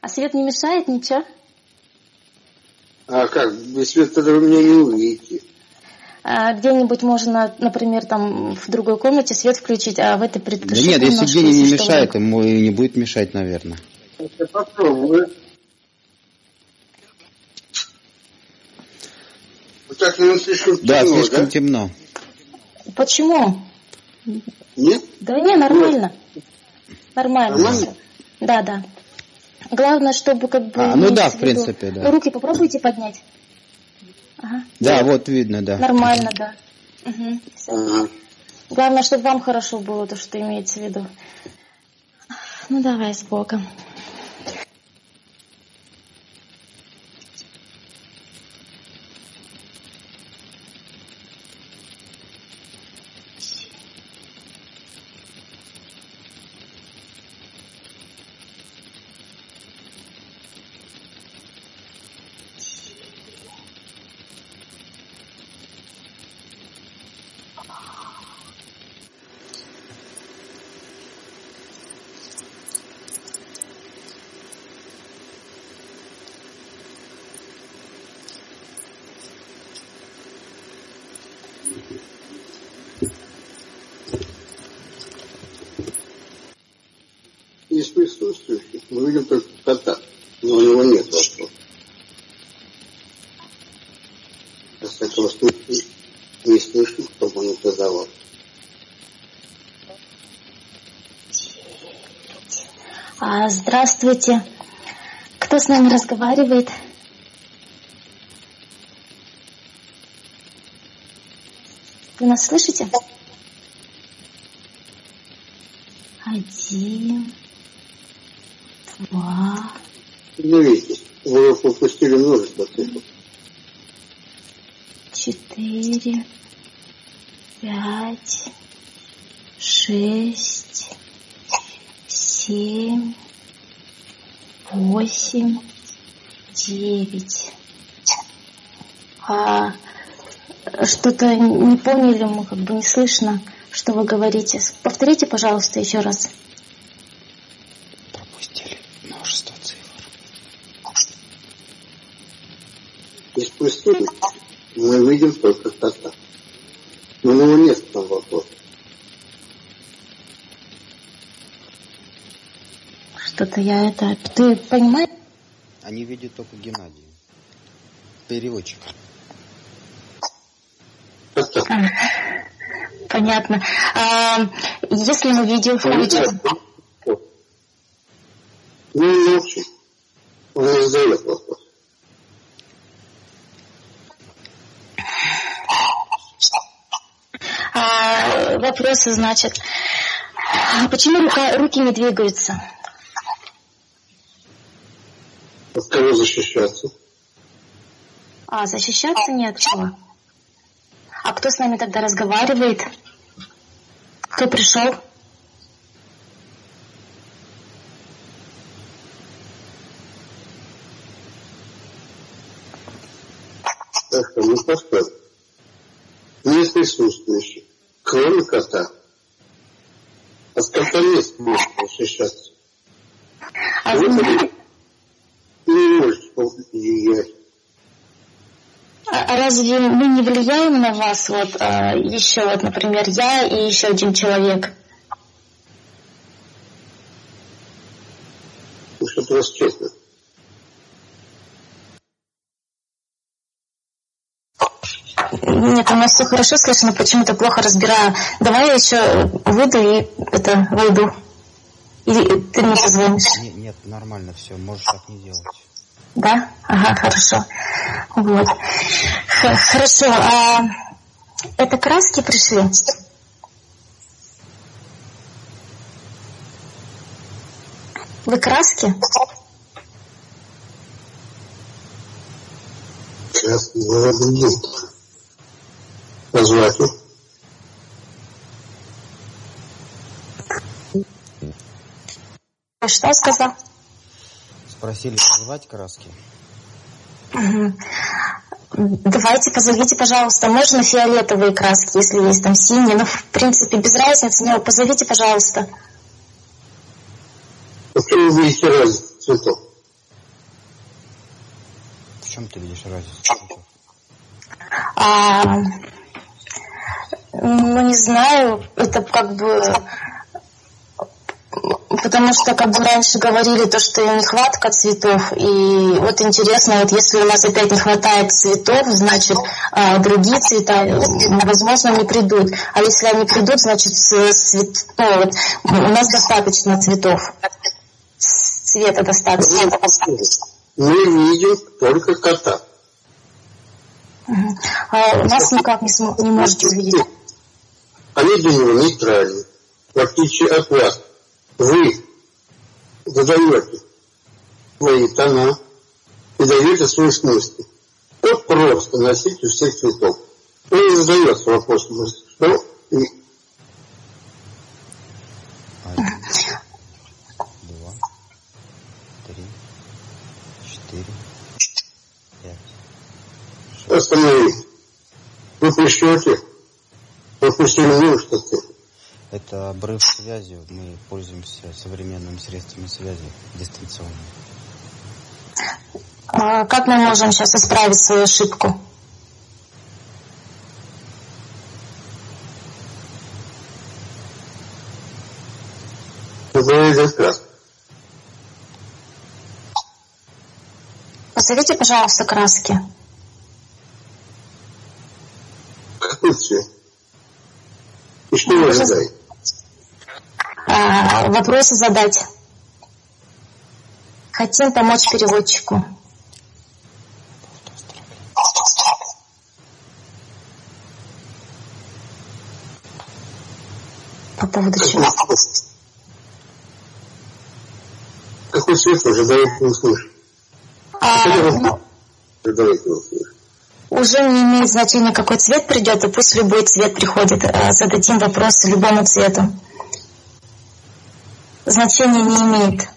А свет не мешает ничего? А как? Без света вы меня не увидите. А где-нибудь можно, например, там в другой комнате свет включить, а в этой предыдущей Да нет, если Евгений не мешает, вы- ему и не будет мешать, наверное. Я попробую. Вот так, наверное, слишком Да, темно, слишком да? темно. Почему? Нет? Да не, нормально. Нормально. Нормально? всё. Да, да. Главное, чтобы как бы... А, ну да, в принципе, да. Руки попробуйте поднять. Ага. Да, вот видно, да. Нормально, да. Ага. Главное, чтобы вам хорошо было, то, что имеется в виду. Ну, давай, с Богом. Из присутствующих мы видим только кота, но у него нет вопросов. Во всяком случае, не слышно, чтобы он это давал. А, здравствуйте. Кто с нами разговаривает? Вы нас слышите? Один, два, Ну, видите, вы упустили множество цифр. четыре, пять, шесть, семь, восемь, девять. А что-то не поняли мы, как бы не слышно, что вы говорите. Повторите, пожалуйста, еще раз. Пропустили множество цифр. Из присутствующих мы видим только кота. Но у него нет там вопросов. Что-то я это... Ты понимаешь? Они видят только Геннадия. Переводчик. Понятно. А, если мы видео включим... Ну, не задает вопрос. А, вопросы, значит. Почему рука- руки не двигаются? От кого защищаться? А, защищаться не от чего. Кто с нами тогда разговаривает? Кто пришел? Так что, ну поставь. Не из присутствующих, кроме кота. От кота не сможет защищаться. А Вы вы- не можете повлиять. а- мы не влияем на вас? Вот а, еще вот, например, я и еще один человек. Ну, чтобы вас честно. Нет, у нас все хорошо слышно, почему-то плохо разбираю. Давай я еще выйду и это войду. Или ты мне позвонишь? Не- нет, нормально все, можешь так не делать. Да? Ага, хорошо. Вот. Х- хорошо. А это краски пришли? Вы краски? Сейчас вроде нет. Позвать их. Что сказал? Спросили позвать краски. Давайте, позовите, пожалуйста. Можно фиолетовые краски, если есть там синие. Ну, в принципе, без разницы. Но позовите, пожалуйста. Вы видите разницу цветов? чем ты видишь разницу цветов? А, ну, не знаю, это как бы... Потому что, как бы раньше говорили, то, что нехватка цветов, и вот интересно, вот если у нас опять не хватает цветов, значит, а, другие цвета, возможно, не придут. А если они придут, значит, цвет, ну, вот, у нас достаточно цветов. Цвета достаточно. Мы видим только кота. А у нас никак не, см- не можете увидеть. Они для него нейтральны. В отличие от вас, вы задаете свои тона и даете свои смыслы. Вот просто носитель всех цветов. Он не задается вопросом, что и Один, два, три, четыре, пять. останови. Вы пришлете, ну, что ты. Это обрыв связи. Мы пользуемся современными средствами связи дистанционно. А как мы можем сейчас исправить свою ошибку? Краска. Позовите, пожалуйста, краски. Какой цвет? И что вы ожидаете? А, вопросы задать. Хотим помочь переводчику. По поводу чего? Какой цвет вы ожидаете услышать? А, ну, уже не имеет значения, какой цвет придет, и пусть любой цвет приходит. А, Зададим вопрос любому цвету. Значения не имеет.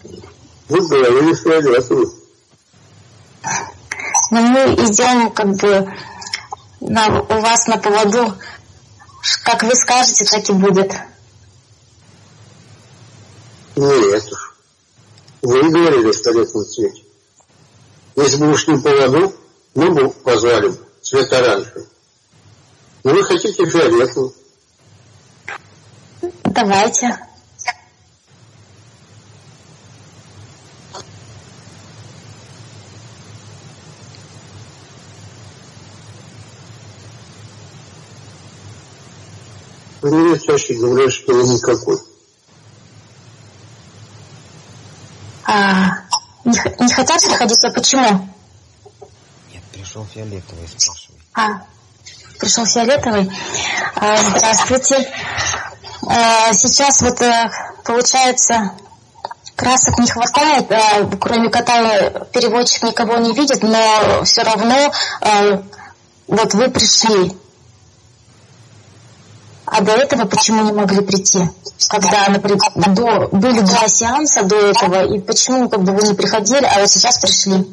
Вы говорили фиолетовый. Но мы идем как бы на, у вас на поводу. Как вы скажете, так и будет. Нет. Вы говорили о фиолетовом цвете. Если бы ушли по воду, мы бы позвали цвет оранжевый. Но вы хотите фиолетовый. Давайте. Вы мне чаще говорят, что вы никакой. А, не, не хотят приходить, а почему? Нет, пришел фиолетовый, спрашивай. А, пришел фиолетовый. А, здравствуйте. А, сейчас вот э, получается красок не хватает, а, кроме кота переводчик никого не видит, но все равно а, вот вы пришли. А до этого почему не могли прийти? Когда, например, до, были два сеанса до этого, и почему как бы вы не приходили, а вот сейчас пришли?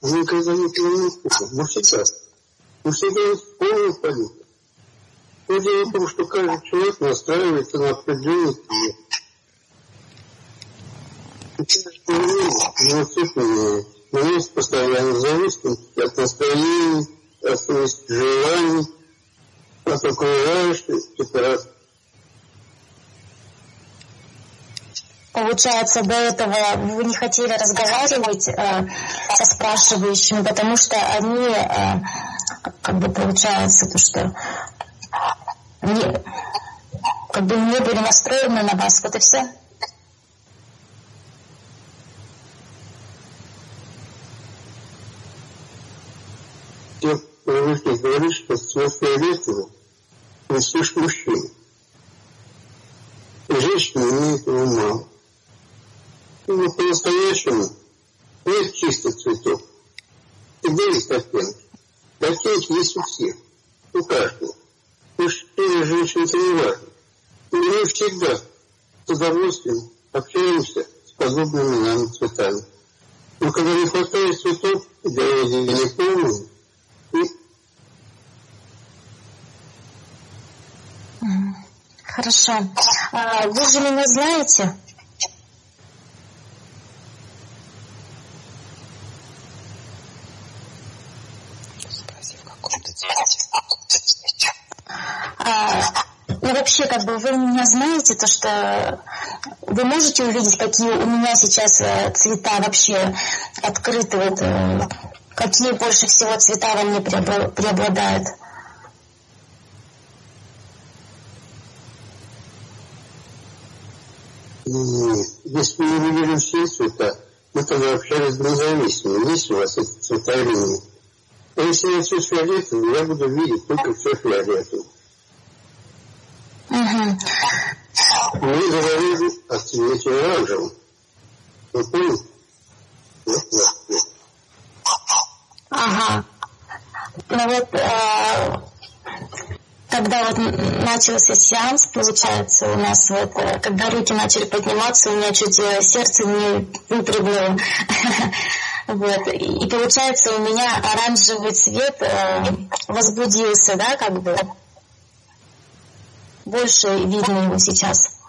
Вы никогда не перемените. Но сейчас. Мы всегда полный полит. Но дело в том, что каждый человек настраивается на определенный цвет. И каждое время его Меняется постоянно, в зависимости от настроения, от желаний, от окружающей ситуации. Получается, до этого вы не хотели разговаривать э, со спрашивающими, потому что они, э, как бы получается, то, что не, как бы не были настроены на вас, вот и все. Те привыкли говорить, что цвет фиолетовый не слышь мужчин. И женщина имеет его мало. Но по-настоящему нет чистых цветов. Всегда есть оттенки. Оттенки есть у всех, у каждого. Мужчина, женщина, это не важно. И мы всегда с удовольствием общаемся с подобными нам цветами. Но когда не хватает цветов, идеология не полная, Хорошо. А, вы же меня знаете? А, ну, вообще, как бы вы меня знаете, то, что вы можете увидеть, какие у меня сейчас э, цвета вообще открыты, вот, э, какие больше всего цвета во мне преобладают? Если мы не видим все цвета, мы тогда общались независимо, есть у вас эти цвета или нет. А если я все фиолетовый, я буду видеть только все фиолетовое. Угу. Мы говорили о цвете оранжевом. Вы поняли? Ага. Ну вот, э, когда вот начался сеанс, получается, у нас вот, э, когда руки начали подниматься, у меня чуть э, сердце не выпрыгнуло. Вот. И получается, у меня оранжевый цвет э, возбудился, да, как бы. Больше видно его сейчас.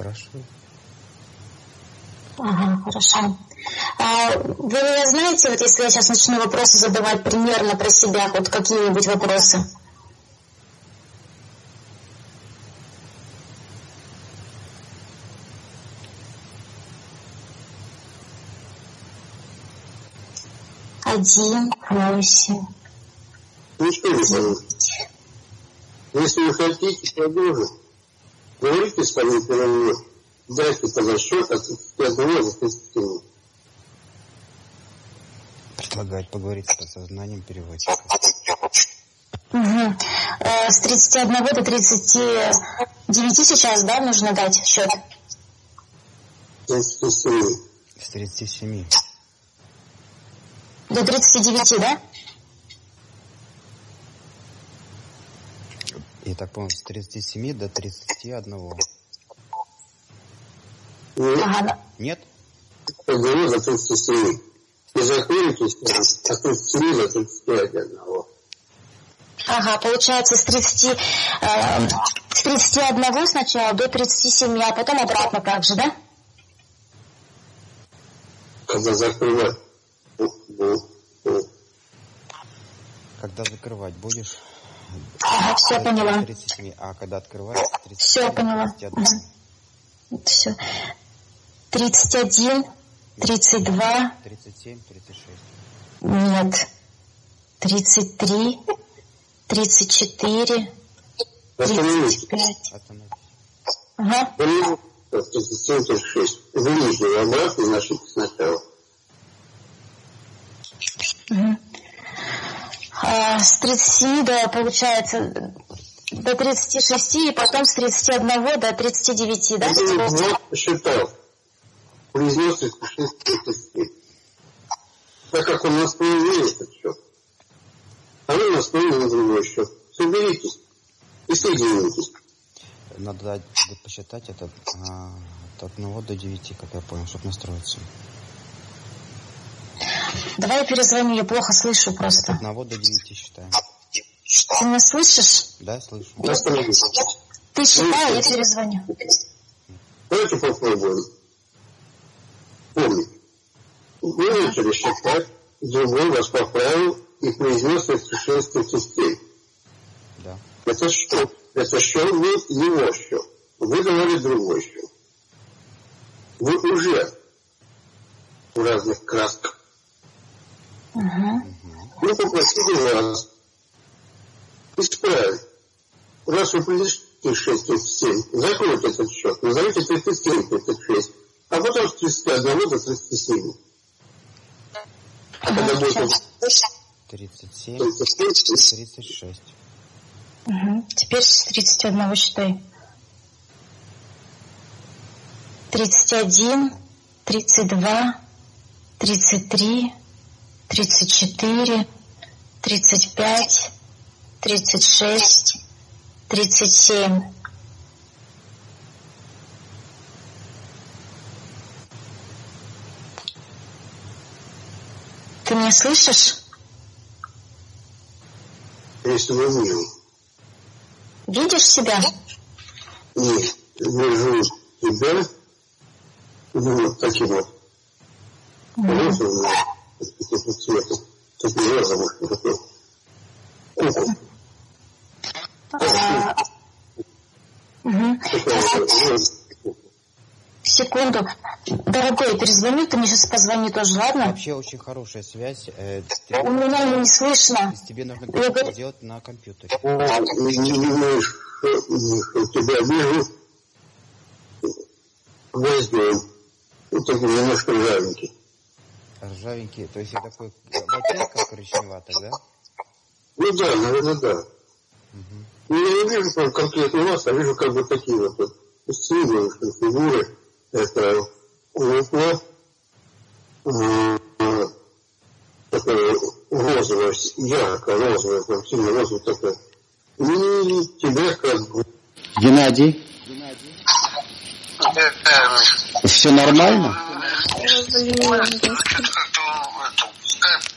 спрашивай. Ага, хорошо. А вы меня знаете, вот если я сейчас начну вопросы задавать примерно про себя, вот какие-нибудь вопросы? Один, восемь. Ну что вы Если вы хотите, продолжим. Говорите с вами первым Дайте тогда счет от 31 до 37. Предлагает поговорить с подсознанием переводчика. Угу. Э, с 31 до 39 сейчас, да, нужно дать счет? 37. С 37. До 39, да? Я так понял, с 37 до 31. Нет. Нет? Поговорю за 37. И закончите от 37 до 31. Ага, получается с 30, э, с 31 сначала до 37, а потом обратно так же, да? Когда закрывать. Когда закрывать будешь? Ага, все поняла. 37, а когда открывать? 37, все поняла. Все. 31, 32. 37, 36. Нет. 33, 34, 35. Ага. 37, 36. Вниз обратно, значит, сначала. А, с 37 до, получается, до 36, и потом с 31 до 39, да? Я посчитал. Произнес из 36. Так как он настроен на этот счет. А вы настроены на другой счет. Соберитесь и соединитесь. Надо посчитать это а, от 1 до 9, как я понял, чтобы настроиться. Давай я перезвоню, я плохо слышу просто. От одного до девяти считаем. Ты меня слышишь? Да, слышу. Ты считай, я перезвоню. Давайте попробуем. Помни. Вы начали считать, другой вас поправил и произнес эти шесть частей. Да. Это что? Это счет был его счет. Вы говорили другой счет. Вы уже в разных красках Угу. Мы попросили вас исправить. Раз вы пришли 6 37, закройте этот счет, назовите 37 36, а потом с 35 до года 37. А когда будет... 37, 36. Угу. Теперь с 31 считай. 31, 32, 33, 34, 35, 36, 37, меня слышишь? Если не вижу. Видишь себя? Нет, вижу тебя, ну, вот таким вот розовым цветом, таким розовым, такой кукол. А, мгм. Секунду. Дорогой, перезвони, ты мне сейчас позвони тоже, ладно? Вообще очень хорошая связь. Э, ты- У меня не слышно. тебе нужно Я говорю- сделать на компьютере. Не, не думаешь, что тебя вижу воздуем. Вот такой немножко жаренький. Ржавенький, то есть я такой ботинка коричневатый, да? Ну да, наверное, да. Ну, я не вижу прям конкретно вас, а вижу как бы такие вот, вот что фигуры. Это лупа, э, такая розовая, ярко-розовая, прям сильно розовая такая. И тебя как бы Геннадий, все нормально?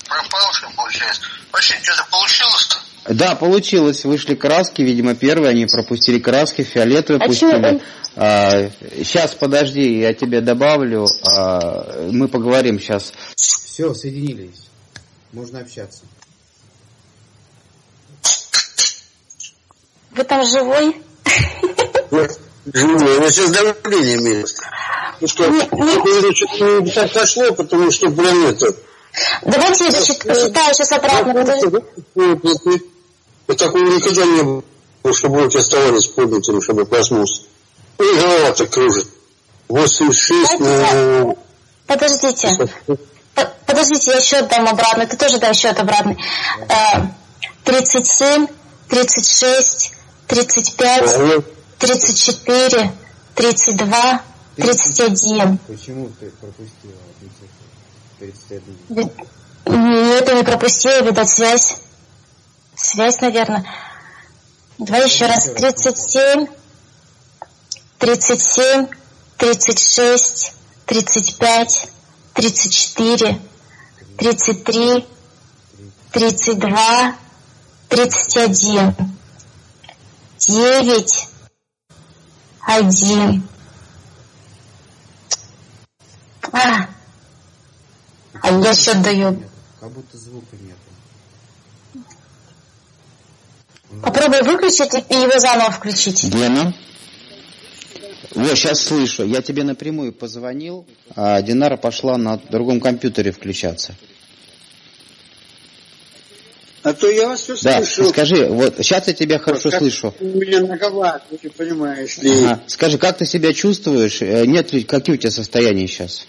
пропал, что получается. Вообще, что-то получилось-то? Да, получилось. Вышли краски, видимо, первые, они пропустили краски, фиолетовые А пустили. он- сейчас, подожди, я тебе добавлю. а, мы поговорим сейчас. Все, соединились. Можно общаться. Вы там живой? живой. У сейчас давление минус. Ну что, Не- что-то так пошло, потому что прям это... Давайте я зачит- зачитаю сейчас обратно. Вот такого никогда не было, чтобы руки оставались поднятыми, чтобы проснулся. И голова так кружит. 86 на... Подождите. П- Подождите, я счет дам обратно. Ты тоже дай счет обратный. Э, 37, 36, 35, 34, 32, 31. Почему ты пропустила 31? Ви- Не, это не пропустила, видать, связь. Связь, наверное. Давай еще раз. 37, 37, 36, 35, 34, 33, 32, 31, 9, 1. А, а я счет даю. Как будто звука нет. Попробуй выключить и его заново включить. Гена? Вот, сейчас слышу. Я тебе напрямую позвонил, а Динара пошла на другом компьютере включаться. А то я вас все Да, слышу. скажи, вот сейчас я тебя хорошо Как слышу. У меня наговариваете, понимаешь ли. Ага. Скажи, как ты себя чувствуешь? Э, Нет ли, какие у тебя состояния сейчас?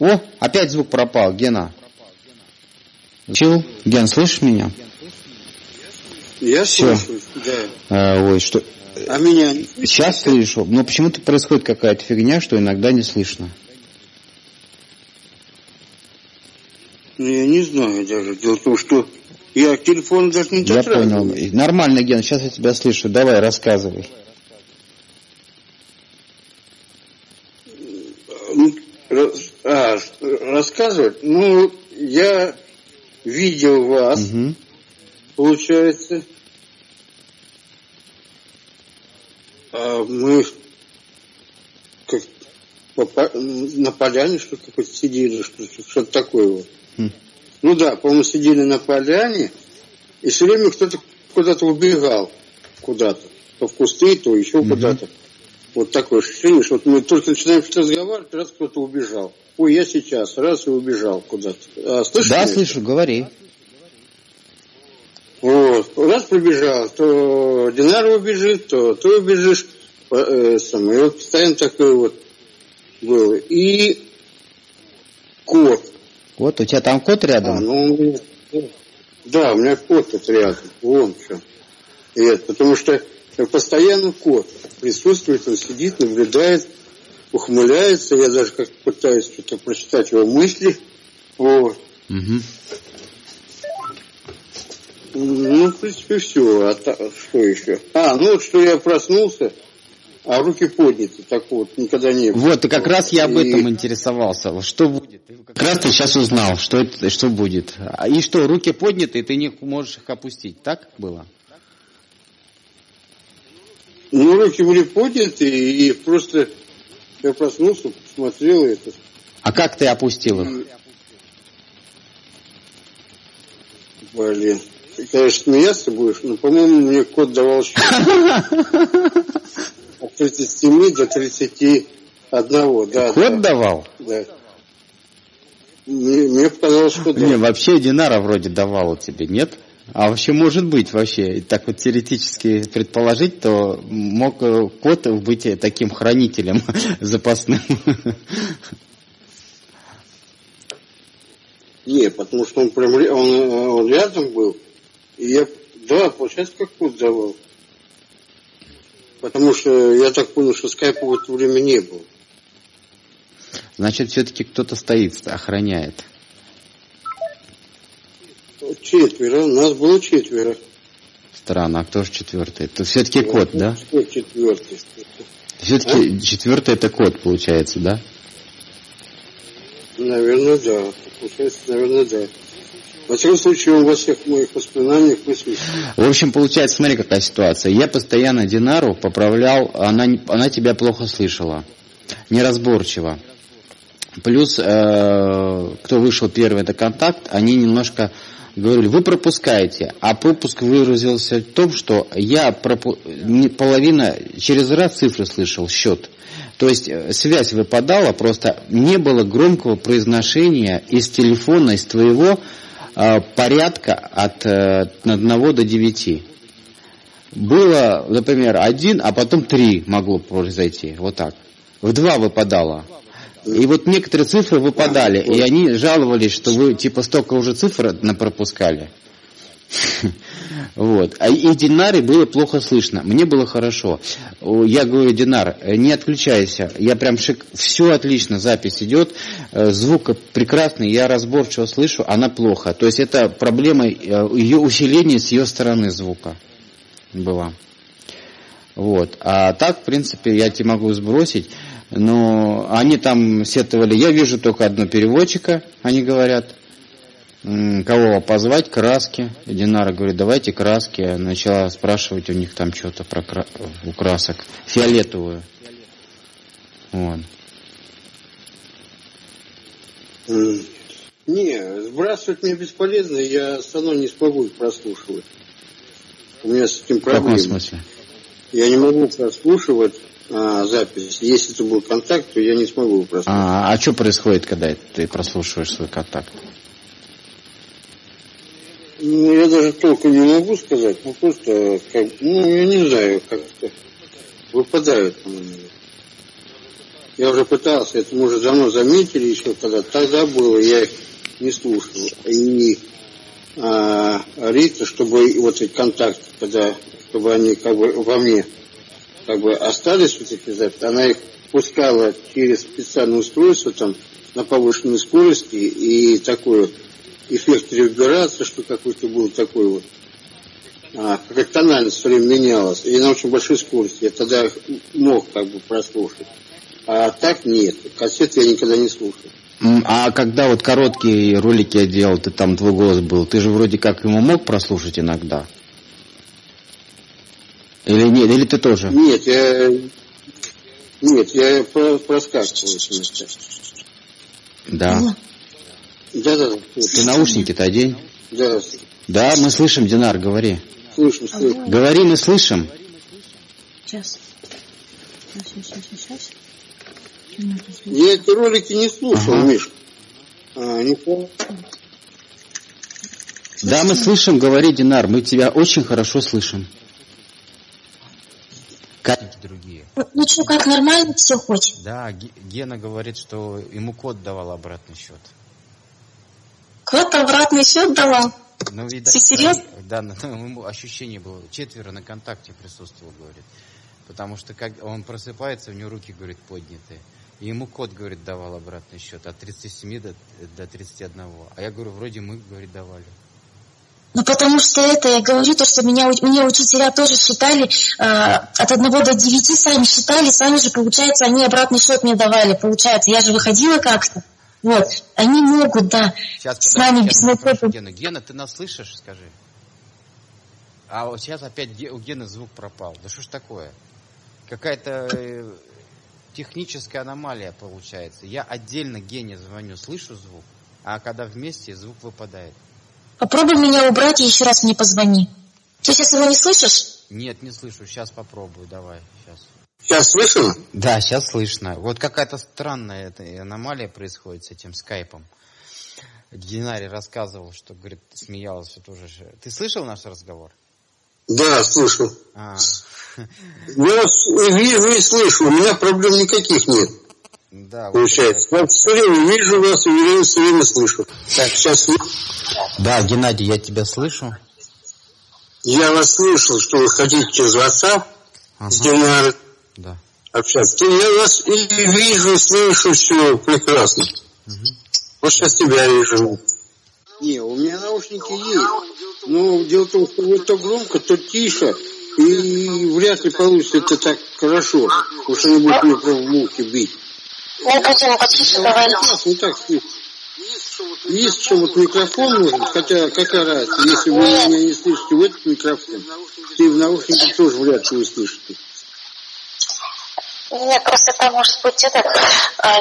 О, опять звук пропал, Гена. Чил? Ген, слышишь меня? Я Всё. слышу, да. Э, ой, что... А меня не Сейчас слышу, но почему-то происходит какая-то фигня, что иногда не слышно. Ну, я не знаю даже. Дело в том, что я телефон даже не Я понял. Нормально, Ген, сейчас я тебя слышу. Давай, рассказывай. Рас- А, рассказывать? Ну, я видел вас, Мгм. Получается. А мы как на поляне что-то какое-то сидели, что- что-то такое вот. Хм. Ну да, по-моему, сидели на поляне, и все время кто-то куда-то убегал, куда-то. То в кусты, то еще Мгм. куда-то. Вот такое ощущение, что вот мы только начинаем что-то разговаривать, раз кто-то убежал. Ой, я сейчас, раз и убежал куда-то. А, слышишь Да, меня? слышу, говори. Вот. Раз пробежал, то Динара убежит, то ты убежишь. Э, самое. И вот постоянно такое вот было. И кот. Вот, у тебя там кот А, рядом? ну, у меня- да, у меня кот тут рядом. Вон что. Это, потому что постоянно кот присутствует, он сидит, наблюдает, ухмыляется. Я даже как пытаюсь что-то прочитать его мысли. Вот. Мгм. Ну, в принципе, все. А та- что еще? А, ну вот что я проснулся, а руки подняты. Так вот, никогда не было. Вот, и как раз я об этом интересовался. Что будет? Как раз ты сейчас узнал, что, это, что будет. А, и что, руки подняты, и ты не можешь их опустить. Так было? Ну, руки были подняты, и просто я проснулся, посмотрел это. А как ты опустил их? Блин. Ты, конечно, смеяться будешь, но, по-моему, мне код давал счет. От 37 до 31, да. Код да. давал? Да. Мне, мне показалось, что да. Не, вообще Динара вроде давала тебе, нет? А вообще может быть вообще, так вот теоретически предположить, то мог э, кот быть таким хранителем запасным. Не, потому что он прям он, он рядом был. И я, да, получается, как код давал. Потому что я так понял, что скайпа в это время не было. Значит, все-таки кто-то стоит, охраняет. Четверо. У нас было четверо. Странно, а кто же четвертый? Это все-таки ну, кот, да? Кто четвертый? Все-таки а? четвертый это кот, получается, да? Наверное, да. Получается, наверное, да. Во всяком случае, во всех моих воспоминаниях присутствует. В общем, получается, смотри, какая ситуация. Я постоянно Динару поправлял, она, она тебя плохо слышала, неразборчиво. Плюс, э, кто вышел первый, это контакт, они немножко говорили, вы пропускаете, а пропуск выразился в том, что я пропу... половина, через раз цифры слышал, счет. То есть э, связь выпадала, просто не было громкого произношения из телефона, из твоего порядка от э, 1 до 9. Было, например, один, а потом три могло произойти. Вот так. В два выпадало. И вот некоторые цифры выпадали, и они жаловались, что вы типа столько уже цифр напропускали. Вот. А и Динаре было плохо слышно. Мне было хорошо. Я говорю, Динар, не отключайся. Я прям шик... Все отлично, запись идет. Э, звук прекрасный, я разборчиво слышу, она плохо. То есть это проблема э, ее усиления с ее стороны звука была. Вот. А так, в принципе, я тебе могу сбросить. Но они там сетовали. Я вижу только одного переводчика, они говорят. Кого позвать? Краски. Динара говорит, давайте краски. Начала спрашивать у них там что-то про кра... у красок. Фиолетовую. Вот. Не, сбрасывать мне бесполезно, я все равно не смогу их прослушивать. У меня с этим проблемы. В каком смысле? Я не могу прослушивать а, запись. Если это был контакт, то я не смогу его прослушать. А, а что происходит, когда ты прослушиваешь свой контакт? Ну, я даже толком не могу сказать, ну просто, как, ну, я не знаю, как-то выпадают. Я уже пытался, это мы уже давно заметили еще тогда, тогда было, я их не слушал. И а, Рита, чтобы вот эти контакты, когда, чтобы они как бы во мне как бы остались в этих записях, она их пускала через специальное устройство там на повышенной скорости и такой вот эффект реверберации, что какой-то был такой вот, а, как тональность все время менялась, и на очень большой скорости. Я тогда мог как бы прослушать. А так нет, кассеты я никогда не слушал. А когда вот короткие ролики я делал, ты там твой голос был, ты же вроде как ему мог прослушать иногда? Или нет, или ты тоже? Нет, я... Нет, я проскакиваю. Да. Да, да. Ты наушники-то одень? Да. Да, мы слышим, Динар, говори. Слышим, слышим. Говори, мы слышим. Сейчас. Сейчас, сейчас, сейчас. Я эти ролики не слушал, ага. Миш. А, не помню. Да, мы слышим, говори, Динар, мы тебя очень хорошо слышим картинки другие. Ну что, как нормально все хочет? Да, Гена говорит, что ему код давал обратный счет. Код обратный счет давал? Ну, и да, серьезно? Да, да, ну, ему ощущение было. Четверо на контакте присутствовал, говорит. Потому что как он просыпается, у него руки, говорит, подняты. И ему код, говорит, давал обратный счет от 37 до, до 31. А я говорю, вроде мы, говорит, давали. Ну, потому что это, я говорю, то, что меня, мне учителя тоже считали, э, от одного до девяти сами считали, сами же, получается, они обратный счет мне давали, получается, я же выходила как-то. Вот, они могут, да, Сейчас, с нами сейчас напряга. Гена. Гена, ты нас слышишь, скажи? А вот сейчас опять у Гены звук пропал. Да что ж такое? Какая-то э, техническая аномалия получается. Я отдельно Гене звоню, слышу звук, а когда вместе звук выпадает. Попробуй меня убрать и еще раз мне позвони. Ты сейчас его не слышишь? Нет, не слышу. Сейчас попробую. Давай, сейчас. Сейчас слышно? Да, сейчас слышно. Вот какая-то странная аномалия происходит с этим скайпом. Динарий рассказывал, что, говорит, смеялась что тоже. же. Ты слышал наш разговор? Да, слышу. А, Я вижу, и слышу. У меня проблем никаких нет, да. вот получается. Я все время вижу вас и время, все время слышу. Так, сейчас Да, Геннадий, я тебя слышу. я вас слышал, что вы хотите через WhatsApp Ага, с Динарой да. общаться. Я вас и вижу, слышу, все прекрасно. Вот сейчас тебя вижу. Не, у меня наушники есть. Но дело в том, что вот то громко, то тише. И вряд ли получится это так хорошо. Потому что они будут мне прям в ухе бить. Мы будем потише говорить. Сейчас не так. Есть что вот микрофон нужен, хотя какая разница, если вы меня не слышите в этот микрофон, и в наушнике тоже вряд ли вы слышите. Нет, просто там может быть этот... э,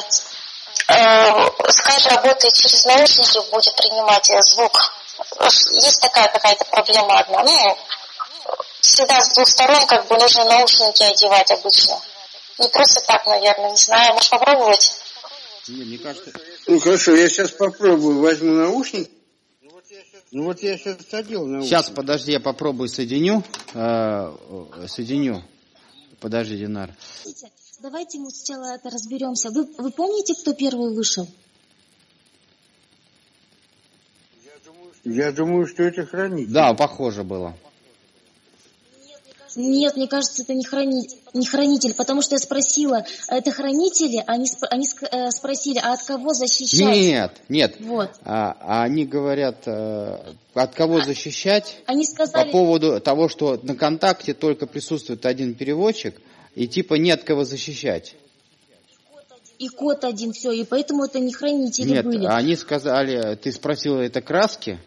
э, скайп работает через наушники, будет принимать э, звук. Есть такая какая-то проблема одна. Ну, всегда с двух сторон как бы нужно наушники одевать обычно. Не просто так, наверное, не знаю. Можешь попробовать? Не, мне кажется... Ну хорошо, я сейчас попробую, возьму наушник. Ну вот я сейчас одел наушник. Сейчас, подожди, я попробую соединю. э, соединю. Подожди, Динар. Давайте мы сначала это разберемся. Вы, вы помните, кто первый вышел? Я думаю, что это хранитель. Да, похоже было. Нет, мне кажется, это не, храни... не хранитель, потому что я спросила, это хранители? Они, сп- они ск- э, спросили, а от кого защищать? Нет, нет. Вот. А, а они говорят, э, от кого защищать? Они По сказали, поводу того, что на контакте только присутствует один переводчик, и типа нет кого защищать. и код один, все, и поэтому это не хранители Нет, были. они сказали, ты спросила, это краски?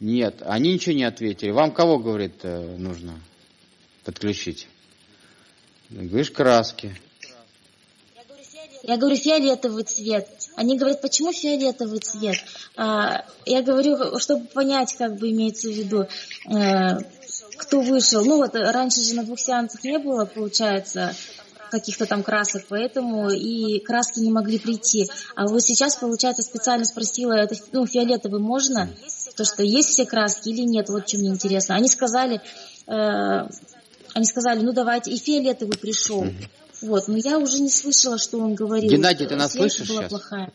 Нет, они ничего не ответили. Вам кого, говорит, э, нужно подключить? Говоришь, краски. Я говорю, фиолетовый цвет. Они говорят, почему фиолетовый цвет? А, я говорю, чтобы понять, как бы имеется в виду, э, кто вышел. Ну вот раньше же на двух сеансах не было, получается, каких-то там красок, поэтому и краски не могли прийти. А вот сейчас, получается, специально спросила, это ну, фиолетовый можно? То, что есть все краски или нет, вот что мне интересно. Они сказали, э, они сказали, ну давайте, и фиолетовый пришел. Вот, но я уже не слышала, что он говорил. Геннадий, ты нас Связь слышишь была сейчас? плохая.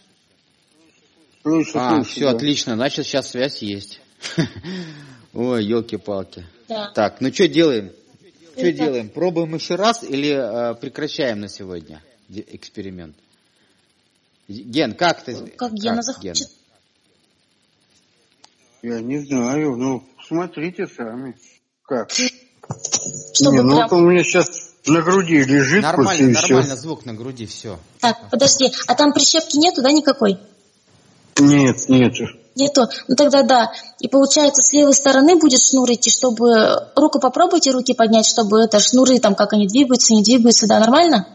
Слышу, А, слышу, все, да. отлично, значит, сейчас связь есть. Ой, елки-палки. Да. Так, ну что делаем? Что Итак. делаем? Пробуем еще раз или э, прекращаем на сегодня эксперимент? Ген, как ты? Как Гена захочет. Я не знаю, ну, смотрите сами. Как? Чтобы не, ну прям- вот у меня сейчас на груди лежит Нормально, и все. нормально, звук на груди, все. Так, подожди, а там прищепки нету, да, никакой? Нет, нет. Нету. Ну тогда да. И получается, с левой стороны будет шнур идти, чтобы... Руку попробуйте руки поднять, чтобы это шнуры, там, как они двигаются, не двигаются, да, нормально?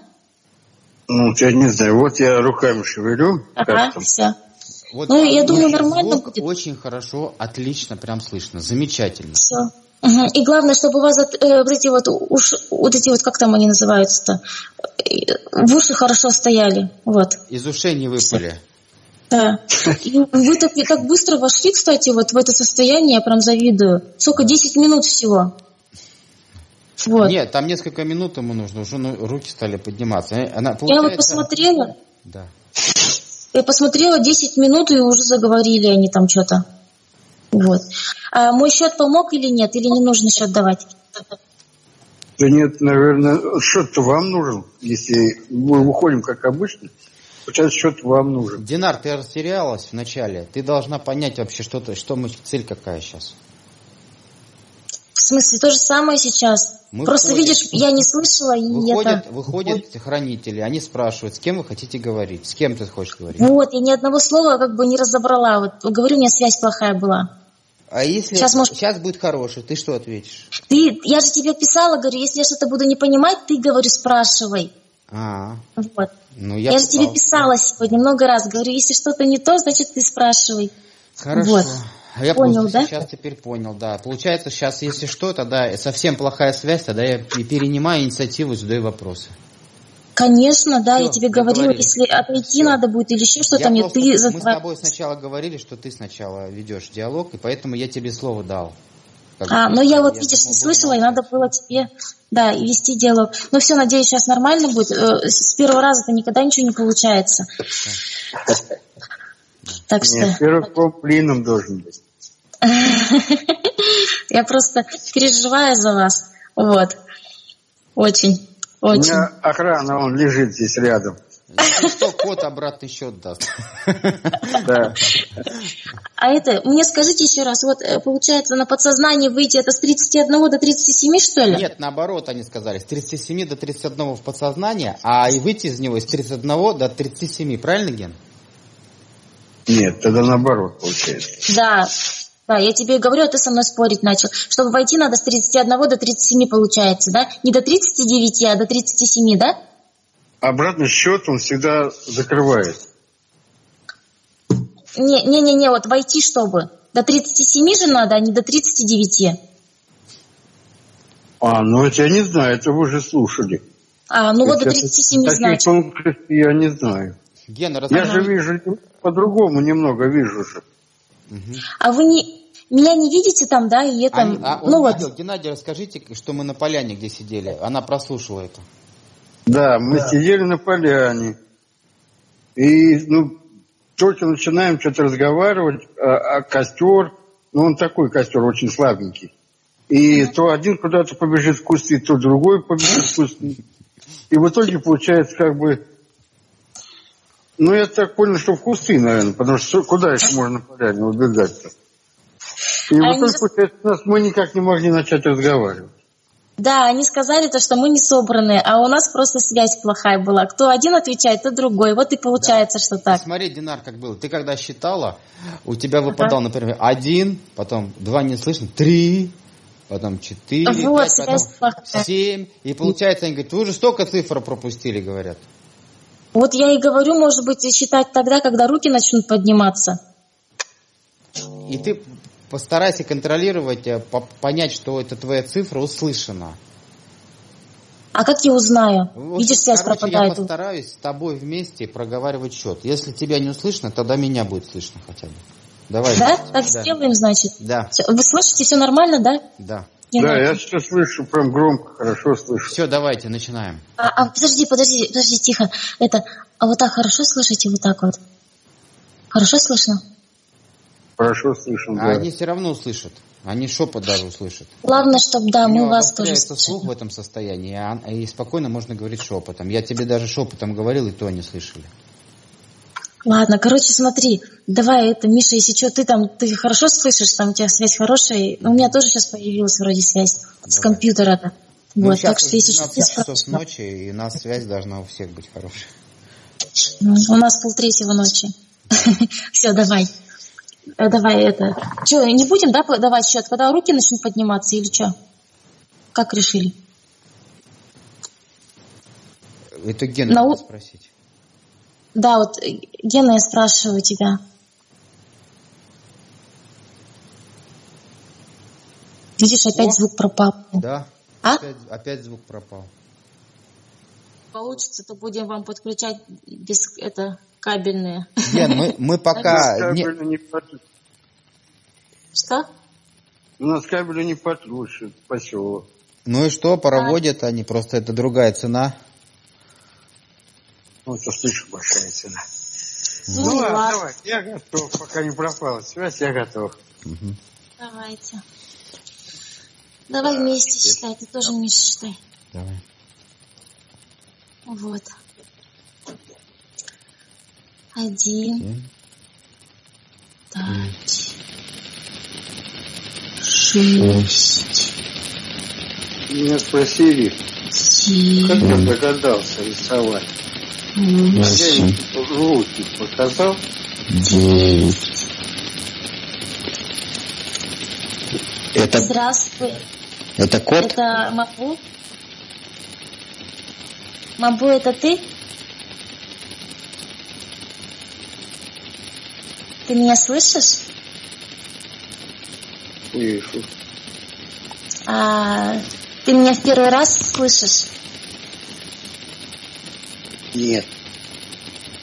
Ну, я не знаю, вот я руками шевелю. Ага, все. Вот Ну, я думаю, нормально звук будет. очень хорошо, отлично, прям слышно, замечательно. Все. И главное, чтобы у вас э, вот эти вот уши, вот эти вот, как там они называются-то, Э, в уши хорошо стояли. Вот. Из ушей не выпали. Да. И вы так, так быстро вошли, кстати, вот в это состояние, я прям завидую. Сколько? 10 минут всего. Вот. Нет, там несколько минут ему нужно, уже ну, руки стали подниматься. Э, Она, Я вот получается- посмотрела, Да. я посмотрела 10 минут, и уже заговорили они там что-то. Вот. А мой счет помог или нет? Или не нужно счет давать? Да нет, наверное, счет-то вам нужен, если мы выходим как обычно. Сейчас счет вам нужен. Динар, ты растерялась вначале. Ты должна понять вообще, что, ты, что мы, цель какая сейчас. В смысле, то же самое сейчас. Мы Просто входим. видишь, я не слышала, и Выходят, это... выходят хранители, они спрашивают, с кем вы хотите говорить, с кем ты хочешь говорить. Вот, я ни одного слова как бы не разобрала. Вот говорю, у меня связь плохая была. А если Сейчас, может- сейчас будет хороший, ты что ответишь? Ты, я же тебе писала, говорю, если я что-то буду не понимать, ты, говорю, спрашивай. А, Вот. ну Я, я, же тебе писала сегодня много раз. Говорю, если что-то не то, значит, ты спрашивай. Хорошо. Вот. А Я Понял, просто да? сейчас теперь понял, да. Получается, сейчас, если что, тогда совсем плохая связь, тогда я пе- перенимаю инициативу и задаю вопросы. Конечно, да, Всё, я тебе говорила, если отойти Всё. надо будет или еще что-то, Я мне ты мы с тобой сначала говорили, что ты сначала ведешь диалог, и поэтому я тебе слово дал. Как А, но я вот, видишь, думал, не слышала, и надо было тебе, да, и вести диалог. Ну все, надеюсь, сейчас нормально будет. Э, С первого раза-то никогда ничего не получается. Так что Нет, первым блином должен быть. я просто переживаю за вас. Вот. Очень, У очень. меня охрана, он лежит здесь рядом. Если что, кот обратный счет даст. Да. А это, мне скажите еще раз, вот э, получается на подсознание выйти это с 31 до 37, что ли? Нет, наоборот, они сказали, с 37 до 31 в подсознание, а и выйти из него с 31 до 37, правильно, Ген? Нет, тогда наоборот получается. Да, да, я тебе и говорю, а ты со мной спорить начал. Чтобы войти надо с 31 до 37 получается, да? Не до 39, а до 37, да? Обратный счет он всегда закрывает. Не-не-не, вот войти чтобы. До 37 же надо, а не до 39. А, ну это я не знаю, это вы уже слушали. А, ну вот до Это 37 такие значит. тонкости я не знаю. Ген, раз... Я же вижу по-другому немного вижу же. Мгм. А вы не, меня не видите там, да? И это, Они- а он ну вот, видел, Геннадий, расскажите, что мы на поляне где сидели. Она прослушала это. Да, мы сидели на поляне. И, ну, только начинаем что-то разговаривать, а, а костер, ну, он такой костер, очень слабенький. И то один куда-то побежит в кусты, то другой побежит в кусты. И в итоге получается как бы... Ну, я так понял, что в кусты, наверное, потому что куда еще можно поляне убегать-то? И А в они итоге, же- получается, нас мы никак не могли начать разговаривать. да, они сказали то, что мы не собраны, а у нас просто связь плохая была. Кто один отвечает, то другой. Вот и получается, что так. Смотри, Динар, как было. Ты когда считала, у тебя выпадал, например, один, потом два не слышно, три, потом четыре, Вот, пять, связь потом плохая. семь. И получается, они говорят, вы уже столько цифр пропустили, говорят. Вот я и говорю, может быть, считать тогда, когда руки начнут подниматься. И ты постарайся контролировать, э, по- понять, что это твоя цифра услышана. А как я узнаю? В общем, Видишь, связь короче, пропадает. я постараюсь с тобой вместе проговаривать счет. Если тебя не услышно, тогда меня будет слышно хотя бы. Давай. Да? вместе. Так да. сделаем, значит. Да, Вы слышите, все нормально, да? да. Не да, я сейчас слышу, прям громко, хорошо слышу. Все, давайте, начинаем. А, а, подожди, подожди, подожди, тихо. Это, а вот так хорошо слышите, вот так вот? Хорошо слышно? Хорошо слышно, А да. они все равно услышат. Они шепот даже услышат. Главное, чтобы, да, мы вас тоже обостряется слух в этом состоянии, а- и спокойно можно говорить шепотом. Я тебе даже шепотом говорил, и то они слышали. Ладно, короче, смотри, давай это, Миша, если что, ты там, ты хорошо слышишь, там у тебя связь хорошая, у меня тоже сейчас появилась вроде связь с Давай. компьютера-то. Ну, Вот, так что если что, 12 ты часов спрашивай. ночи, и у нас связь должна у всех быть хорошая. Ну, У нас полтретьего ночи. Все, давай. Э, Давай это. Че, не будем, да, давать счет, когда руки начнут подниматься или что? Как решили? Это Гена На у- надо спросить. Да, вот, э, Гена, я спрашиваю тебя. Видишь, опять О. звук пропал. Да? А? Опять, опять звук пропал. Получится, то будем вам подключать без это кабельные. Ген, мы, мы пока... Не- не Что? У нас кабеля не подключат поселок. Ну и что, проводят они, просто это другая цена. Ну, это слишком большая цена. Ну, Ну, ладно, ладно. давай, я готов, пока не пропала связь, я готов. Мгм. Давайте. Давай вместе считай. Ты тоже, Миша, считай. Давай. Вот. Один. Пять. Шесть. Меня спросили, как я Семь. догадался рисовать. Восемь. руки показал, Девять. Это, Здравствуй. это кот? Это Мабу? Мабу, это ты? Ты меня слышишь? слышу. А, ты меня в первый раз слышишь? Нет,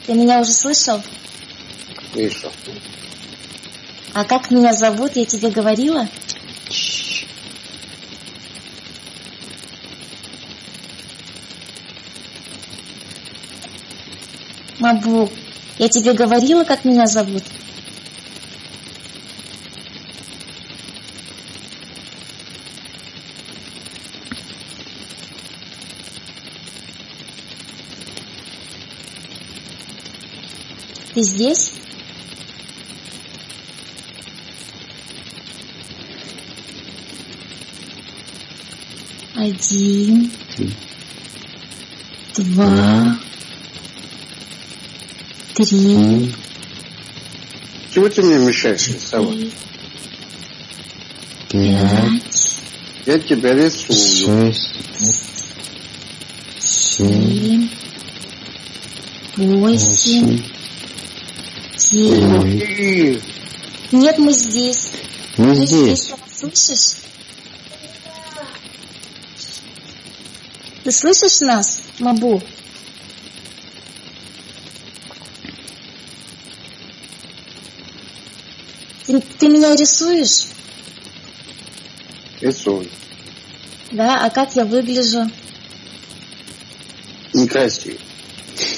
Ты меня уже слышал? слышу. А как меня зовут? Я тебе говорила? Мабу, я тебе говорила, как меня зовут? Ты здесь? Один, два, три, Чего ты мне мешаешь рисовать? пять, Я тебя рисую. Шесть, семь, восемь, И Нет, мы здесь. Мы Ты здесь. меня слышишь? Ты слышишь нас, Мабу? Ты, ты меня рисуешь? рисую. Да, а как я выгляжу? Некрасиво.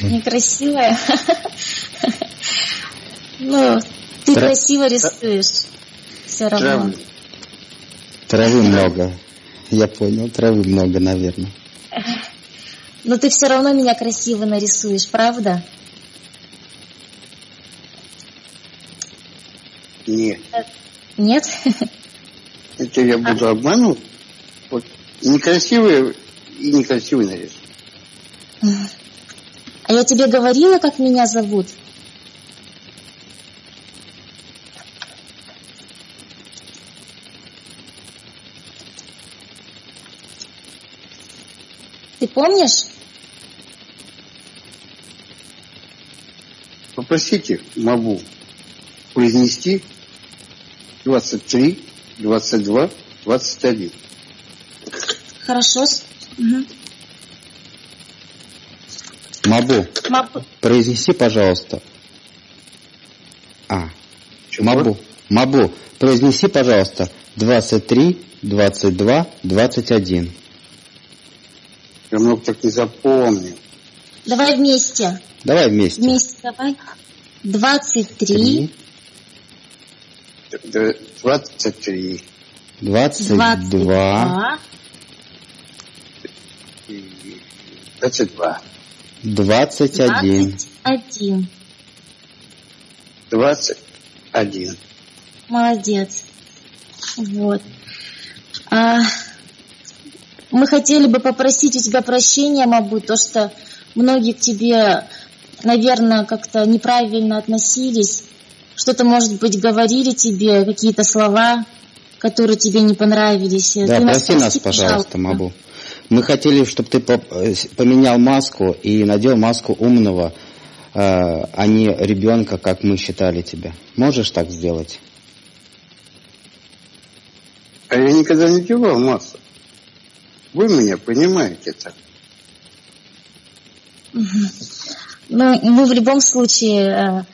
Некрасивая? Ну, ты Тра- красиво рисуешь. Все равно. Травы. Травы много. Я понял, травы много, наверное. Но ты все равно меня красиво нарисуешь, правда? Нет. Нет? Это я буду обманывать? Вот некрасивые и некрасивый нарисую. А я тебе говорила, как меня зовут? Помнишь? Попросите Мабу произнести 23, 22, 21. Хорошо. Мгм. Мабу, Мабу- произнеси, пожалуйста. А, Чего? Мабу, Мабу, произнеси, пожалуйста, 23, 22, 21. Я много так не запомнил. Давай вместе. Давай вместе. Вместе давай. Двадцать три, Д- 23, двадцать двадцать два, два, и 22, двадцать один. двадцать один. 21. Молодец. Вот. А, мы хотели бы попросить у тебя прощения, Мабу, то, что многие к тебе, наверное, как-то неправильно относились. Что-то, может быть, говорили тебе, какие-то слова, которые тебе не понравились. Да, Ты прости нас, прости, пожалуйста, Мабу. Мы хотели, чтобы ты э, поменял маску и надел маску умного, э, а не ребенка, как мы считали тебя. Можешь так сделать? А я никогда не девал массу. Вы меня понимаете так. Ну, мы в любом случае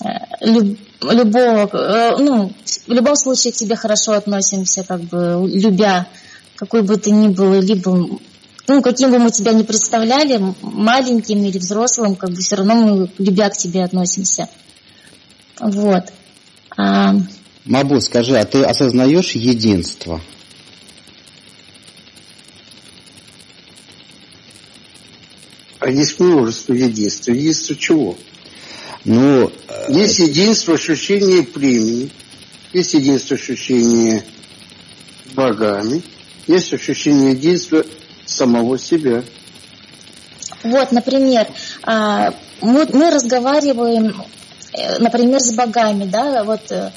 э, э, люб- любого, э, ну, в любом случае к тебе хорошо относимся, как бы любя, какой бы ты ни был, либо ну, каким бы мы тебя не представляли, маленьким или взрослым, как бы все равно мы любя к тебе относимся. Вот. А, Мабу, скажи, а ты осознаешь единство? А есть множество единства. Единство чего? Ну, есть единство ощущения племени, есть единство ощущения богами, есть ощущение единства самого себя. Вот, например, а, мы, мы разговариваем, э, например, с богами, да, вот э,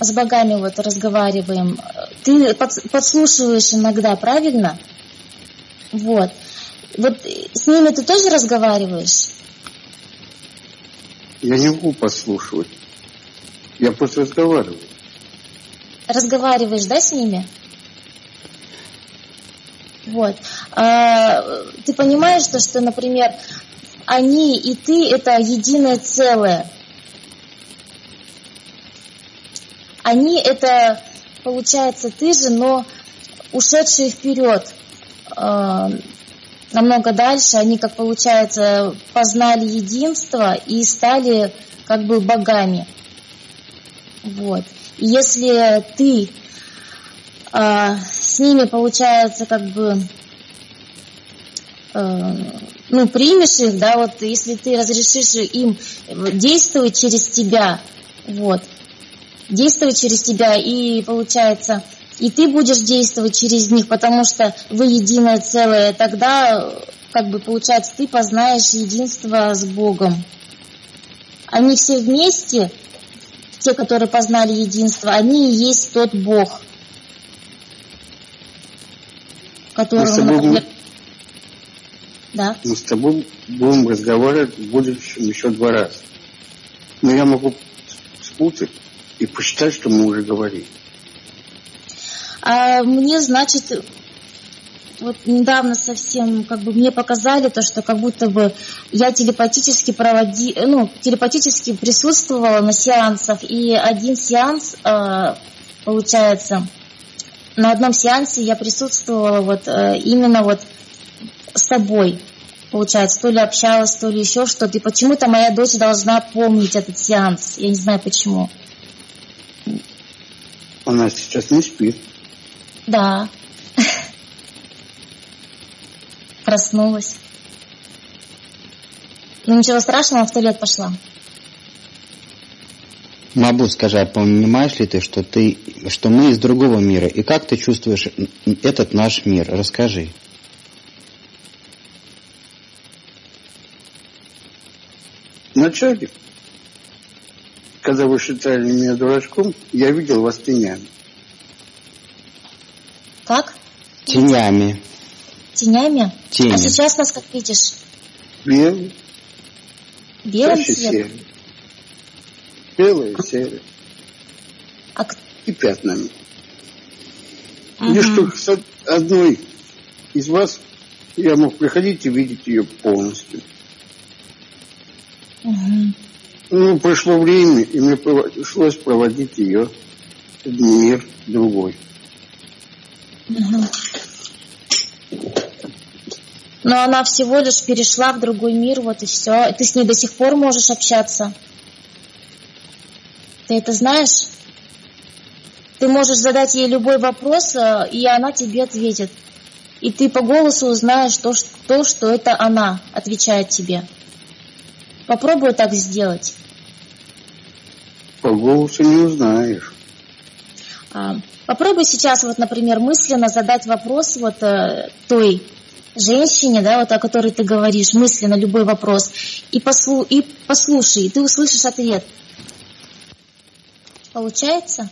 с богами вот разговариваем. Ты подслушиваешь иногда, правильно? Вот. Вот с ними ты тоже разговариваешь? Я не могу подслушивать. Я просто разговариваю. Разговариваешь, да, с ними? Вот. А, ты понимаешь, что, что, например, они и ты это единое целое. Они это, получается, ты же, но ушедшие вперед э, намного дальше, они, как получается, познали единство и стали как бы богами. Вот. И если ты э, с ними, получается, как бы э, ну, примешь их, да, вот если ты разрешишь им действовать через тебя, вот, действовать через тебя, и получается, и ты будешь действовать через них, потому что вы единое целое, тогда, как бы, получается, ты познаешь единство с Богом. Они все вместе, те, которые познали единство, они и есть тот Бог, которого, например... Да. Мы с тобой будем разговаривать в будущем еще два раза. Но я могу спутать и посчитать, что мы уже говорили. А мне, значит, вот недавно совсем как бы мне показали то, что как будто бы я телепатически проводи, ну, телепатически присутствовала на сеансах, и один сеанс, э, получается, на одном сеансе я присутствовала вот э, именно вот с тобой, получается, то ли общалась, то ли еще что-то, и почему-то моя дочь должна помнить этот сеанс, я не знаю почему. Она сейчас не спит. Да. Проснулась. Ну ничего страшного, в туалет пошла. Мабу, скажи, а понимаешь ли ты, что ты, что мы из другого мира, и как ты чувствуешь этот наш мир? Расскажи. Вначале, когда вы считали меня дурачком, я видел вас тенями. Как? Тенями. Тенями? Тени. А сейчас нас как видишь? Белый. Белым цветом? Белое, серое. А... И пятнами. Угу. Лишь только с одной из вас я мог приходить и видеть ее полностью. Угу. Ну, прошло время, и мне пришлось проводить ее в мир другой. Но она всего лишь перешла в другой мир, вот и все. Ты с ней до сих пор можешь общаться. Ты это знаешь? Ты можешь задать ей любой вопрос, э, и она тебе ответит. И ты по голосу узнаешь то, что, что это она отвечает тебе. Попробуй так сделать. По голосу не узнаешь. А, попробуй сейчас, вот, например, мысленно задать вопрос вот э, той женщине, да, вот о которой ты говоришь, мысленно любой вопрос, и, послу, и послушай, и ты услышишь ответ. Получается?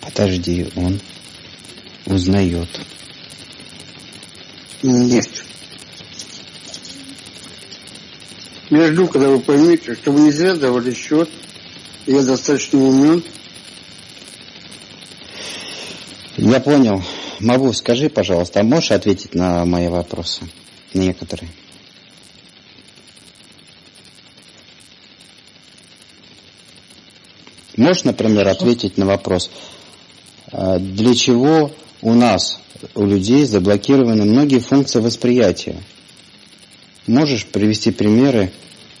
Подожди, он узнает. Нет. Я жду, когда вы поймете, что вы не зря давали счет. Я достаточно умен. Я понял. Могу, скажи, пожалуйста, а можешь ответить на мои вопросы? На некоторые. Можешь, например, ответить на вопрос, а, для чего у нас, у людей, заблокированы многие функции восприятия? Можешь привести примеры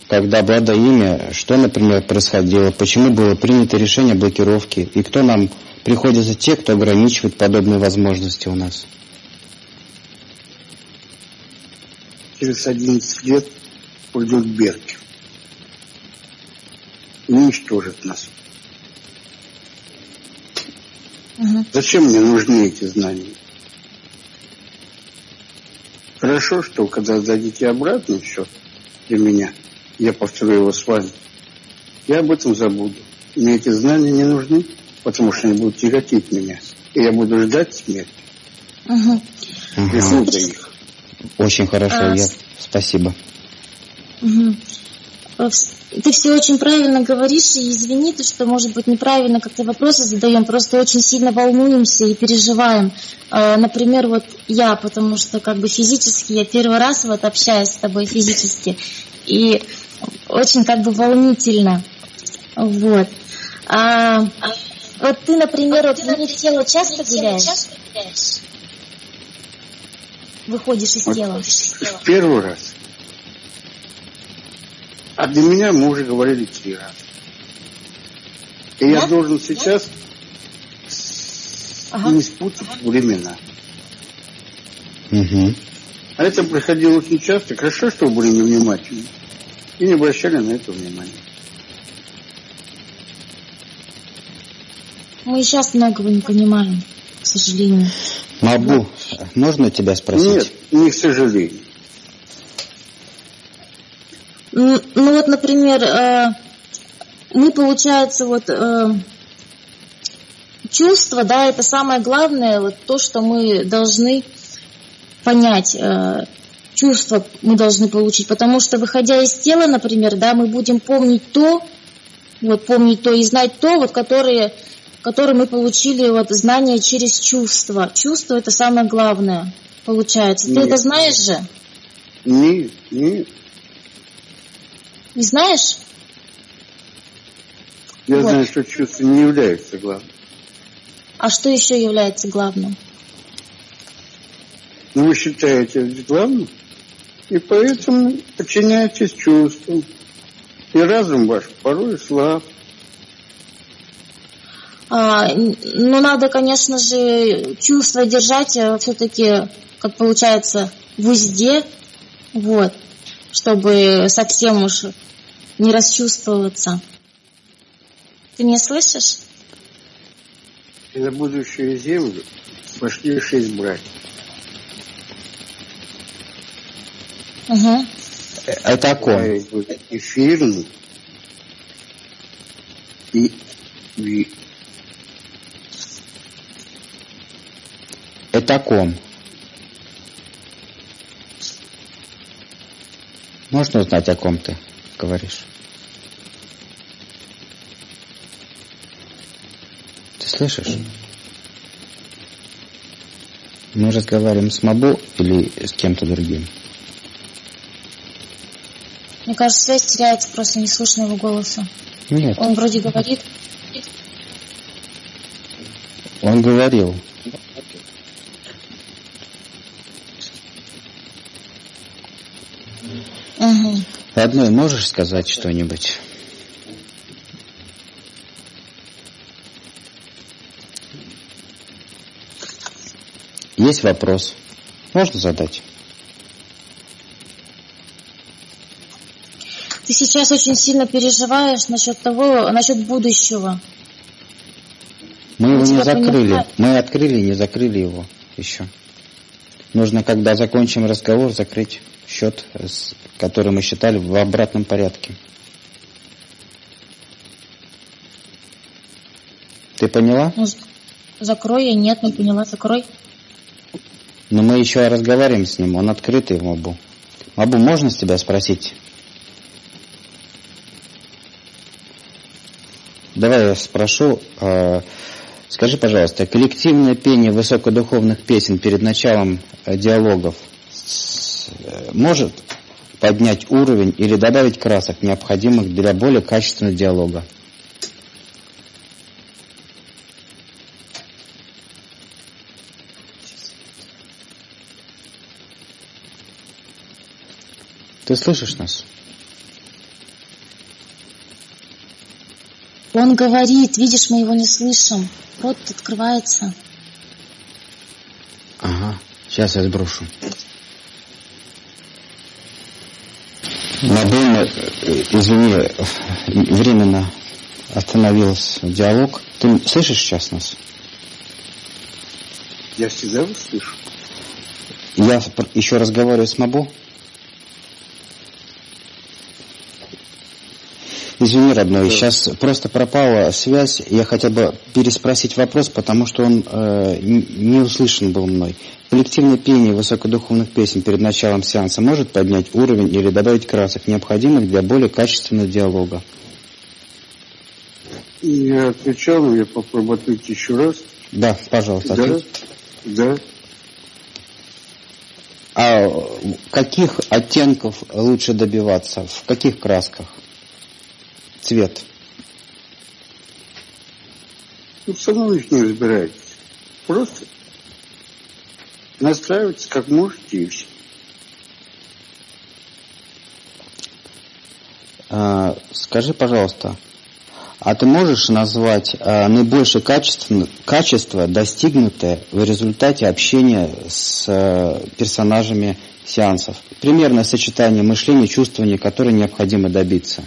когда Влада имя, что, например, происходило, почему было принято решение блокировки, и кто нам приходится те, кто ограничивает подобные возможности у нас. Через 11 лет уйдет Берки. И уничтожит нас. Угу. Зачем мне нужны эти знания? Хорошо, что когда сдадите обратно все для меня, я повторю его с вами, я об этом забуду. Мне эти знания не нужны, потому что они будут тяготить меня. И я буду ждать смерти. Угу. Угу. их. Очень хорошо, а, я... Спасибо. Угу. Ты все очень правильно говоришь, и извини, то, что, может быть, неправильно как-то вопросы задаем, просто очень сильно волнуемся и переживаем. А, например, вот я, потому что как бы физически, я первый раз вот общаюсь с тобой физически, и очень как бы волнительно. Вот. А, вот ты, например, вот вне тела часто гуляешь? Выходишь из тела? Первый раз. А для меня мы уже говорили три раза. И да? я должен сейчас ага. не спутать времена. Угу. А это происходило очень часто. Хорошо, что были невнимательны. И не обращали на это внимания. Мы сейчас многого не понимаем, к сожалению. Мабу, да. можно тебя спросить? Нет, не к сожалению. Ну вот, например, э, мы, получается, вот э, чувство, да, это самое главное, вот то, что мы должны понять, э, чувство мы должны получить, потому что, выходя из тела, например, да, мы будем помнить то, вот помнить то и знать то, вот, которые, которые мы получили, вот, знания через чувство. Чувство – это самое главное, получается. Нет. Ты это знаешь же? Нет, нет. Не знаешь? Я вот. знаю, что чувство не является главным. А что еще является главным? Ну, вы считаете это главным? И поэтому подчиняйтесь чувствам. И разум ваш порой слаб. А, ну, надо, конечно же, чувства держать э, все-таки, как получается, в узде, вот, чтобы совсем уж не расчувствоваться. Ты меня слышишь? И на будущую землю пошли шесть братьев. Угу. Это о ком? Эфирный и ви. Это о ком? Можно узнать, о ком ты? говоришь? Ты слышишь? Мы разговариваем с Мабу или с кем-то другим? Мне кажется, связь теряется, просто не слышно его голоса. Нет. Он вроде говорит. Он говорил. Угу. Родной, можешь сказать что-нибудь? Есть вопрос? Можно задать? Ты сейчас очень сильно переживаешь насчет того, насчет будущего. Мы его не закрыли. Понимает. Мы открыли и не закрыли его еще. Нужно, когда закончим разговор, закрыть счет, который мы считали в обратном порядке. Ты поняла? Ну, закрой я нет, не поняла, закрой. Но мы еще разговариваем с ним, он открытый Мабу. Мабу, можно с тебя спросить? Давай я спрошу. Э, скажи, пожалуйста, коллективное пение высокодуховных песен перед началом э, диалогов может поднять уровень или добавить красок, необходимых для более качественного диалога. Ты слышишь нас? Он говорит, видишь, мы его не слышим. Рот открывается. Ага, сейчас я сброшу. Мадонна, э, извини, временно остановился диалог. Ты слышишь сейчас нас? Я всегда вас слышу. Я еще разговариваю с Мабу. Извини, родной, сейчас просто пропала связь. Я хотел бы переспросить вопрос, потому что он э, не услышан был мной. Коллективное пение высокодуховных песен перед началом сеанса может поднять уровень или добавить красок, необходимых для более качественного диалога? Я отвечал, я попробую ответить еще раз. Да, пожалуйста, ответь. Да, да. А каких оттенков лучше добиваться? В каких красках? Цвет. Ну, со мной не разбирайтесь. Просто настраивайтесь как можете и все. А, скажи, пожалуйста, а ты можешь назвать э, наибольшее качество, качество, достигнутое в результате общения с э, персонажами сеансов? Примерное сочетание мышления, чувствования, которое необходимо добиться.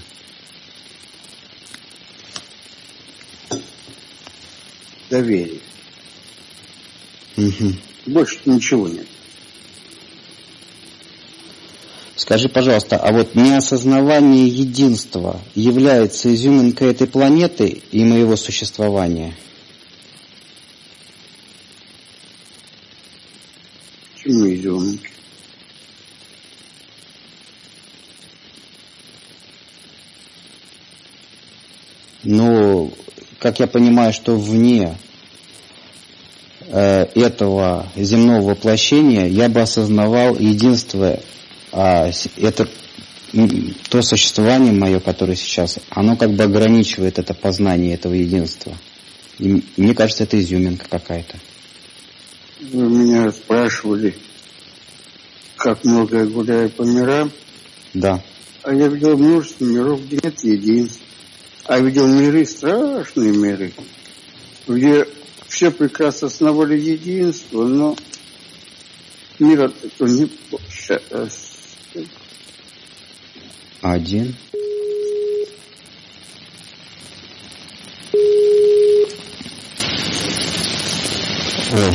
Доверие. Угу. Больше ничего нет. Скажи, пожалуйста, а вот неосознавание единства является изюминкой этой планеты и моего существования? Почему изюминкой? Ну, как я понимаю, что вне этого земного воплощения я бы осознавал единство а это то существование мое, которое сейчас, оно как бы ограничивает это познание этого единства. И мне кажется, это изюминка какая-то. Вы меня спрашивали, как много я гуляю по мирам. Да. А я видел множество миров, где нет единства. А видел миры, страшные миры, где все прекрасно основали единство, но мира это не один. О.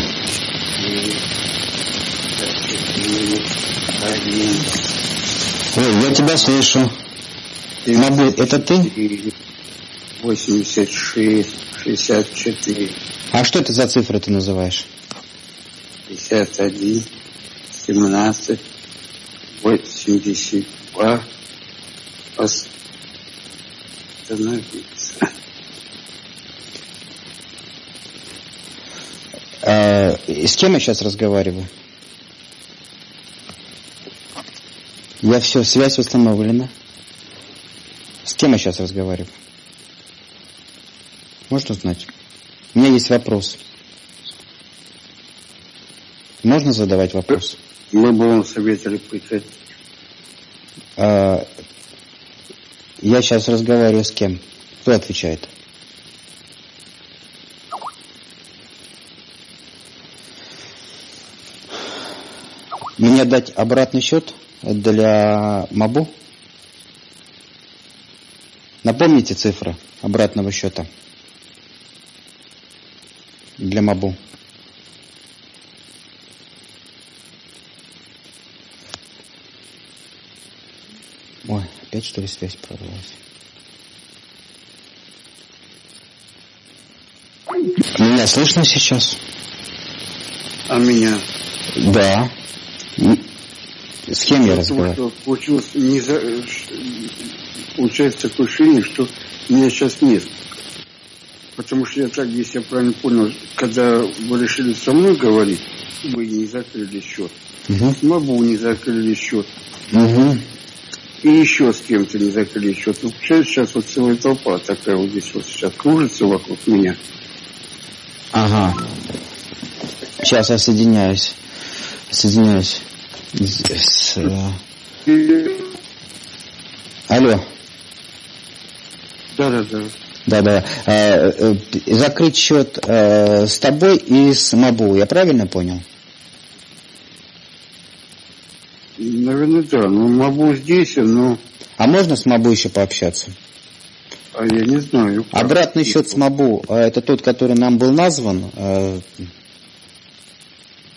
Ой, я тебя слышу. Это ты? 86, 64. А что это за цифры ты называешь? 51, 17, 82, остановиться. А, с кем я сейчас разговариваю? Я все, связь установлена. С кем я сейчас разговариваю? Можно узнать? У меня есть вопрос. Можно задавать вопрос? Мы бы вам советовали прекратить. А, я сейчас разговариваю с кем? Кто отвечает? Мне дать обратный счет для Мабу? Напомните цифры обратного счета для Мабу. Ой, опять что ли связь прорвалась? Меня слышно сейчас? А меня? Да. С кем я разговариваю? Получилось не за... Получается такое ощущение, что меня сейчас нет. Потому что я так, если я правильно понял, когда вы решили со мной говорить, вы не закрыли счет. Угу. С Мабу не закрыли счет. Угу. И еще с кем-то не закрыли счет. Ну, сейчас вот целая толпа такая вот здесь вот сейчас кружится вокруг меня. Ага. Сейчас я соединяюсь. Соединяюсь. С, э... Алло. Да, да, да. Да, да. Э, э, закрыть счет э, с тобой и с Мабу, я правильно понял? Наверное, да. Ну, Мабу здесь, но... А можно с Мабу еще пообщаться? А я не знаю. Обратный счет с Мабу, это тот, который нам был назван?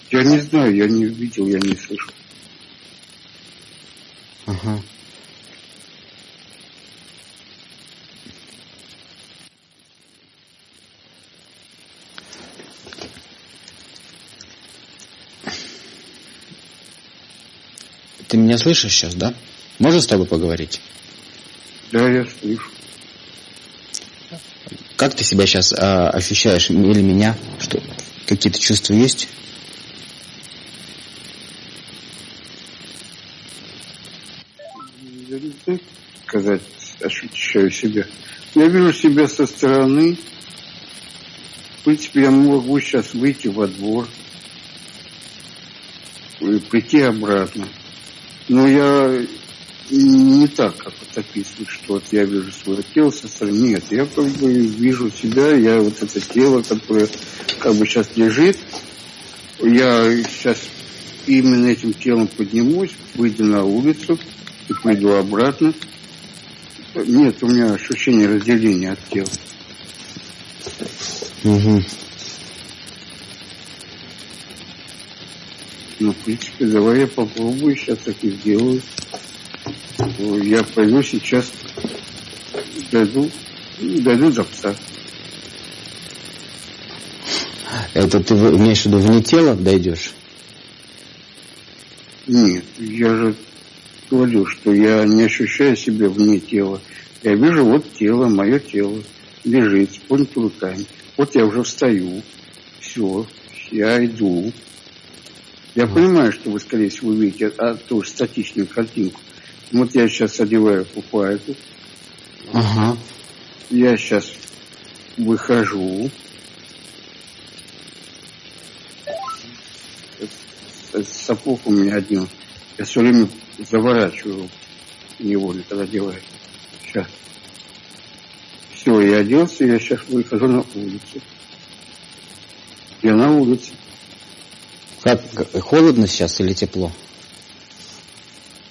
Я не знаю, я не видел, я не слышал. Ага. Ты меня слышишь сейчас, да? Можно с тобой поговорить? Да, я слышу. Как ты себя сейчас а, ощущаешь? Или меня? Что, какие-то чувства есть? Я не знаю, сказать, ощущаю себя. Я вижу себя со стороны. В принципе, я могу сейчас выйти во двор и прийти обратно. Но я не так, как вот описывают, что вот я вижу свое тело со стороны. Нет, я как бы вижу себя, я вот это тело, которое как бы сейчас лежит, я сейчас именно этим телом поднимусь, выйду на улицу и пойду обратно. Нет у меня ощущения разделения от тела. Угу. Ну, в принципе, давай я попробую, сейчас так и сделаю. Я пойду сейчас, дойду, дойду до пса. Это ты имеешь в виду вне тела дойдешь? Нет, я же говорю, что я не ощущаю себя вне тела. Я вижу, вот тело, мое тело лежит с поднятыми руками. Вот я уже встаю. Все, я иду. Я понимаю, что вы, скорее всего, видите а, ту же статичную картинку. Вот я сейчас одеваю фуфайку. Ага. Я сейчас выхожу. Сапог у меня один. Я все время заворачиваю невольно, когда одеваю. Сейчас. Все, я оделся, я сейчас выхожу на улицу. Я на улице. Как, холодно сейчас или тепло?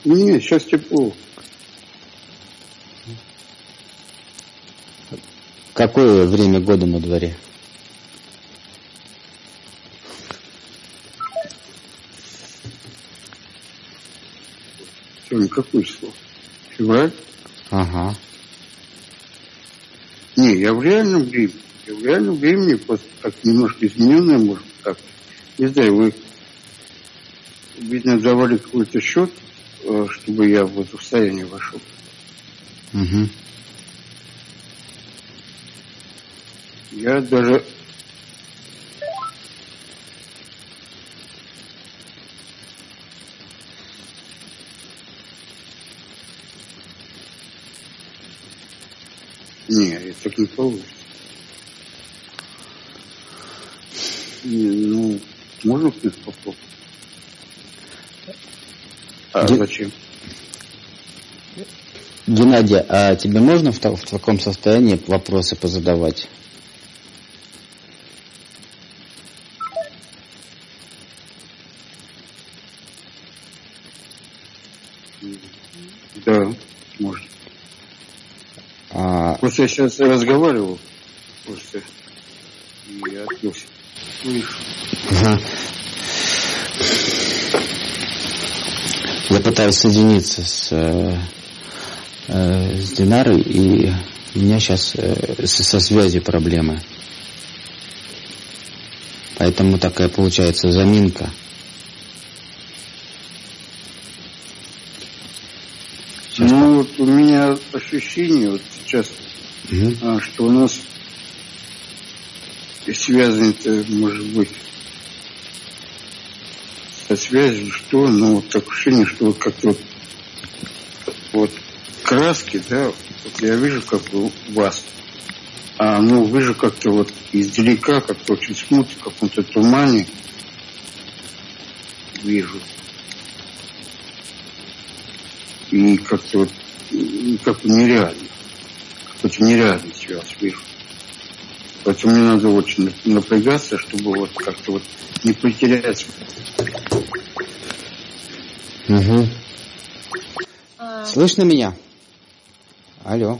Нет, сейчас тепло. Какое время года на дворе? Сегодня какое число? Февраль? Ага. Не, я в реальном времени. Я в реальном времени просто как немножко измененное, может, как. Не знаю, вы видно, давали какой-то счет, э, чтобы я в это состояние вошел. Угу. Я даже Не, так не получится. Не, ну, можно ты попробовать? А Ге- зачем? Геннадий, а тебе можно в, в таком состоянии вопросы позадавать? Да, можно. А, Просто я сейчас разговаривал, просто и я отвлекся. Слышу. Ага. Я пытаюсь соединиться с, э, э, с Динарой, и у меня сейчас э, со, связью проблемы. Поэтому такая получается заминка. Сейчас Ну, вот у меня ощущение вот сейчас, а, что у нас связано-то, может быть, со связью, что, ну, вот такое ощущение, что вот как-то вот, вот краски, да, вот я вижу как бы вас, а ну, вижу как-то вот издалека, как-то очень смутно, в каком-то тумане вижу. И как-то вот, м, как нереально. какой-то нереальный связь вижу. Поэтому мне надо очень напрягаться, чтобы вот как-то вот не потерять. Угу. Слышно меня? Алло.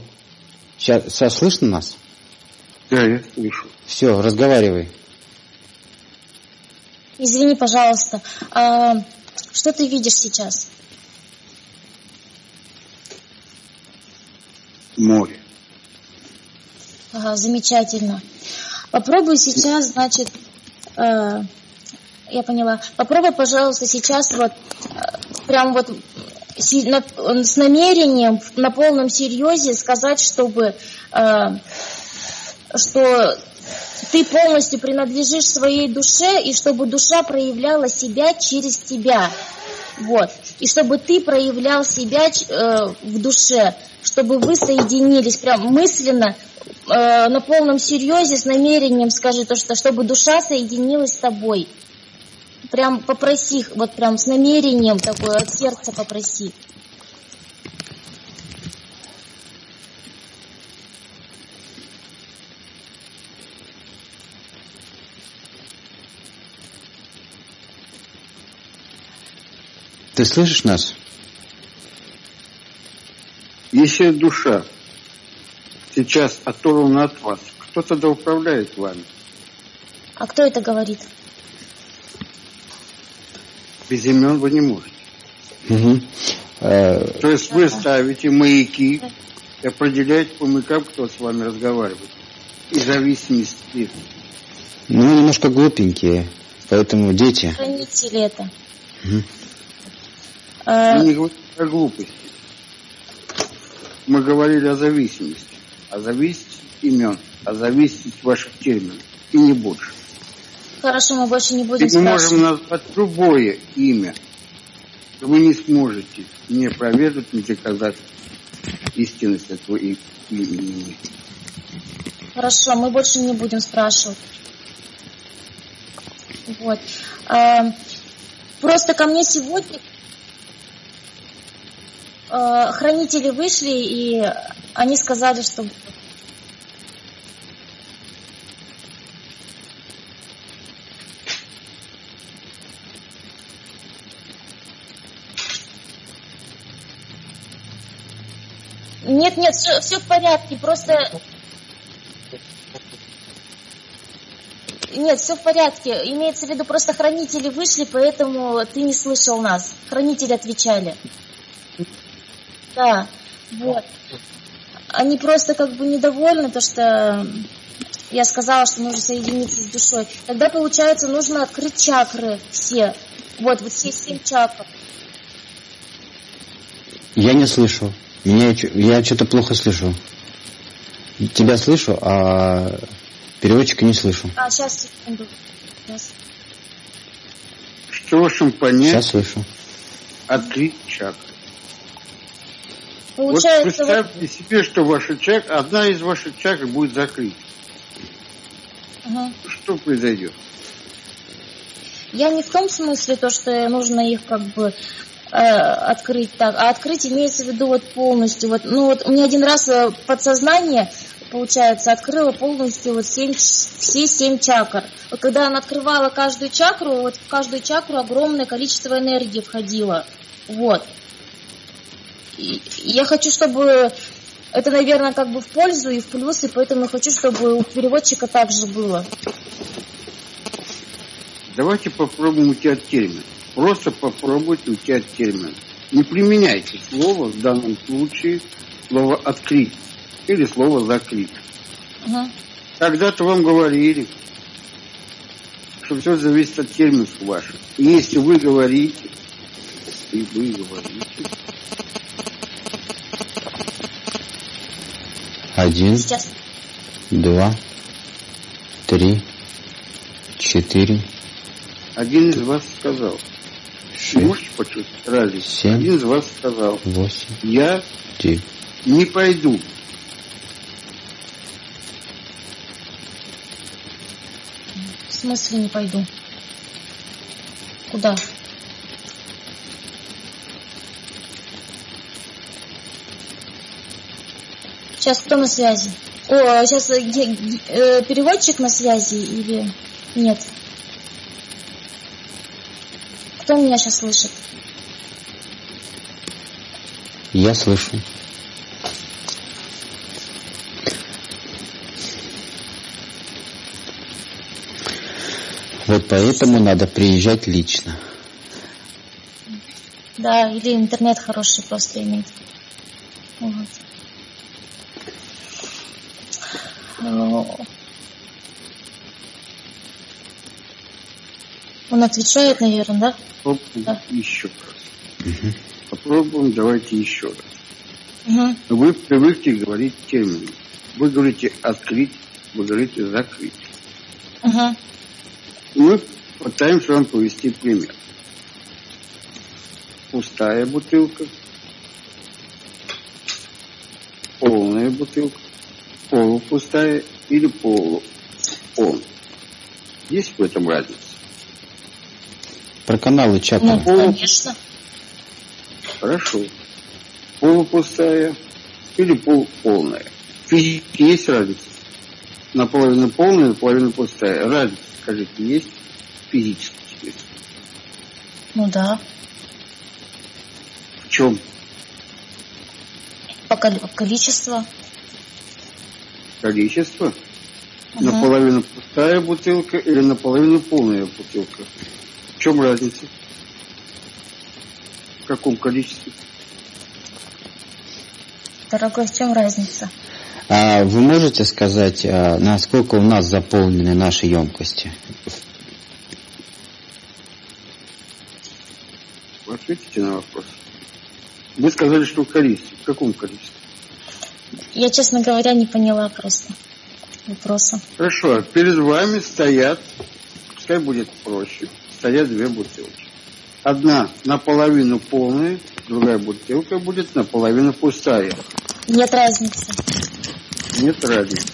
Сейчас, сейчас слышно нас? Да, я слышу. Все, разговаривай. Извини, пожалуйста. А, что ты видишь сейчас? Море. Ага, замечательно. Попробуй сейчас, значит, э, я поняла. Попробуй, пожалуйста, сейчас вот э, прям вот с намерением на полном серьезе сказать, чтобы э, что ты полностью принадлежишь своей душе, и чтобы душа проявляла себя через тебя. Вот. И чтобы ты проявлял себя э, в душе, чтобы вы соединились прям мысленно, э, на полном серьезе, с намерением скажи то, что чтобы душа соединилась с тобой. Прям попроси, вот прям с намерением такое, от сердца попроси. Ты слышишь нас? Если душа сейчас оторвана от вас, кто тогда управляет вами? А кто это говорит? Без имен вы не можете. Угу. То есть вы ставите маяки и определяете по маякам, кто с вами разговаривает. И зависимости. Ну, немножко глупенькие, поэтому дети. Хранители это. Угу. Мы не говорим о глупости. Мы говорили о зависимости. О зависимости имен, о зависимости ваших терминов. И не больше. Хорошо, мы больше не будем и мы можем назвать любое имя. Вы не сможете не проверить, не доказать истинность этого имени. Хорошо, мы больше не будем спрашивать. Вот. А, просто ко мне сегодня э, хранители вышли, и они сказали, что Нет, все, все в порядке, просто... Нет, все в порядке. Имеется в виду, просто хранители вышли, поэтому ты не слышал нас. Хранители отвечали. Да, вот. Они просто как бы недовольны, то что я сказала, что нужно соединиться с душой. Тогда, получается, нужно открыть чакры все. Вот, вот все семь чакр. Я не слышу. Меня, я что-то плохо слышу. Тебя слышу, а переводчика не слышу. А, сейчас, секунду. Сейчас. Что вашим понять? Сейчас слышу. Чакры. Получается, вот представьте вот... себе, что ваша чак, одна из ваших чакр будет закрыта. Ага. Что произойдет? Я не в том смысле, то, что нужно их как бы открыть так, а открыть имеется в виду вот полностью. Вот, ну вот у меня один раз э, подсознание, получается, открыло полностью вот семь, все семь чакр. Когда она открывала каждую чакру, вот в каждую чакру огромное количество энергии входило. Вот я хочу, чтобы это, наверное, как бы в пользу и в плюс, и поэтому я хочу, чтобы у переводчика также было. Давайте попробуем уйти от термина. Просто попробуйте уйти от термина. Не применяйте слово в данном случае, слово «открыть» или слово «закрыть». Угу. Когда-то вам говорили, что все зависит от терминов ваших. И если вы говорите, и вы говорите, Один, Сейчас. два, три, четыре. Один из вас сказал. Шесть. Можете почувствовать разницу? Семь. Один из вас сказал. Восемь. Я Девять. не пойду. В смысле не пойду? Куда? Сейчас кто на связи? О, сейчас э, э, переводчик на связи или нет? Кто меня сейчас слышит? Я слышу. Вот поэтому надо приезжать лично. Да, или интернет хороший просто иметь. Вот. Он отвечает, наверное, да? Попробуем да. еще раз. Угу. Попробуем, давайте еще раз. Угу. Вы привыкли говорить термины. Вы говорите открыть, вы говорите закрыть. Угу. Мы пытаемся вам повести пример. Пустая бутылка, полная бутылка, полупустая или полуполная. Есть в этом разница? Про каналы чакры. Ну, конечно. Хорошо. Полупустая или полуполная. Физически есть разница? Наполовину полная, наполовину пустая. Разница, скажите, есть физический смысл? Ну да. В чем? По количеству. Количество? Угу. Наполовину пустая бутылка или наполовину полная бутылка? В чем разница? В каком количестве? Дорогой, в чем разница? А вы можете сказать, а, насколько у нас заполнены наши емкости? Ответите на вопрос. Вы сказали, что в количестве. В каком количестве? Я, честно говоря, не поняла просто вопроса. Хорошо. Перед вами стоят, пускай будет проще, стоят две бутылки. Одна наполовину полная, другая бутылка будет наполовину пустая. Нет разницы. Нет разницы.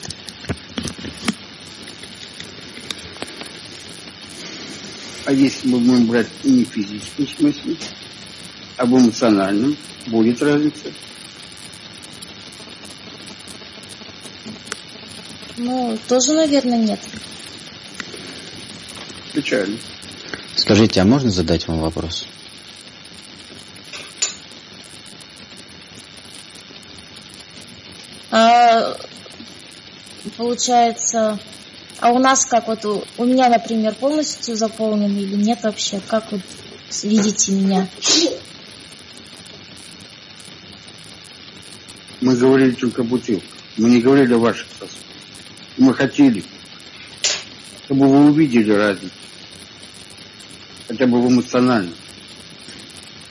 А если мы будем брать не в физическом смысле, а в эмоциональном, будет разница. Ну, тоже, наверное, нет. Печально. Скажите, а можно задать вам вопрос? А, получается, а у нас как вот, у, у меня, например, полностью заполнен или нет вообще? Как вот видите меня? Мы говорили только о бутылках. Мы не говорили о ваших сосудах. Мы хотели, чтобы вы увидели разницу хотя бы в эмоциональном.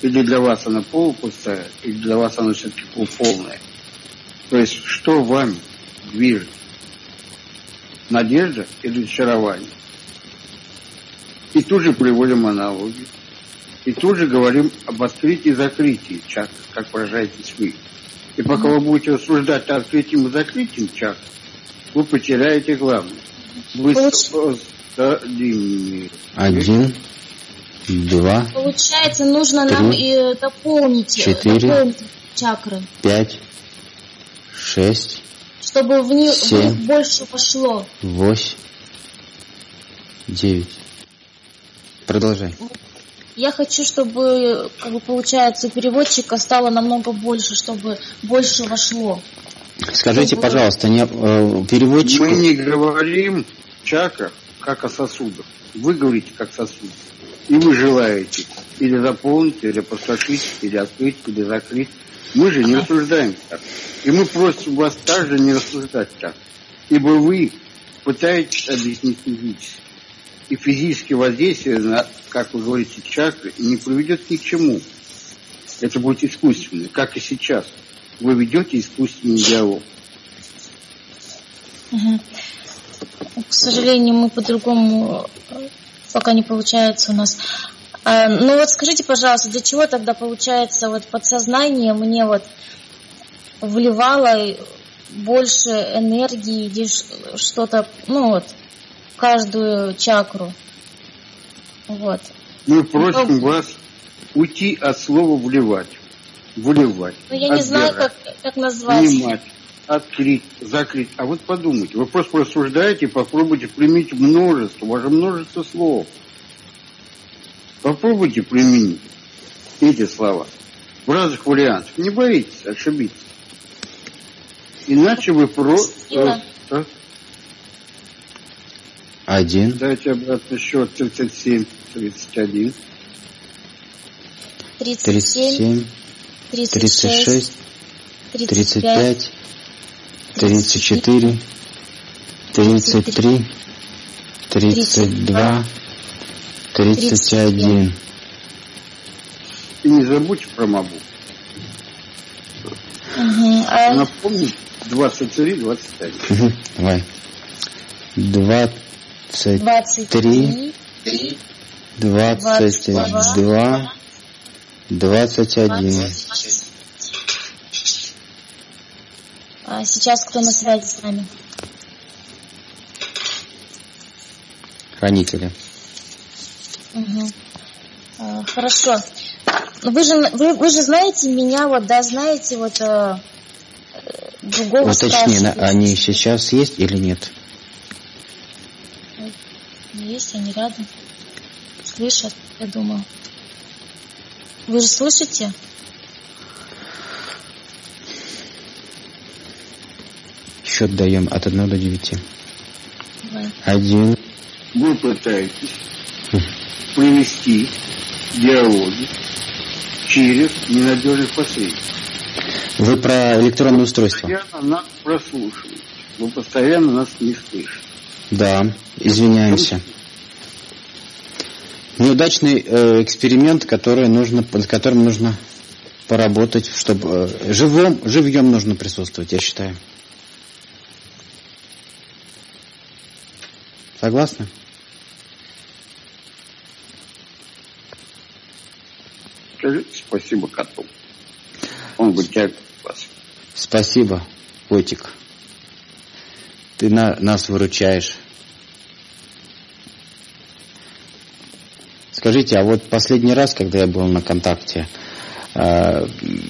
Или для вас она полупустая, или для вас она все-таки полная. То есть, что вами движет? Надежда или очарование? И тут же приводим аналогию. И тут же говорим об открытии и закрытии чакр, как выражаетесь вы. И пока вы будете рассуждать о открытием и закрытием чакр, вы потеряете главное. Вы Один. Два. Получается, нужно три, нам и дополнить, четыре, дополнить чакры. Пять. Шесть. Чтобы в них, в них больше пошло. Восемь. Девять. Продолжай. Я хочу, чтобы, как бы, получается, переводчика стало намного больше, чтобы больше вошло. Скажите, чтобы... пожалуйста, не, э, переводчик... Мы не говорим чакра как о сосудах. Вы говорите как сосуд и вы желаете или заполнить, или посошить, или открыть, или закрыть. Мы же не рассуждаем так. И мы просим вас также не рассуждать так. Ибо вы пытаетесь объяснить физически. И физическое воздействие на, как вы говорите, чакры не приведет ни к чему. Это будет искусственно, как и сейчас. Вы ведете искусственный диалог. Угу. К сожалению, мы по-другому пока не получается у нас. А, ну вот скажите, пожалуйста, для чего тогда получается вот подсознание мне вот вливало больше энергии или что-то, ну вот, каждую чакру. Вот. Мы просим Но... вас уйти от слова вливать. Вливать. Ну я не знаю, как, как назвать. Внимать. Открыть, закрыть. А вот подумайте, вы просто рассуждаете, попробуйте применить множество, у вас же множество слов. Попробуйте применить эти слова в разных вариантах. Не боитесь ошибиться. Иначе вы просто... Один. Дайте обратно счет 37, 31. 37, 36, 35, 34, 33, 32, 31. И не забудьте про Мабу. Угу. А... Напомните, 23, 21. Угу. Давай. 23, 23 22, 21. А сейчас кто на связи с нами? Хранители. Угу. А, хорошо. Вы же, вы, вы же знаете меня, вот, да, знаете, вот, э, другого Уточни, на, они сейчас есть или нет? Есть, они рядом. Слышат, я думаю. Вы же слышите? Счет даем от 1 до 9. Давай. Один. Вы пытаетесь привести диалоги через ненадежных посредников. Вы про электронное устройство? Постоянно нас прослушиваете. Вы постоянно нас не слышите. Да, извиняемся. Неудачный э, эксперимент, который нужно, над которым нужно поработать, чтобы э, живом, живьем нужно присутствовать, я считаю. Согласны? Скажите спасибо коту. Он вытягивает вас. Спасибо, котик. Ты на, нас выручаешь. Скажите, а вот последний раз, когда я был на контакте, э,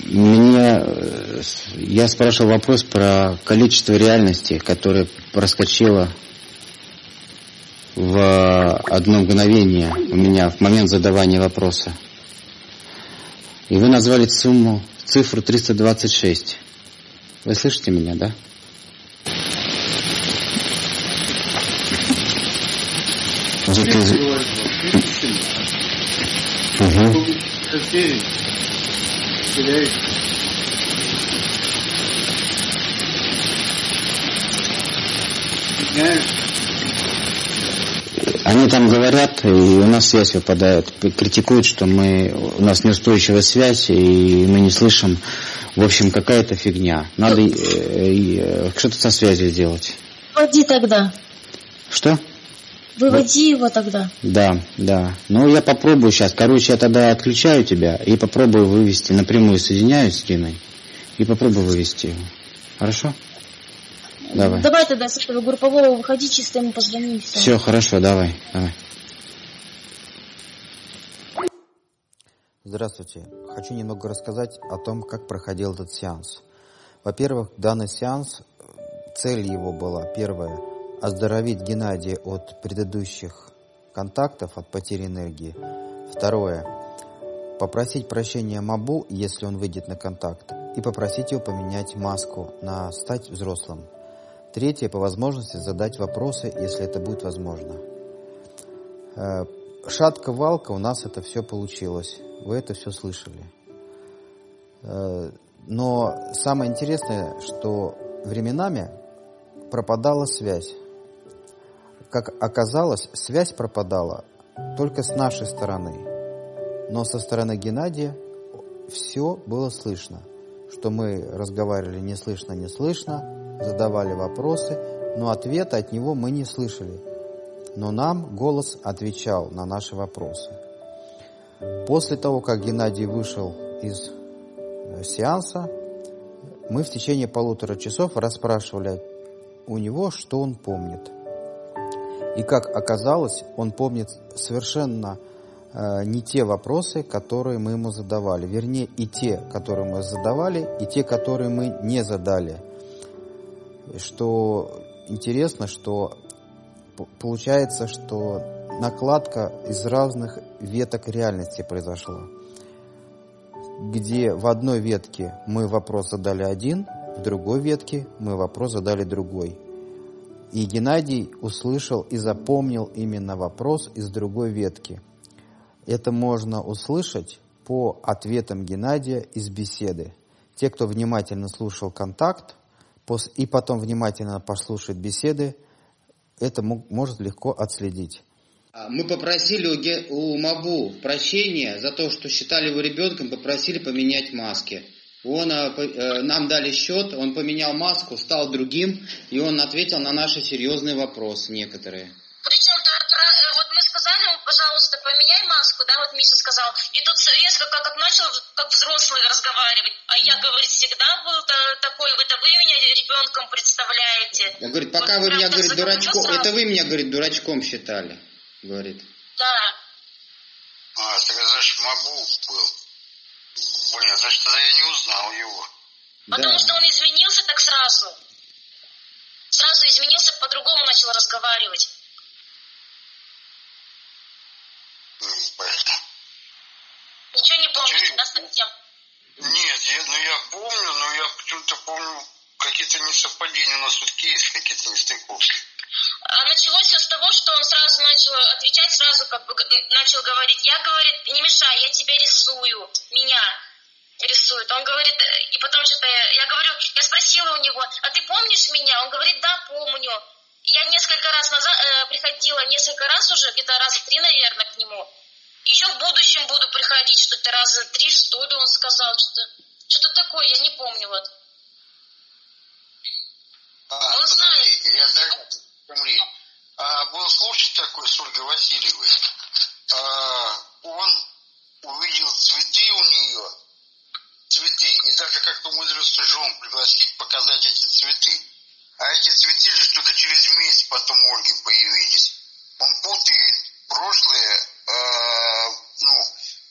мне э, я спрашивал вопрос про количество реальности, которое проскочило в одно мгновение у меня в момент задавания вопроса. И вы назвали сумму, цифру 326. Вы слышите меня, да? Из... Угу. Они там говорят, и у нас связь выпадает, критикуют, что мы, у нас неустойчивая связь, и мы не слышим. В общем, какая-то фигня. Надо э, э, что-то со связью сделать. Выводи тогда. Что? Выводи его тогда. Да, да. Ну, я попробую сейчас. Короче, я тогда отключаю тебя и попробую вывести. Напрямую соединяюсь с Риной и попробую вывести его. Хорошо? Давай. Давай тогда с этого группового выходи, чисто ему позвоним. Все. Все, хорошо, давай, давай. Здравствуйте. Хочу немного рассказать о том, как проходил этот сеанс. Во-первых, данный сеанс, цель его была, первое, оздоровить Геннадия от предыдущих контактов, от потери энергии. Второе, попросить прощения Мабу, если он выйдет на контакт, и попросить его поменять маску на стать взрослым. Третье, по возможности задать вопросы, если это будет возможно. Э, Шатка-валка, у нас это все получилось. Вы это все слышали. Э, но самое интересное, что временами пропадала связь. Как оказалось, связь пропадала только с нашей стороны. Но со стороны Геннадия все было слышно. Что мы разговаривали не слышно, не слышно, задавали вопросы, но ответа от него мы не слышали. Но нам голос отвечал на наши вопросы. После того, как Геннадий вышел из э, сеанса, мы в течение полутора часов расспрашивали у него, что он помнит. И как оказалось, он помнит совершенно э, не те вопросы, которые мы ему задавали. Вернее, и те, которые мы задавали, и те, которые мы не задали – что интересно, что получается, что накладка из разных веток реальности произошла. Где в одной ветке мы вопрос задали один, в другой ветке мы вопрос задали другой. И Геннадий услышал и запомнил именно вопрос из другой ветки. Это можно услышать по ответам Геннадия из беседы. Те, кто внимательно слушал контакт и потом внимательно послушает беседы, это может легко отследить. А, мы попросили у, Ге, у Мабу прощения за то, что считали его ребенком, попросили поменять маски. Он, э, э, нам дали счет, он поменял маску, стал другим, и он ответил на наши серьезные вопросы некоторые. Причем э, вот мы сказали, поменяй маску, да, вот Миша сказал, и тут резко как, как начал, как взрослый разговаривать, а я, говорит, всегда был такой, это вы меня ребенком представляете. Он говорит, пока вот вы меня, говорит, дурачком, это вы меня, говорит, дурачком считали, говорит. Да. А, так значит, Мабу был. Блин, значит, тогда я не узнал его. Потому да. что он изменился так сразу. Сразу изменился, по-другому начал разговаривать. Понятно. Ничего не помните, да, совсем? Нет, я, ну я помню, но я почему-то помню какие-то несовпадения у нас тут есть, какие-то нестыковки. А началось все с того, что он сразу начал отвечать, сразу как бы начал говорить, я, говорит, не мешай, я тебя рисую, меня рисует. Он говорит, и потом что-то, я говорю, я спросила у него, а ты помнишь меня? Он говорит, да, помню. Я несколько раз назад э, приходила, несколько раз уже, где-то раза три, наверное, к нему. Еще в будущем буду приходить, что-то раза три, что ли, он сказал, что-то, что-то такое, я не помню вот. А, он знает. Я помри. А, был случай такой с Ольгой Васильевой. А, он увидел цветы у нее, цветы, и даже как-то умудрился жен пригласить показать эти цветы. А эти же только через месяц потом Ольге появились. Он путает прошлое, э, ну,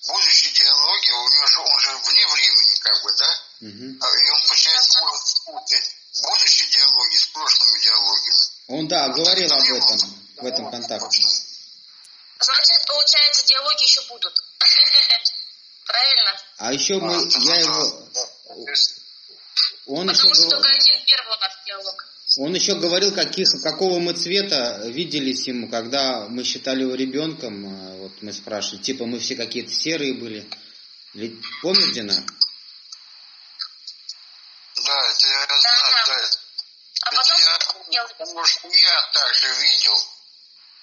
будущее диалоги, у него же, он же вне времени, как бы, да? Угу. И он, получается, может спутать будущие диалоги с прошлыми диалогами. Он, да, говорил об этом, в этом контакте. Значит, получается, диалоги еще будут. Правильно? А еще мы, я его... Он Потому еще что говорил... только один первый у нас диалог. Он еще говорил, каких, какого мы цвета виделись ему, когда мы считали его ребенком. а, Вот мы спрашивали, типа мы все какие-то серые были. Помнишь, Дина? Да, это я знаю, да. А Это потом я вспомнил. Потому что я также видел.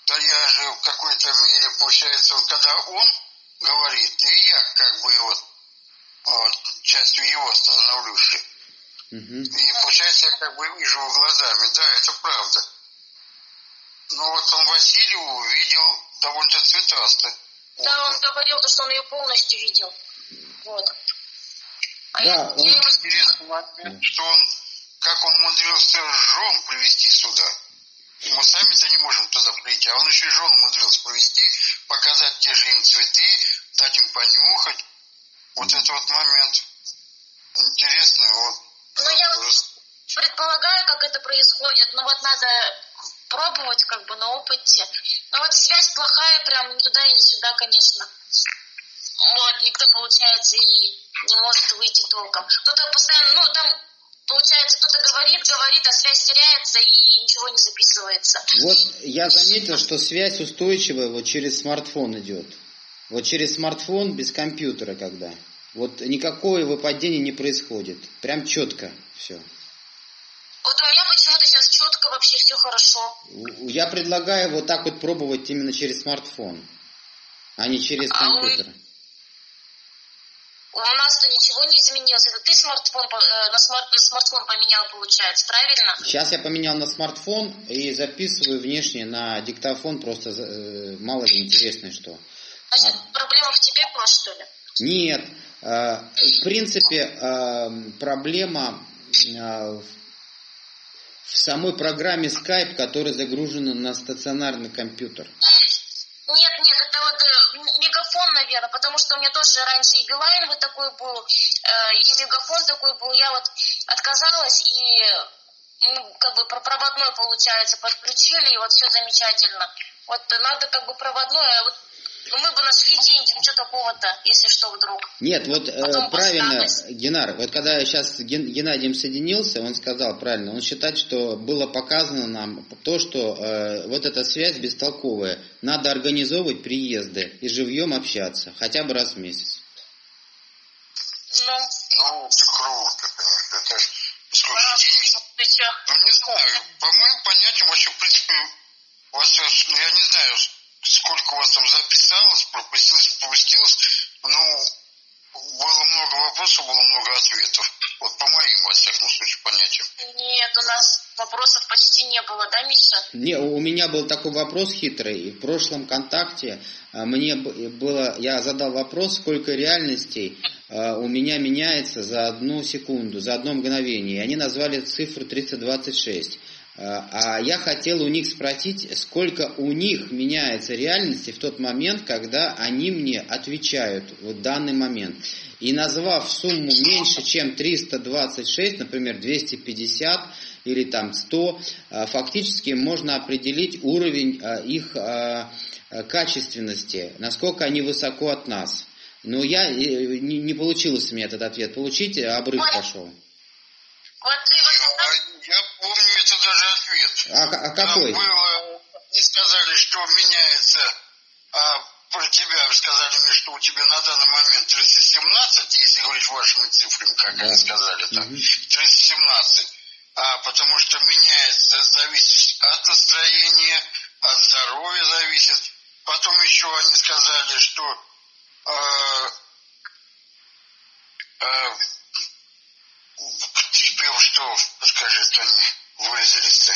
Да я же в какой-то мере, получается, вот когда он говорит, и я как бы вот, вот частью его становлюсь. Мгм. И получается, я как бы вижу его глазами. Да, это правда. Но вот он Васильеву видел довольно цветасто. Да, он говорил, что он ее полностью видел. Вот. А Да, я, он- я ему Интересный момент, что он, как он умудрился жен привести сюда. Мы сами-то не можем туда прийти, а он еще жен умудрился привести, показать те же им цветы, дать им понюхать. Вот это вот момент интересный. Вот. Ну, я вот предполагаю, как это происходит, но вот надо пробовать как бы на опыте. Но вот связь плохая, прям ни туда и ни сюда, конечно. Вот, никто, получается, и не может выйти толком. Кто-то постоянно, ну, там, получается, кто-то говорит, говорит, а связь теряется и ничего не записывается. Вот я заметил, что связь устойчивая вот через смартфон идет. Вот через смартфон без компьютера когда. Вот никакое выпадение не происходит. Прям четко все. Вот у меня почему-то сейчас четко вообще все хорошо. Я предлагаю вот так вот пробовать именно через смартфон, а не через А компьютер. У нас-то ничего не изменилось. Это ты смартфон, э, на, смарт- на смартфон поменял, получается, правильно? Сейчас я поменял на смартфон и записываю внешне на диктофон, просто э, мало ли интересное что. Значит, проблема в тебе была, что ли? Нет, э, в принципе э, проблема э, в самой программе Skype, которая загружена на стационарный компьютер. Нет, нет, это вот мегафон, наверное, потому что у меня тоже раньше и Билайн вот такой был, и мегафон такой был. Я вот отказалась, и ну, как бы про проводной, получается, подключили, и вот все замечательно. Вот надо как бы проводное, вот ну, мы бы нашли деньги, ну что такого-то, если что вдруг. Нет, вот э, правильно, Геннар, вот когда сейчас с Ген, Геннадием соединился, он сказал правильно, он считает, что было показано нам то, что э, вот эта связь бестолковая, надо организовывать приезды и живьем общаться, хотя бы раз в месяц. Ну, ну это круто, конечно, это сколько денег. Ну, не знаю, по моим понятиям, вообще, в принципе, у вас, ну, я не знаю, сколько у вас там записалось, пропустилось, пропустилось, ну, было много вопросов, было много ответов. Вот по моим, во всяком случае, понятиям. Нет, у нас вопросов почти не было, да, Миша? Не, у меня был такой вопрос хитрый. В прошлом контакте а, мне было, я задал вопрос, сколько реальностей а, у меня меняется за одну секунду, за одно мгновение. И они назвали цифру 326. А я хотел у них спросить, сколько у них меняется реальности в тот момент, когда они мне отвечают в данный момент. И назвав сумму меньше, чем 326, например, 250 или там 100, а, фактически можно определить уровень а, их а, качественности, насколько они высоко от нас. Но я, э, не, не получилось у меня этот ответ получить, обрыв пошел. Вот я помню даже ответ. А, а какой? Там было, они сказали, что меняется, а про тебя сказали мне, что у тебя на данный момент 317, если говорить вашими цифрами, как да. они сказали, там, угу. 317. А, потому что меняется, зависит от настроения, от здоровья зависит. Потом еще они сказали, что э, э, что, скажи, что они выразились-то?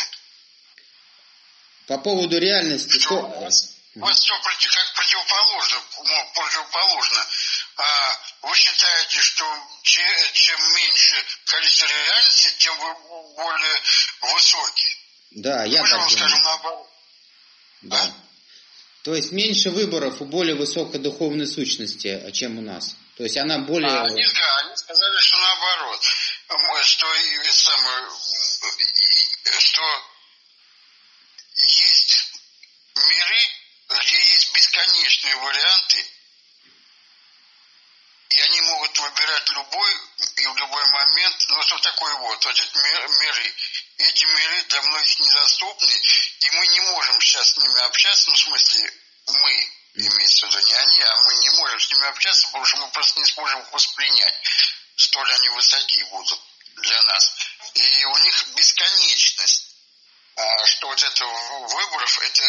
По поводу реальности, что... У вас, вас все как противоположно, ну, противоположно. А вы считаете, что чем, меньше количество реальности, тем вы более высокий? Да, я Можно так думаю. скажем наоборот? Да. А? То есть меньше выборов у более высокой духовной сущности, чем у нас. То есть она более... А, они, да, они сказали, что наоборот что, самое, что есть миры, где есть бесконечные варианты, и они могут выбирать любой и в любой момент, ну что такое вот, вот эти миры. Эти миры для многих недоступны, и мы не можем сейчас с ними общаться, ну в смысле мы, имеется в виду не они, а мы не можем с ними общаться, потому что мы просто не сможем их воспринять. Столь они высоки будут для нас. И у них бесконечность. А что вот это выборов, это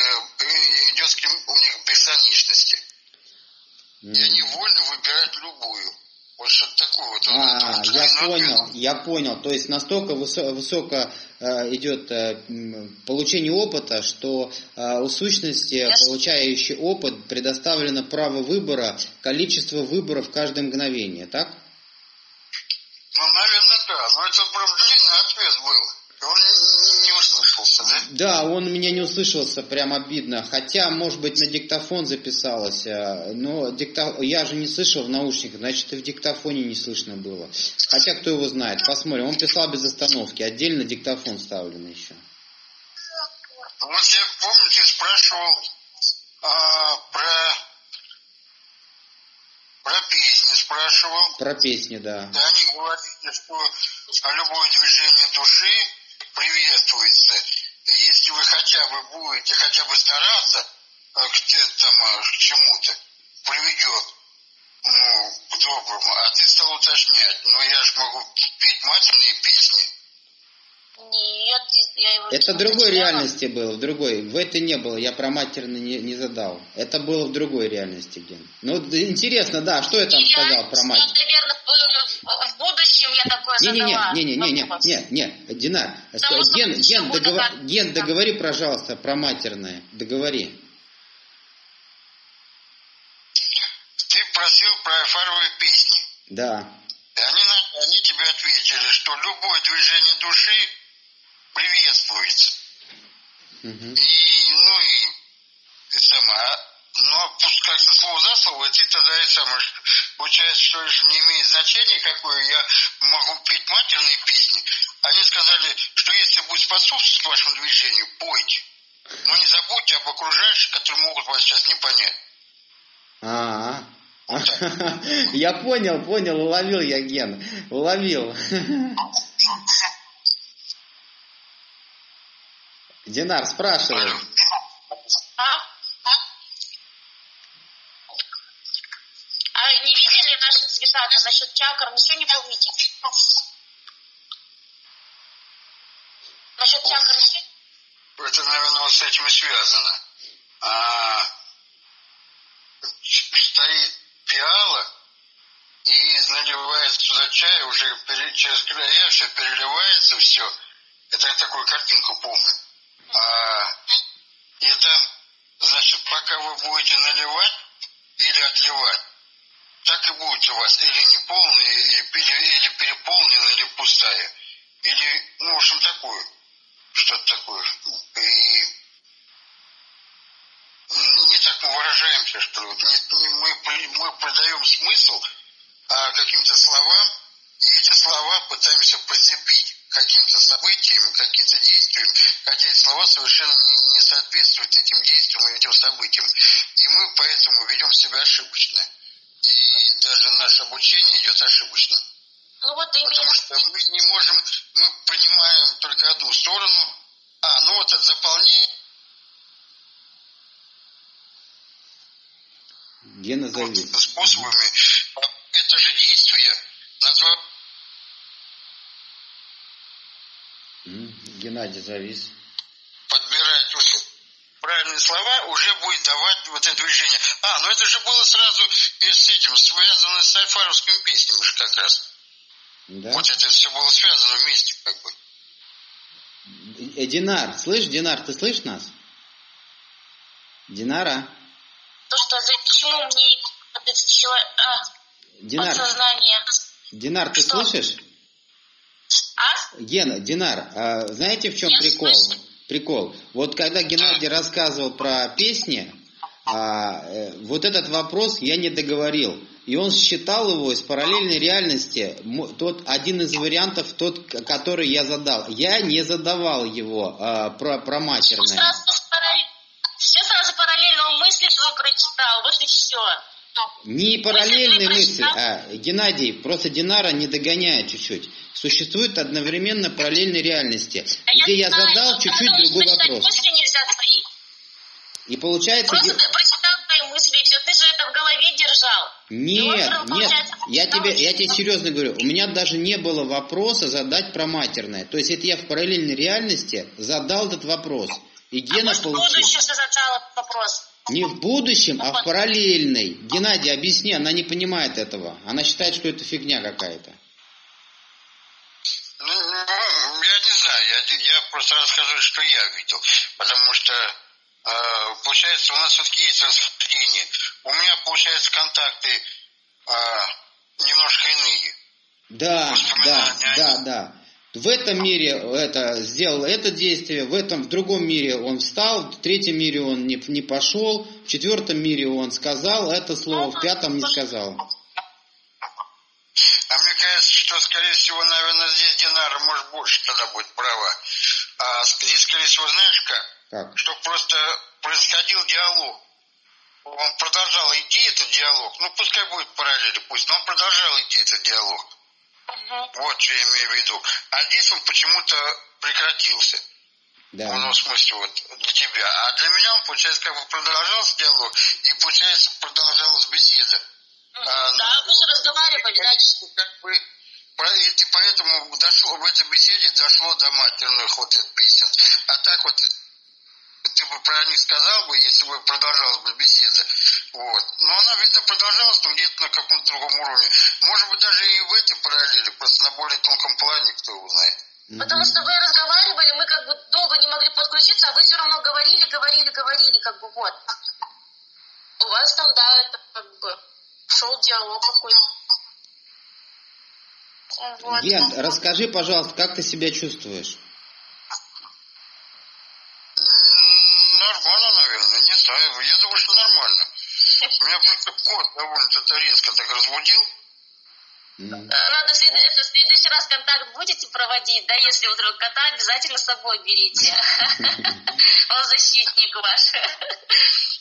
идет к ним, у них бесконечности. Mm. И они вольны выбирать любую. Вот что такое вот. А, вот, я понял, я понял. То есть настолько высоко, высоко э, идет э, получение опыта, что э, у сущности, я... получающей опыт, предоставлено право выбора, количество выборов каждое мгновение, так? Ну, наверное, да. Но это прям длинный ответ был. Он не, не услышался, да? Да, он меня не услышался, прям обидно. Хотя, может быть, на диктофон записалось. А, но дикта... я же не слышал в наушниках, значит, и в диктофоне не слышно было. Хотя, кто его знает, посмотрим. Он писал без остановки, отдельно диктофон вставлен еще. Вот я, помните, спрашивал а, про про песни спрашивал. Про песни, да. Да, они говорили, что любое движение души приветствуется. Если вы хотя бы будете хотя бы стараться э, к, там, э, к чему-то, приведет ну, к доброму. А ты стал уточнять. Но я же могу петь матерные песни. Нет, я его Это в другой реальности было, в другой. В этой не было, я про матерный не, не задал. Это было в другой реальности, Ген. Ну, интересно, да, что я там я, сказал про мать? наверное, в будущем я такое не, задала. Не, не, не, не, не, не, не, не, Дина, Ген, Ген, договор, Ген, договори, пожалуйста, про матерное, договори. Ты просил про фаровые песни. Да. И они, они тебе ответили, что любое движение души приветствуется. Угу. И, ну и, и сама, но как слово за слово, ты тогда и сам, получается, что это не имеет значения, какое я могу петь матерные песни. Они сказали, что если будет способствовать вашему движению, пойте. Но не забудьте об окружающих, которые могут вас сейчас не понять. А, я понял, понял, уловил я, Ген, уловил. Динар спрашивает. А? А не видели наши цвета насчет чакр? Ничего не помните? Насчет чакр Это, наверное, вот с этим и связано. А, стоит пиала и наливается туда чай, уже через края все переливается, все. Это я такую картинку помню. А, там, значит, пока вы будете наливать или отливать, так и будет у вас или неполная, или, или, переполненная, или пустая. Или, ну, в общем, такое. Что-то такое. И не так мы выражаемся, что не, не, мы, мы придаем смысл а, каким-то словам, и эти слова пытаемся прицепить каким-то событиям, каким-то действиям, хотя эти слова совершенно не, соответствуют этим действиям и этим событиям. И мы поэтому ведем себя ошибочно. И даже наше обучение идет ошибочно. Ну вот именно. Потому что мы не можем, мы понимаем только одну сторону. А, ну вот это заполнение. Гена завис. Вот, способами. Это же действие назвал Геннадий завис. Подбирать вот правильные слова уже будет давать вот это движение. А, ну это же было сразу и с этим, связано с альфаровскими песнями же как раз. Да? Вот это все было связано вместе как бы. Э, Динар, слышь, Динар, ты слышишь нас? Динара? То, что почему мне а, Динар, подсознание. Динар, ты Что? слышишь? А? Гена, Динар, а знаете в чем Я прикол? слышу. Прикол. Вот когда Геннадий рассказывал про песни, а, э, вот этот вопрос я не договорил. И он считал его из параллельной реальности, тот один из вариантов, тот, который я задал. Я не задавал его а, про, про матерное. сразу параллель- Все сразу параллельно мысли свою прочитал. Вот и все. Не параллельные мысли, а Геннадий, просто Динара не догоняет чуть-чуть. Существует одновременно параллельные реальности, где я знаю, задал чуть-чуть другой вопрос. мысли нельзя свои. И получается... Просто ты прочитал твои мысли, все. Ты же это в голове держал. Нет, нет, я тебе, я тебе серьезно говорю, у меня даже не было вопроса задать про матерное. То есть это я в параллельной реальности задал этот вопрос. И Гена Может, в получил. будущем ты задал этот вопрос. Не в будущем, а в параллельной. Геннадий, объясни, она не понимает этого. Она считает, что это фигня какая-то. Я, я просто расскажу, что я видел. Потому что, э, получается, у нас все-таки есть расхождение. У меня, получается, контакты э, немножко иные. Да, да, да, да. В этом мире это сделал это действие, в этом в другом мире он встал, в третьем мире он не, не пошел, в четвертом мире он сказал это слово, в пятом не сказал. Кажется, что, скорее всего, наверное, здесь Динара, может, больше тогда будет права. А здесь, скорее всего, знаешь как? Как? Что просто происходил диалог. Он продолжал идти, этот диалог. Ну, пускай будет параллели, пусть, но он продолжал идти, этот диалог. Мгм. Вот что я имею в виду. А здесь он почему-то прекратился. Да. Ну, в смысле, вот для тебя. А для меня он, получается, как бы продолжался диалог, и, получается, продолжалась беседа. А, Да, вы же разговаривали. Как бы, и ты поэтому дошло, в этой беседе дошло до матерных вот этих песен. А так вот, ты бы про них сказал бы, если бы продолжалась бы беседа. Вот. Но она, видно, продолжалась, но где-то на каком-то другом уровне. Может быть, даже и в этой параллели, просто на более тонком плане, кто его знает. Потому что вы разговаривали, мы как бы долго не могли подключиться, а вы все равно говорили, говорили, говорили, как бы вот. У вас там, да, это как бы шел диалог какой-то. Вот. Ген, расскажи, пожалуйста, как ты себя чувствуешь? Нормально, наверное, не знаю. Я думаю, что нормально. Меня просто кот довольно-то резко так разбудил. Надо след... это, в следующий раз контакт будете проводить, да, если вдруг кота обязательно с собой берите. Он защитник ваш.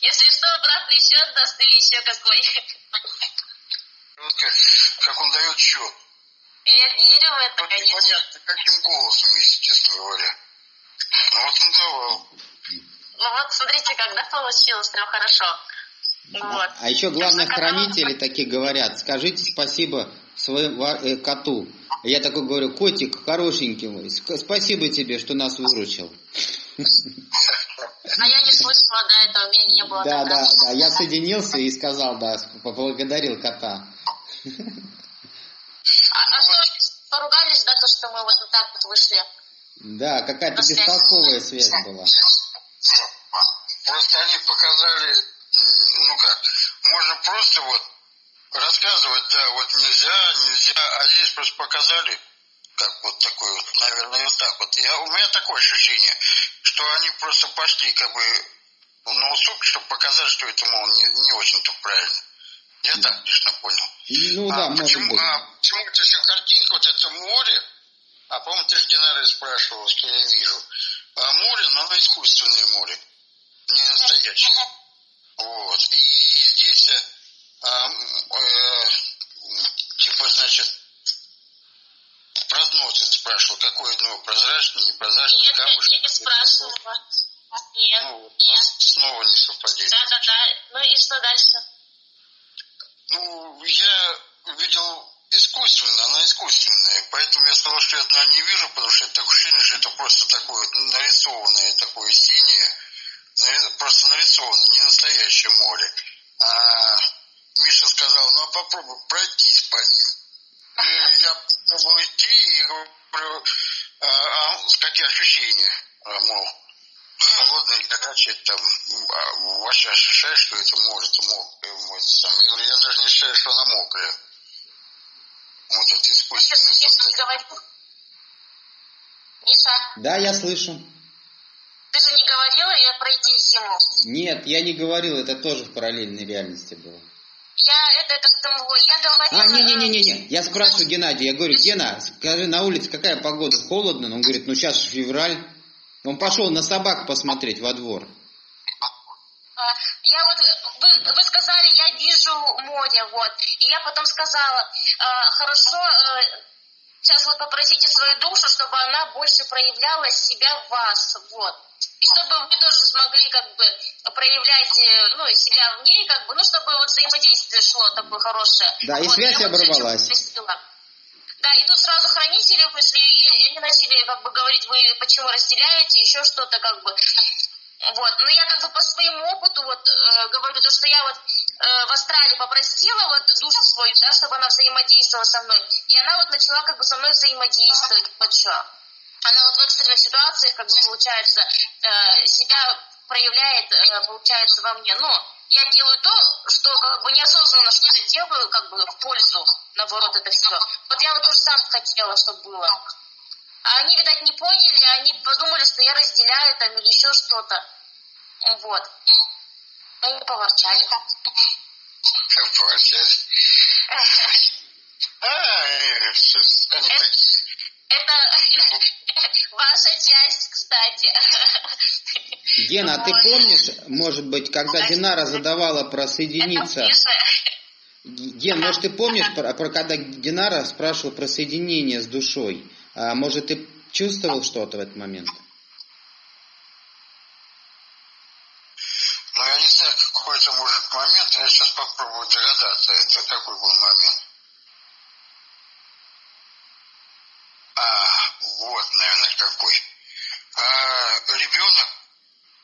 Если что, обратный счет даст или еще какой. Как, он дает счет. Я верю в это, Вот конечно. непонятно, каким голосом, если честно говоря. Ну вот он давал. Ну вот, смотрите, когда получилось, прям хорошо. Вот. А еще главное, хранители такие говорят, скажите спасибо своему э, коту. Я такой говорю, котик хорошенький мой, спасибо тебе, что нас выручил. А я не слышала, да, этого у меня не было. Да, да, да, я соединился и сказал, да, поблагодарил кота. А, а что, поругались, да, то, что мы вот так вот вышли? Да, какая-то бестолковая связь была. Просто они показали, ну как, можно просто вот рассказывать, да, вот нельзя, нельзя, а здесь просто показали, как вот такой вот, наверное, вот так вот. Я, у меня такое ощущение, что они просто пошли как бы на уступки, чтобы показать, что это, мол, не, не очень-то правильно. Я так лично понял. Ну да, а может почему, быть. а почему вот если картинка, вот это море, а по-моему, ты с Динарой спрашивал, что я вижу. А море, но оно искусственное море, не настоящее. Вот. И здесь, э, а, э, типа, значит, прогнозы спрашивал, какое дно, прозрачное, непрозрачное, Нет, камушек. я не спрашивала. Нет, Ну, вот, нет. снова не совпадение. Да, да, да. Ну и что дальше? Ну, я видел искусственно, она искусственная, поэтому я сказал, что я дна не вижу, потому что это такое ощущение, что это просто такое нарисованное, такое синее, просто нарисованное, не настоящее море. А Миша сказал, ну а попробуй пройтись по ним. И я попробовал идти и говорю, а, а какие ощущения, А, мол, холодные, горячие, там, а, вообще ощущаешь, что это море, это мокрое, море, там. Я говорю, я даже не ощущаю, что она мокрая. Вот это Миша, искусственно. Миша, Да, я слышу. ты же не говорила я пройти зиму? Нет, я не говорил, это тоже в параллельной реальности было. Я это как тому, я говорила... А, не-не-не-не, я спрашиваю Геннадия, я говорю, Гена, скажи, на улице какая погода, холодно? Он говорит, ну сейчас же февраль. Он пошел на собак посмотреть во двор. А, Я вот, вы, вы сказали, я вижу море, вот. И я потом сказала, а, хорошо, э, сейчас вот попросите свою душу, чтобы она больше проявляла себя в вас, вот. И чтобы вы тоже смогли как бы проявлять э, ну, себя в ней, как бы, ну, чтобы вот взаимодействие шло такое хорошее. Да, и Вот, связь я оборвалась. Да, и тут сразу хранители вышли, и они начали как бы говорить, вы почему разделяете, еще что-то как бы. Вот, но я как бы по своему опыту вот э, говорю, то, что я вот э, в Австралии попросила вот душу свою, да, чтобы она взаимодействовала со мной, и она вот начала как бы со мной взаимодействовать, вот что. Она вот в экстренных ситуациях, как бы, получается, э, себя проявляет, э, получается, во мне. Но я делаю то, что как бы неосознанно что-то делаю, как бы в пользу, наоборот, это все. Вот я вот тоже сам хотела, чтобы было. А они, видать, не поняли, они подумали, что я разделяю там или еще что-то. Вот. Ну и поворчали. Поворчали. А, э, они Это- ваша часть, кстати. Гена, а ты помнишь, может быть, когда Динара задавала про соединиться... Ген, может, ты помнишь, про, про когда Динара спрашивал про соединение с душой? А, может, ты чувствовал что-то в этот момент? Ну, я не знаю, какой это может момент, я сейчас попробую догадаться, это какой был момент. А, вот, наверное, какой. А, ребенок,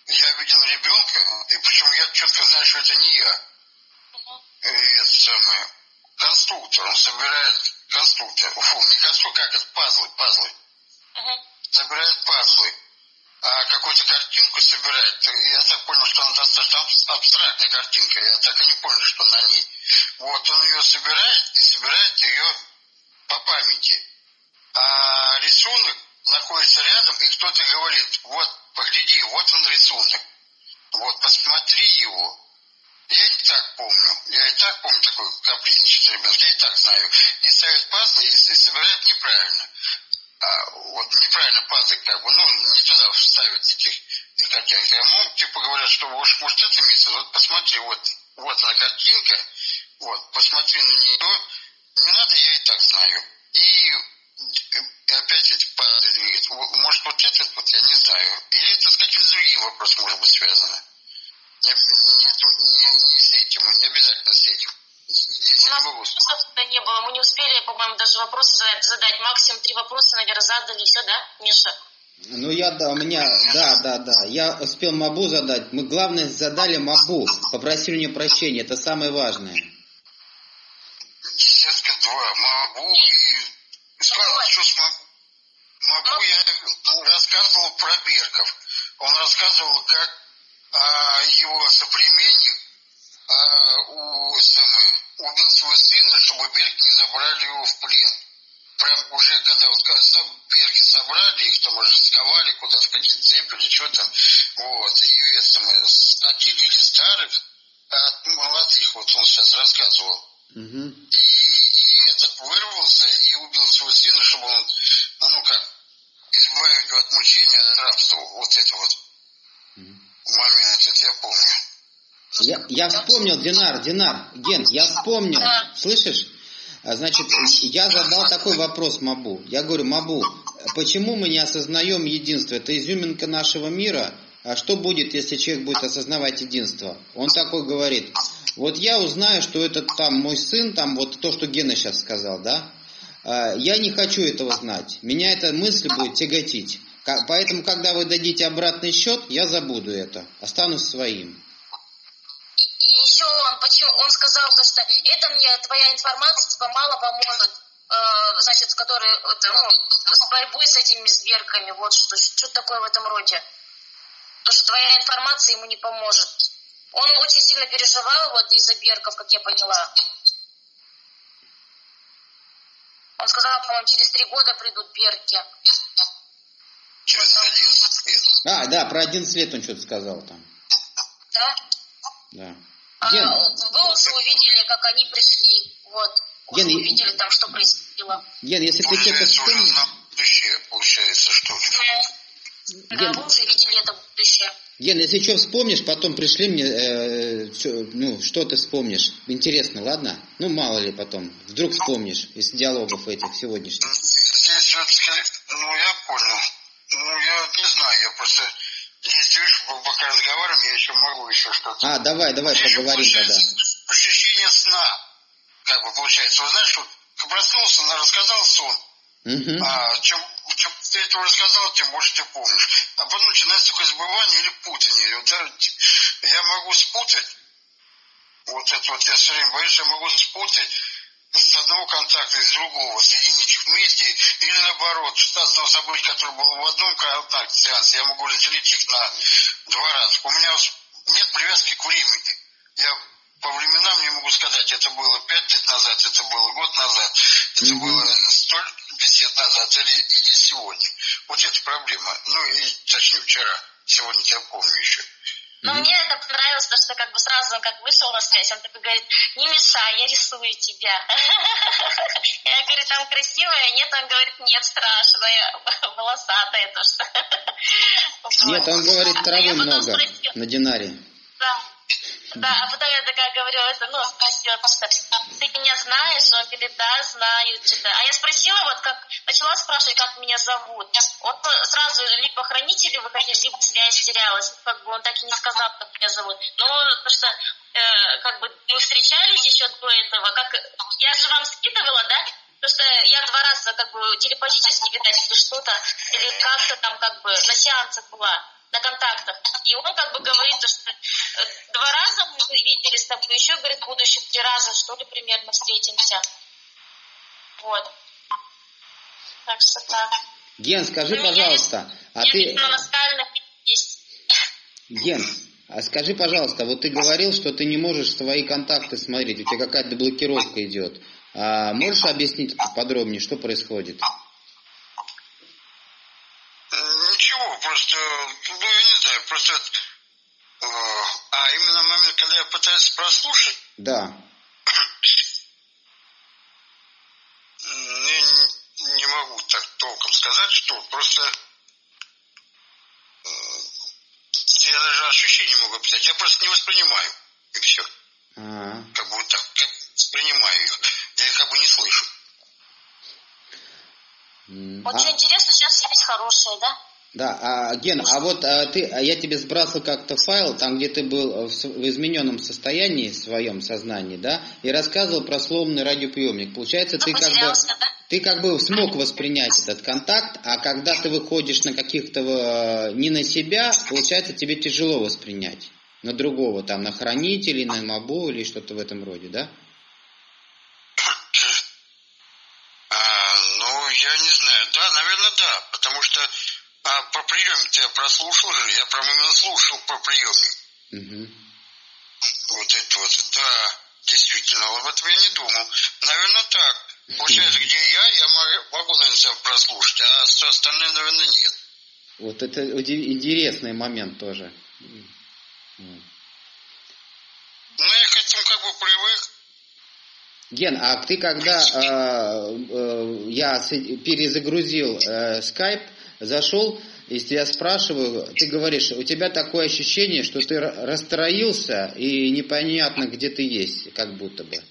я видел ребенка, и причем я четко знаю, что это не я. И это самое, конструктор, он собирает конструктор, фу, не конструктор, как это, пазлы, пазлы Мгм. собирает пазлы, а какую-то картинку собирает. Я так понял, что она достаточно абс- абстрактная картинка. Я так и не понял, что на ней. Вот он ее собирает и собирает ее по памяти. А рисунок находится рядом, и кто-то говорит, вот, погляди, вот он рисунок. Вот, посмотри его. Я и так помню. Я и так помню такой капризничный ребенок. Я и так знаю. И ставят пазлы, и, и собирают неправильно. А, вот неправильно пазлы как бы, ну, не туда ставят этих картинок. Ему типа говорят, что уж может это имеется. Вот посмотри, вот, вот она картинка, вот, посмотри на нее. Не надо, я и так знаю. И и опять эти пары двигать. Может, вот этот вот, я не знаю. Или это с каким-то другим вопросом может быть связано. Не, не, не, не с этим, не обязательно с этим. У нас вопросов не было. Мы не успели, по-моему, даже вопросы задать. задать. Максимум три вопроса, наверное, задали. Все, да, Миша? Ну, я, да, у меня, да, да, да. Я успел Мабу задать. Мы, главное, задали Мабу. Попросили у нее прощения. Это самое важное. Десятка два. Мабу и... Сказал, что с Мабу. Мабу я рассказывал про Берков. Он рассказывал, как а, его соплеменник а, у, самое, убил своего сына, чтобы Берг не забрали его в плен прям уже когда вот когда берки собрали, их там уже сковали куда-то в какие-то цепи или что там, вот, и это отделили старых от молодых, вот он сейчас рассказывал. Угу. И, и этот вырвался и убил своего сына, чтобы он, ну как, избавить его от мучения, от рабства. Вот это вот. Момент, это я помню. Я, я вспомнил, Динар, Динар, Ген, я вспомнил. Слышишь? А, значит, я задал такой вопрос Мабу. Я говорю, Мабу, почему мы не осознаем единство? Это изюминка нашего мира. А что будет, если человек будет осознавать единство? Он такой говорит, вот я узнаю, что это там мой сын, там вот то, что Гена сейчас сказал, да? А, я не хочу этого знать. Меня эта мысль будет тяготить. Поэтому, когда вы дадите обратный счет, я забуду это. Останусь своим еще он, почему, он сказал, то, что это мне твоя информация типа, мало поможет, э, значит, который, это, ну, с борьбой с этими зверками, вот что, что такое в этом роде. То, что твоя информация ему не поможет. Он очень сильно переживал вот из-за берков, как я поняла. Он сказал, по-моему, через три года придут берки. Через один лет. А, да, про один свет он что-то сказал там. Да? Да. Ген. А, вы уже увидели, как они пришли. Вот. Уже Ген, увидели там, что происходило. Ген, если ты что-то вспомнишь... будущее, получается, что ли? Да, Ген, вы уже видели это будущее. Ген, если что вспомнишь, потом пришли мне, э, все, ну, что ты вспомнишь. Интересно, ладно? Ну, мало ли потом. Вдруг вспомнишь из диалогов этих сегодняшних. Здесь вот, ну, я понял. Ну, я не знаю, я просто если видишь, пока разговариваем, я еще могу еще что-то. А, давай, давай Здесь поговорим тогда. Ощущение сна, как бы получается. Вот знаешь, вот проснулся, рассказал сон. Угу. А чем, чем ты этого рассказал, тем больше ты помнишь. А потом начинается такое забывание или путание. Вот, да, я могу спутать, вот это вот я все время боюсь, я могу спутать с одного контакта из другого, соединить их вместе, или наоборот, что одного события, которое было в одном контакте сеансе, я могу разделить их на два раза. У меня нет привязки к времени. Я по временам не могу сказать, это было пять лет назад, это было год назад, это mm-hmm. было столько лет назад или, или сегодня. Вот эта проблема. Ну и точнее вчера. Сегодня я помню еще. Но mm-hmm. мне это понравилось, потому что как бы сразу как вышел на связь, он такой говорит, не мешай, я рисую тебя. Я говорю, там красивая, нет, он говорит, нет, страшная, волосатая то что. Нет, он говорит, травы много на динаре. Да. Да, а потом я такая говорю, это, ну, спросила, что ты меня знаешь? Он говорит, да, знаю тебя. А я спросила, вот как, начала спрашивать, как меня зовут. Он сразу либо хранители выходили, либо связь терялась. Как бы он так и не сказал, как меня зовут. Но потому что э, как бы мы встречались еще до этого, как я же вам скидывала, да? Потому что я два раза как бы телепатически, видать, что-то, или как-то там как бы на сеансах была на контактах. И он как бы говорит, что э, два раза мы видели с тобой, еще, говорит, будущих три раза, что ли, примерно встретимся. Вот. Так что так. Ген, скажи, ну, пожалуйста, а ты... Ген, а скажи, пожалуйста, вот ты говорил, что ты не можешь свои контакты смотреть, у тебя какая-то блокировка идет. А можешь объяснить подробнее, что происходит? Просто, ну, я не знаю, просто, э, а именно момент, когда я пытаюсь прослушать. Да. Не, не могу так толком сказать, что просто э, я даже ощущения могу описать, я просто не воспринимаю, и все. А-а-а. Как будто так. Воспринимаю их. Я их как бы не слышу. Вот что интересно, сейчас связь хорошая, да? Да, а, Ген, а вот а, ты, а я тебе сбрасывал как-то файл, там, где ты был в, в измененном состоянии, в своем сознании, да, и рассказывал про сломанный радиоприемник. Получается, ты как бы, ты как бы смог воспринять этот контакт, а когда ты выходишь на каких-то, э, не на себя, получается, тебе тяжело воспринять. На другого, там, на хранителей, на мобу или что-то в этом роде, да? А, ну, я не знаю. Да, наверное, да. Потому что а про приемник я прослушал же. Я прям именно слушал про приемник. Угу. Вот это вот. Да, действительно. Об этом я не думал. Наверное, так. Получается, где я, я могу, наверное, себя прослушать, а все остальное, наверное, нет. Вот это интересный момент тоже. Ну, я к этому как бы привык. Ген, а ты когда э, э, я перезагрузил э, скайп, зашел, и тебя спрашиваю, ты говоришь, у тебя такое ощущение, что ты ра- расстроился и непонятно, где ты есть, как будто бы.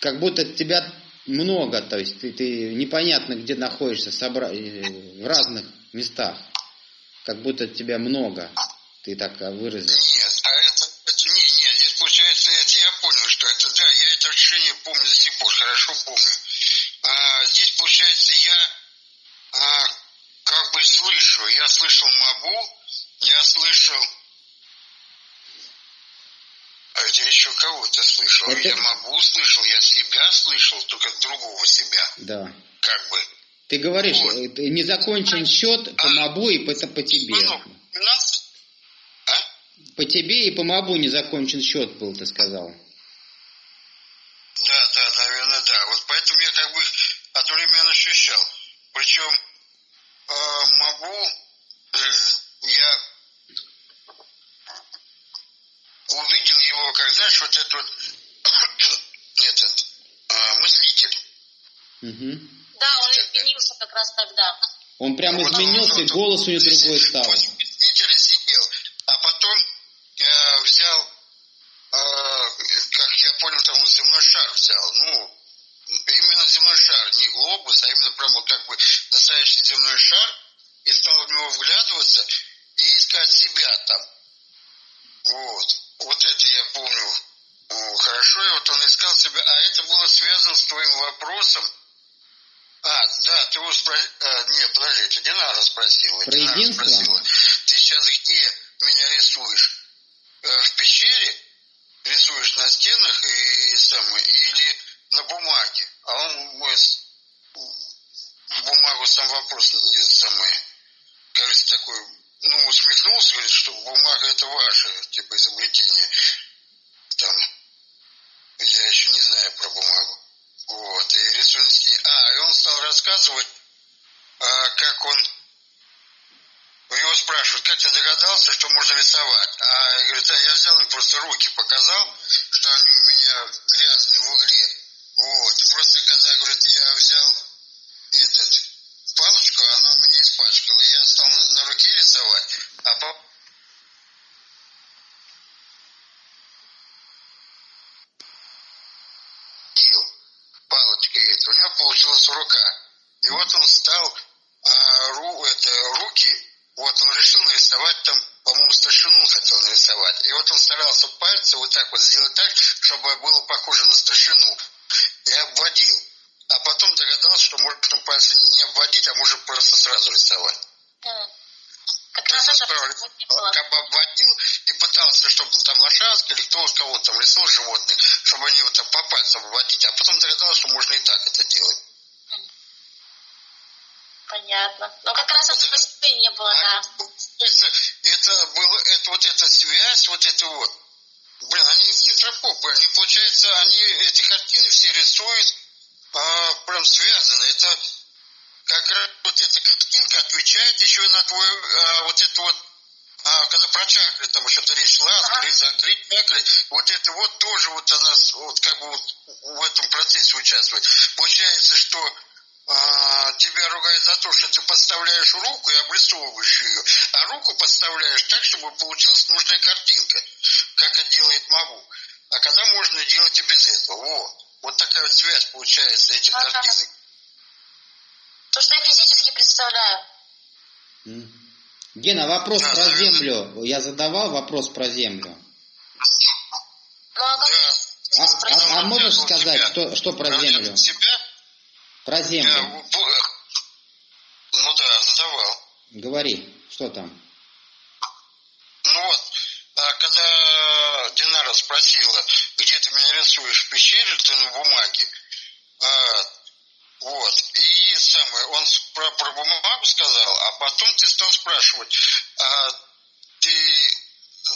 Как будто тебя много, то есть ты, ты непонятно, где находишься, собра... в разных местах. Как будто тебя много. Ты так а, выразил. Нет, а здесь получается, я понял, что это, да, я это ощущение помню до сих пор, хорошо помню. А, здесь получается я слышу, я слышал Мабу, я слышал, а ведь я еще кого-то слышал, Это- я Мабу слышал, я себя слышал, только другого себя, Да. как бы. Ты говоришь, Вот. э, не закончен счет по мобу и по, по тебе. Ну, а? По тебе и по мобу не закончен счет был, ты сказал. Да, да, наверное, да. Вот поэтому я как бы одновременно ощущал. Причем этот вот этот, а, мыслитель. Угу. Да, он изменился как раз тогда. Он прям ну, вот изменился, он, и голос у него другой стал. 80 его спросил, нет, подожди, Динара спросила. Про Динара единство? спросила, ты сейчас где меня рисуешь? Э, В пещере рисуешь на стенах и самое, или на бумаге? А он мой с- в бумагу сам вопрос не самое, кажется, такой, ну, усмехнулся, говорит, что бумага это ваше, типа, изобретение. Там, я еще не знаю про бумагу. Вот, и рисует на стене. А, и он стал рассказывать, а, как он его спрашивают, как ты догадался, что можно рисовать? А говорит, а я взял им просто руки показал, что они у меня грязные в угле. Вот. Просто когда, говорит, я взял этот палочку, она меня испачкала. Я стал на, руке рисовать, а по... палочкой этой. У него получилась рука. И вот он стал а, ру, это, руки, вот он решил нарисовать там, по-моему, старшину хотел нарисовать. И вот он старался пальцы вот так вот сделать так, чтобы было похоже на старшину. И обводил. А потом догадался, что можно пальцы не обводить, а можно просто сразу рисовать. Да. Как раз как бы обводил и пытался, чтобы там лошадка или кто кого там рисовал животных, чтобы они вот так по пальцам обводить. А потом догадался, что можно и так это делать. Понятно. Но как раз это постепенно не было, да. Это, было, это вот эта связь, вот это вот. Блин, они хитропопы, они, получается, они эти картины все рисуют а, прям связаны. Это как раз вот эта картинка отвечает еще на твой а, вот это вот а, когда про чакры там еще речь шла, открыть, закрыть чакры, вот это вот тоже вот она вот как бы вот в этом процессе участвует. Получается, что а, тебя ругают за то, что ты подставляешь руку и обрисовываешь ее, а руку подставляешь так, чтобы получилась нужная картинка, как это делает Мабу. а когда можно делать и без этого. Во. Вот такая вот связь получается этих Ага. картинок. То, что я физически представляю. Гена, вопрос Да, про наверное. землю. Я задавал вопрос про землю. Ну, а Да. А, а- а можешь сказать, себя. что, что про землю? себя, Про я, землю. э, ну да, задавал. Говори, что там? Ну вот, а когда Динара спросила, где ты меня рисуешь, в пещере ты на бумаге, а, вот, и самое, он про, про бумагу сказал, а потом ты стал спрашивать, а ты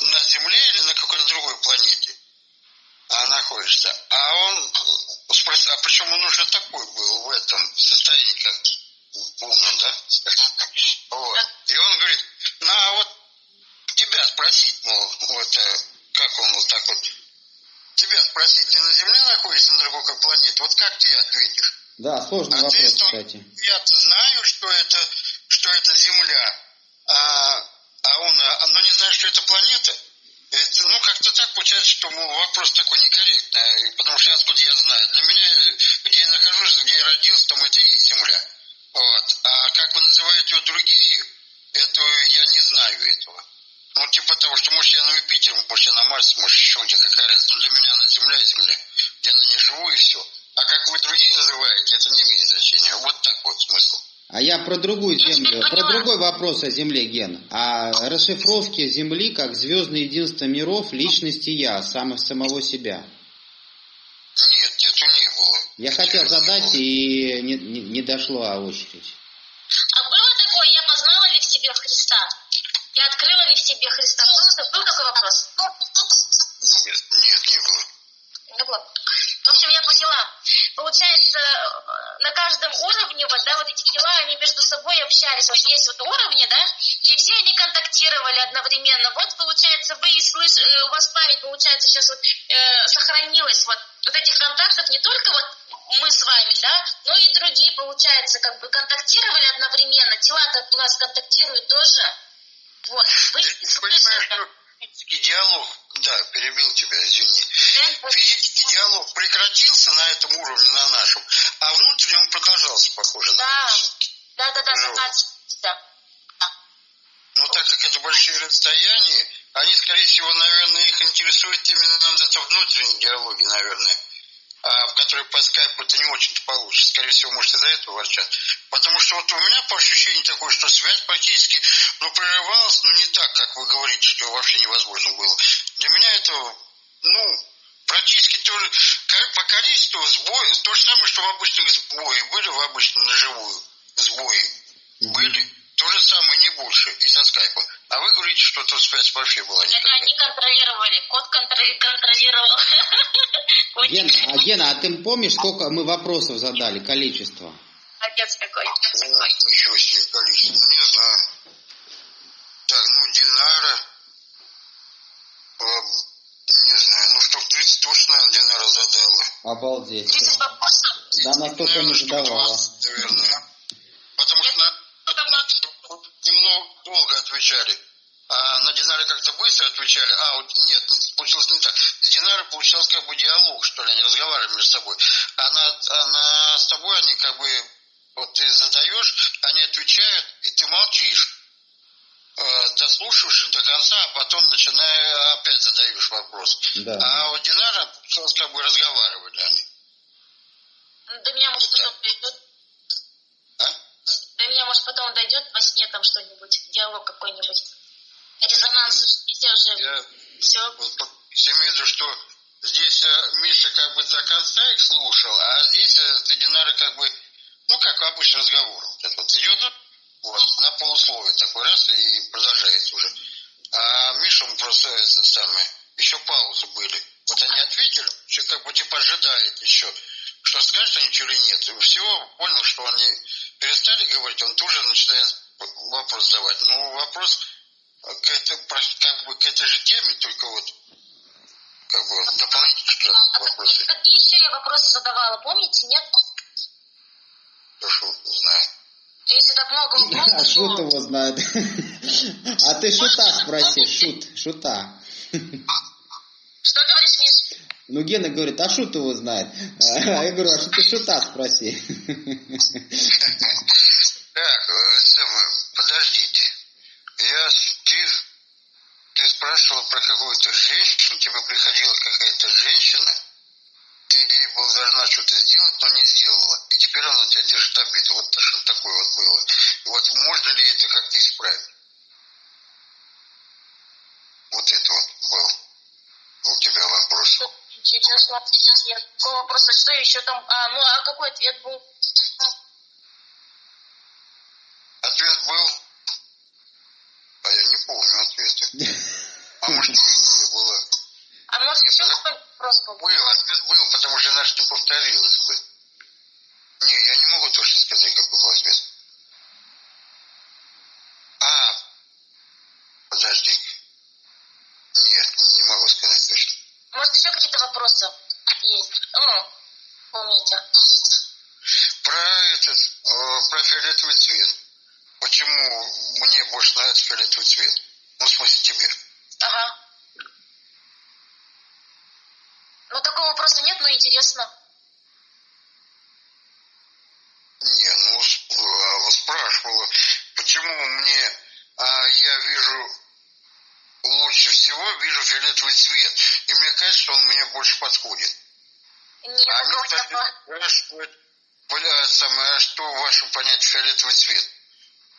на Земле или на какой-то другой планете а, находишься? А он спросил, а причем он уже такой был в этом состоянии, как умный, да? Вот. И он говорит, ну а вот тебя спросить, мол, вот э, как он вот так вот, тебя спросить, ты на Земле находишься на другой планете, вот как ты ответишь? Да, сложный вопрос, Ответ он, кстати. Я-то знаю, что это, что это Земля, а, а он, а, но не знаю, что это планета. Это, ну, как-то так получается, что вопрос такой некорректный, и потому что откуда я знаю? Для меня, где я нахожусь, где я родился, там это и есть Земля. Вот. А как вы называете ее другие, это я не знаю этого. Ну, типа того, что, может, я на Юпитер, может, я на Марс, может, еще где какая разница. Но для меня она Земля и Земля. Я на ней живу и все. А как вы другие называете, это не имеет значения. Вот так вот смысл. А я про другую землю, про другой вопрос о Земле, Ген. О расшифровке Земли как звездное единство миров, личности я, самых самого себя. Нет, это не было. Я хотел задать, и не, не, не дошло а очередь. А было такое, я познала ли в себе Христа? Я открыла ли в себе Христа? Был, был такой вопрос? Нет, нет, не было. Не было. В общем, я поняла. Получается, э, на каждом уровне, вот, да, вот эти тела, они между собой общались. Вот есть вот уровни, да, и все они контактировали одновременно. Вот, получается, вы и слыш... э, у вас память, получается, сейчас вот э, сохранилась вот, вот этих контактов не только вот мы с вами, да, но и другие, получается, как бы контактировали одновременно. Тела-то у нас контактируют тоже. Вот. Вы понимаешь, слышали. диалог, да, перебил тебя, извини. Физический диалог прекратился на этом уровне, на нашем, а внутренний он продолжался, похоже, на Да, нас. да, да, да, Ну. да. Но так как это большие расстояния, они, скорее всего, наверное, их интересует именно вот это внутренние диалоги, наверное, в которые по скайпу это не очень-то получится. Скорее всего, может, из-за этого ворчат. Потому что вот у меня по ощущению такое, что связь практически, ну, прерывалась, но не так, как вы говорите, что вообще невозможно было. Для меня это, ну, практически тоже ко- по количеству сбои, то же самое, что в обычных сбои были, в обычном наживую сбои были, то же самое, не больше, и со скайпа. А вы говорите, что тут связь вообще была Это никакая. они контролировали. Кот контр- контролировал. Котик. Ген, а Гена, а ты помнишь, сколько мы вопросов задали, количество? Молодец какой. О, ничего себе количество, не знаю. Так, ну, Динара, э, не знаю, ну, штук 30 точно, наверное, Динара задала. Обалдеть. 30 вопросов. Да, она столько не задавала. 20, наверное. Потому что на, на- немного долго отвечали. А на Динаре как-то быстро отвечали. А, вот нет, не- получилось не так. С Динарой получался как бы диалог, что ли, они разговаривали между собой. А на, а на- с тобой они как бы, вот ты задаешь, они отвечают, и ты молчишь. Э, дослушиваешь до конца, а потом начиная опять задаешь вопрос. Да. А у Динара получалось как бы разговаривали они. До меня, может? До меня, может, потом дойдет во сне там что-нибудь, диалог какой-нибудь. Резонанс, видите, уже Я все. Вот я имею в виду, что здесь э, Миша как бы до конца их слушал, а здесь э, Динара как бы, ну, как обычный разговор. Вот это вот идет, вот, на полусловие такой раз и продолжается уже. А Миша, он просто это самое, еще паузы были. Вот они ответили, все как бы типа ожидает еще, что скажет они что или нет. И все, понял, что они перестали говорить, он тут же начинает вопрос задавать. Ну, вопрос к, этой, как бы, к этой же теме, только вот как бы дополнительно что А какие, вопросы. какие еще я вопросы задавала, помните, нет? Прошу, не знаю. Если так много А вопросов, шут то... его знает. А ты шута спроси, шут, шута. Что говоришь, Миш? Ну, Гена говорит, а шут его знает. А я говорю, а что ты шута спроси. Так, э, самое, подождите. Я, ты, ты спрашивал про какую-то женщину, тебе приходила какая-то женщина, ты была должна что-то сделать, но не сделала. И теперь она тебя держит обид. Вот что такое вот было. И вот можно ли это как-то исправить? Вот это вот был у тебя вопрос. Интересно. Нет, такого вопроса. Что еще там? А, ну, а какой ответ был? Ответ был, а я не помню ответа. А может, не было. А может, Нет, еще какой вопрос был? Был, ответ был, потому что иначе не повторилось бы. Не, я не могу точно сказать, какой был ответ. А, подожди. Нет, не могу сказать точно. Может, еще какие-то вопросы есть? Ну, Про этот, э, про фиолетовый цвет. Почему мне больше нравится фиолетовый цвет? Ну, в смысле, тебе. Ага. Ну, такого вопроса нет, но интересно. Не, ну, а спрашивала, почему мне, а, я вижу, лучше всего вижу фиолетовый цвет. И мне кажется, что он мне больше подходит. Нет, А они, такого кстати, не было. Спрашивают, а что в вашем понятии фиолетовый цвет?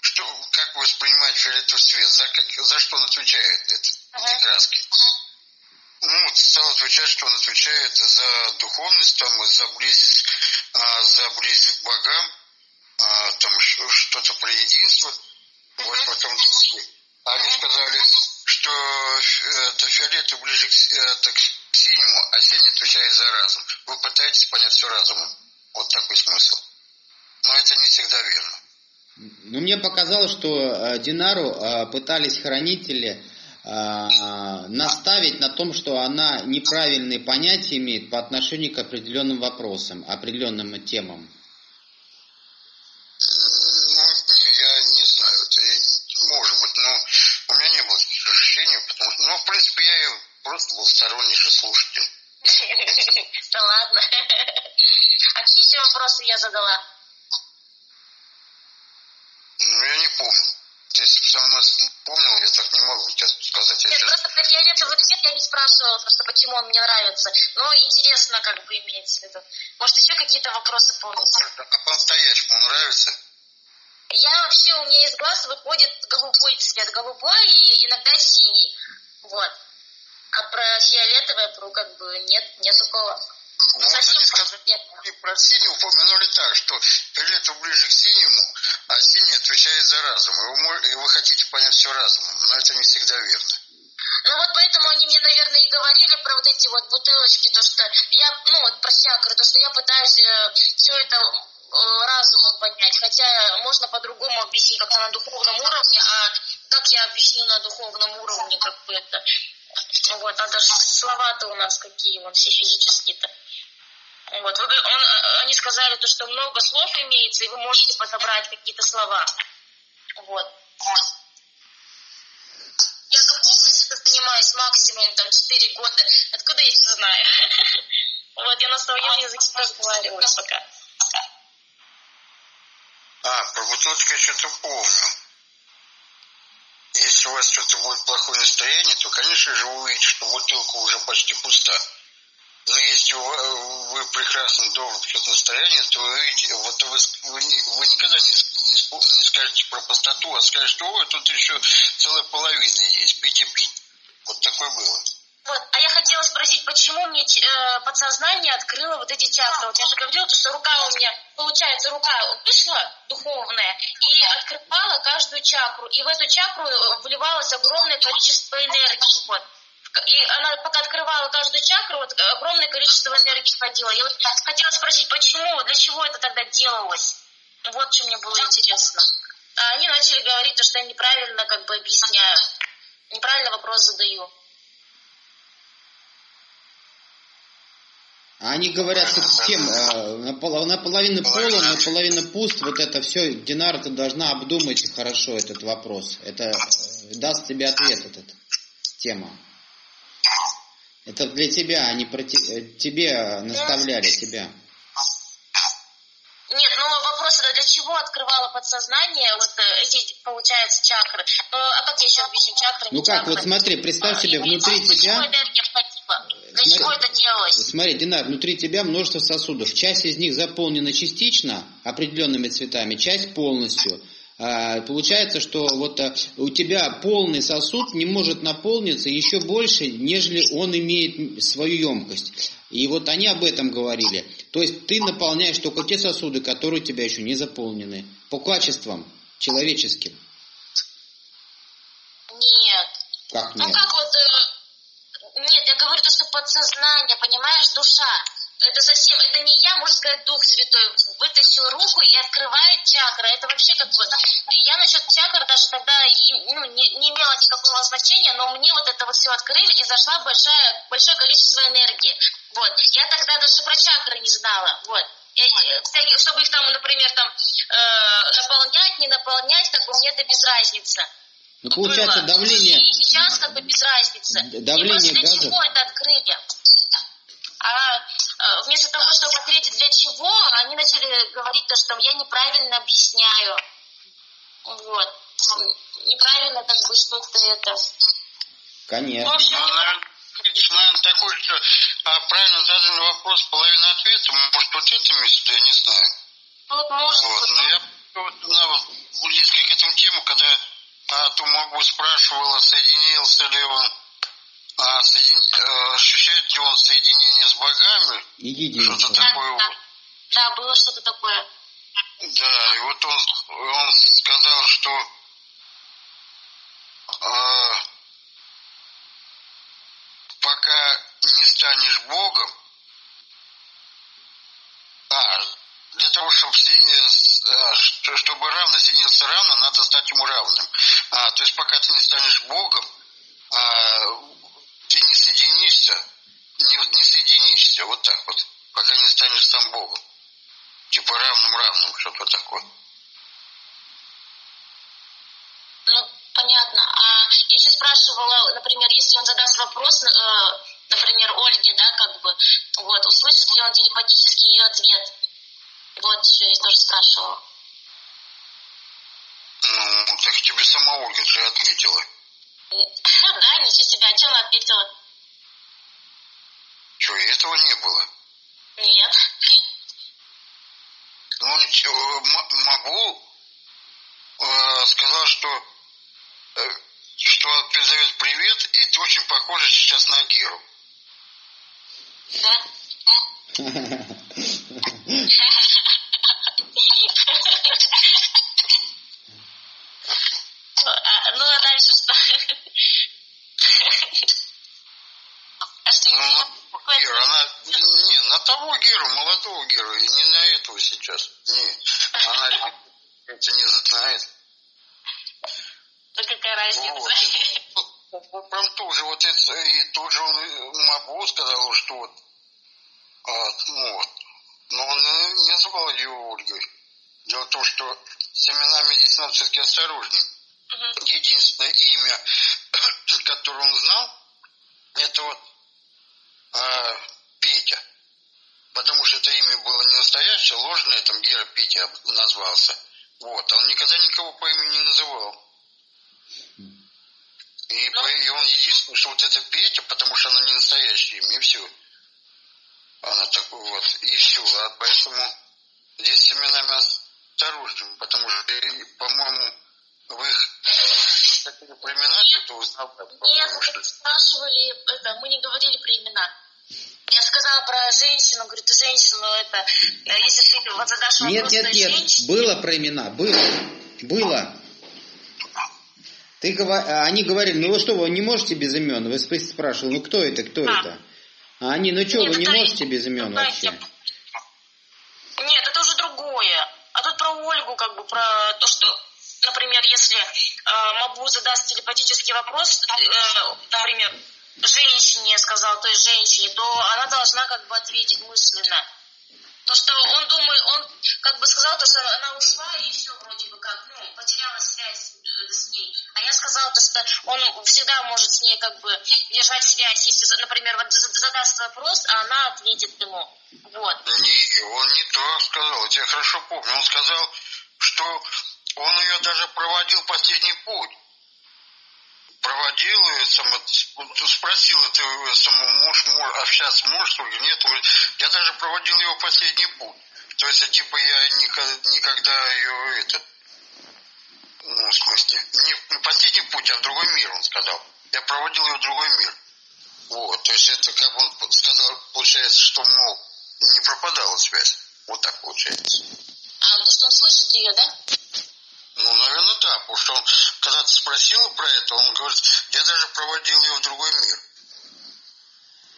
Что, как вы воспринимаете фиолетовый цвет? За, как- за что он отвечает, это, эти краски? Ну, вот стал отвечать, что он отвечает за духовность, там, за близость, а, за близость к богам, а, там что-то про единство. Вот в этом духе. Они сказали, что это фиолетовый ближе к, это, к синему, синий отвечает за разум. Вы пытаетесь понять все разумом. Вот такой смысл. Но это не всегда верно. Ну, мне показалось, что э, Динару э, пытались хранители э, наставить на том, что она неправильные понятия имеет по отношению к определенным вопросам, определенным темам. Ну, не, я не знаю, это и может быть, но у меня не было таких ощущений, потому что, ну, в принципе, я и просто был сторонний же слушатель. Да ладно. А какие еще вопросы я задала? Ну, я не помню. Если бы сама помнил, я так не могу тебе сказать. Я Нет, сейчас... просто про фиолетовый цвет я не спрашивала, просто почему он мне нравится. Но интересно, как бы имеется в виду. Может, еще какие-то вопросы помните? А по-настоящему нравится? Я вообще, у меня из глаз выходит голубой цвет, голубой и иногда синий. Вот. А про фиолетовое, про как бы нет, нет такого. Ну, вот совсем они сказали, нет. про синий упомянули так, что фиолетовый ближе к синему, а синий отвечает за разум. И вы, и вы хотите понять все разумом, но это не всегда верно. Ну вот поэтому они мне, наверное, и говорили про вот эти вот бутылочки, то что я, ну вот про чакры, то что я пытаюсь все это э, разумом понять, хотя можно по-другому объяснить как-то на духовном уровне, а как я объясню на духовном уровне, как бы это, вот, надо ж слова-то у нас какие, вот все физические-то. Вот, вы он, э, они сказали то, что много слов имеется, и вы можете подобрать какие-то слова. Вот. Я духовностью занимаюсь максимум там 4 года. Откуда я это знаю? Вот, я на своем языке разговариваю пока. А, про бутылочку я что-то помню. Если у вас что-то будет плохое настроение, то, конечно же, вы увидите, что бутылка уже почти пуста. Но если вы прекрасно доброе что-то настроение, то вы видите, вот вы, вы вы никогда не, не не скажете про пустоту, а скажете, что ой, тут еще целая половина есть, пить и пить. Вот такое было. Вот, а я хотела спросить, почему мне э, подсознание открыло вот эти чакры? Вот я же говорила, что рука у меня, получается, рука вышла духовная и открывала каждую чакру. И в эту чакру э, вливалось огромное количество энергии. Вот. И она пока открывала каждую чакру, вот э, огромное количество энергии входило. Я вот хотела спросить, почему, для чего это тогда делалось? Вот что мне было интересно. А они начали говорить, то, что я неправильно как бы объясняю. Вопрос задаю. А Они говорят, что с тем, э, напол- наполовину полон, наполовину пуст, вот это все, Динар, ты должна обдумать хорошо этот вопрос. Это э, даст тебе ответ, этот тема. Это для тебя, они про те- тебе наставляли тебя. Нет, ну вопрос это для чего открывало подсознание, вот э, эти, получается, чакры. Ну, а как я еще объясню, чакры, Ну как, чакры? вот смотри, представь А, себе, и внутри почему тебя... Для Смотри. чего это делалось? Смотри, Динар, внутри тебя множество сосудов. Часть из них заполнена частично определенными цветами, часть полностью. А, Получается, что вот а, у тебя полный сосуд не может наполниться еще больше, нежели он имеет свою емкость. И вот они об этом говорили. То есть ты наполняешь только те сосуды, которые у тебя еще не заполнены. По качествам человеческим. Нет. Как Ну нет? как вот... э, нет, я говорю то, что подсознание, понимаешь, душа. Это совсем, это не я, можно сказать, Дух Святой вытащил руку и открывает чакры. Это вообще как бы... Я насчет чакр даже тогда ну, не, не имела никакого значения, но мне вот это вот все открыли и зашла большая, большое количество энергии. Вот. Я тогда даже про чакры не знала. Вот. Я, э, чтобы их там, например, там э, наполнять, не наполнять, как бы мне это без разницы. Ну, получается, было. давление... И сейчас как бы без разницы. Давление и для газов? чего это открыли? А э, вместо того, чтобы ответить для чего, они начали говорить то, что я неправильно объясняю. Вот. Неправильно как бы что-то это. В Конечно. общем, Ну, наверное, такой, что а, правильно заданный вопрос, половина ответа, может, вот это место, я не знаю. вот может Вот, но я вот, на близко к этому тему, когда а, Тумагу спрашивала, соединился ли он, а, соедин- э, ощущает ли он соединение с богами, И единство. что-то Да, такое да. вот. Да, было что-то такое. Да, и вот он, он сказал, что а, пока не станешь Богом, а, для того, чтобы, а, что- чтобы равно соединился равно, надо стать ему равным. А, то есть пока ты не станешь Богом, а, ты не соединишься, не, не соединишься, вот так вот, пока не станешь сам Богом. Типа равным-равным, что-то такое. Ну, понятно. А я еще спрашивала, например, если он задаст вопрос, э, например, Ольге, да, как бы, вот, услышит ли он телепатически ее ответ? Вот, еще я тоже спрашивала. Ну, так тебе сама Ольга же ответила. Да, ничего себе, а что она ответила? Что, и этого не было? Нет. Ну, ничего, могу. Э, сказал, что, э, что передает привет, и ты очень похожа сейчас на Геру. Да? А, Ну, а дальше что? А что Ну, на того Геру, она, не, на того Геру, молодого Геру, и не на этого сейчас. Не, она это не знает. Да какая разница? Вот. Ну, Прям тоже вот это, и тут же он Мабу сказал, что вот, а, ну вот, но он не, не назвал ее Ольгой. Дело в том, что с именами здесь надо все-таки осторожнее. Единственное имя, которое он знал, это вот а, Петя. Потому что это имя было не настоящее, ложное, там Гера Петя назвался. Вот, а он никогда никого по имени не называл. И, по- и он единственное, что вот это Петя, потому что она не настоящее имя, и все. Она такой вот, и все. А поэтому здесь с именами осторожным, потому что, по-моему, в их хотели про имена что-то узнал, Нет, что спрашивали, это, мы не говорили про имена. Я сказала про женщину, говорю, ты женщину, это, э, если ты вот задашь вопрос Нет, нет, нет. женщине, Было про имена, было. Было. Ты, а они говорили, ну вы что, вы не можете без имен? Вы спрашивали, ну кто это, кто А. это? А они, ну что, Нет, вы не можете без имен ну, знаете, вообще? Нет, это уже другое. А тут про Ольгу, как бы, про то, что, например, если э, Мабу задаст телепатический вопрос, э, например, женщине сказал, той женщине, то она должна как бы ответить мысленно. То, что он думает, он как бы сказал, то, что она ушла, и все вроде бы как, ну, потеряла связь с ней. А я сказала, то, что он всегда может с ней как бы держать связь, если, например, вот задаст вопрос, а она ответит ему. Вот. Не, он не то сказал, я тебя хорошо помню. Он сказал, что он ее даже проводил последний путь. Проводил ее, само, спросил, ты само, муж, муж общаться можешь, или нет. Я даже проводил его последний путь. То есть, типа, я никогда, никогда ее, это, ну, в смысле, не последний путь, а в другой мир, он сказал. Я проводил ее в другой мир. Вот, то есть это как он сказал, получается, что, мол, не пропадала связь. Вот так получается. А, то, что он слышит ее, да? Ну, наверное, да, потому что он, когда ты спросила про это, он говорит, я даже проводил ее в другой мир.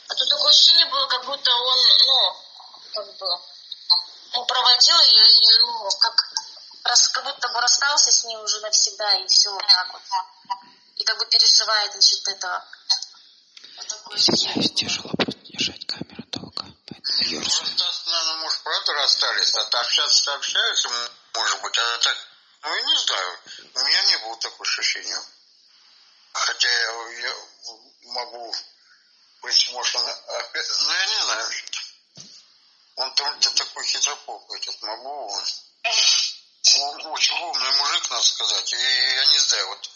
А тут такое ощущение было, как будто он, ну, как бы, он проводил ее, и, ну, как, раз, как будто бы расстался с ней уже навсегда, и все вот так вот. И как бы переживает насчет этого. Извиняюсь, тяжело просто держать камеру долго, поэтому Ну, расстаться, наверное, может, правда расстались, а то общаться-то общаются, может быть, а так, ну, я не знаю, у меня не было такого ощущения. Хотя я, я могу быть, может, он опять, ну, я не знаю, что-то. Он там такой хитропоп, этот Мабу, он, он очень умный мужик, надо сказать, и я не знаю, вот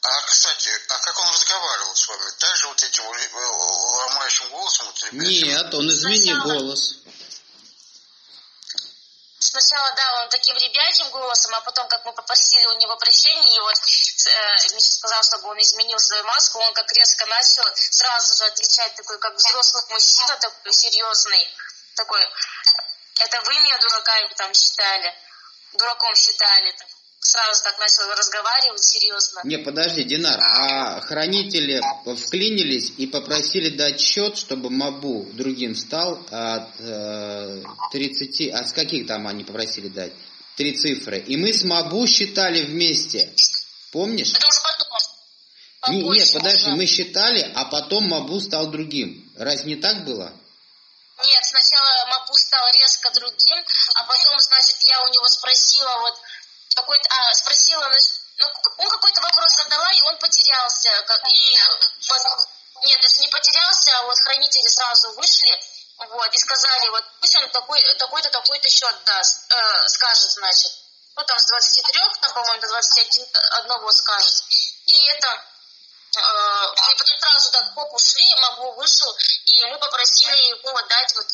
а, кстати, а как он разговаривал с вами? Так же вот этим ломающим голосом? Вот? Нет, он изменил голос. Сначала, да, он таким ребячим голосом, а потом, как мы попросили у него прощения, и вот э, Миша сказал, чтобы он изменил свою маску, он как резко начал сразу же отвечать такой, как взрослый мужчина, такой серьезный, такой, это вы меня дураками там считали, дураком считали, там. Сразу так начал разговаривать серьезно. Не, подожди, Динар, а хранители вклинились и попросили дать счет, чтобы Мабу другим стал от э, 30, а с каких там они попросили дать? Три цифры. И мы с Мабу считали вместе. Помнишь? Это уже потом. Не- нет, подожди, мы считали, а потом Мабу стал другим. Разве не так было? Нет, сначала Мапу стал резко другим, а потом, значит, я у него спросила вот какой-то, а, спросила, ну, он какой-то вопрос задала, и он потерялся, как, и вот, нет, даже не потерялся, а вот хранители сразу вышли, вот, и сказали, вот, пусть он такой, такой-то, такой-то счет даст, э, скажет, значит, ну, там, с 23, там, по-моему, до 21 одного скажет, и это, Э, и потом сразу так хоп ушли, Магу вышел, и мы попросили его дать вот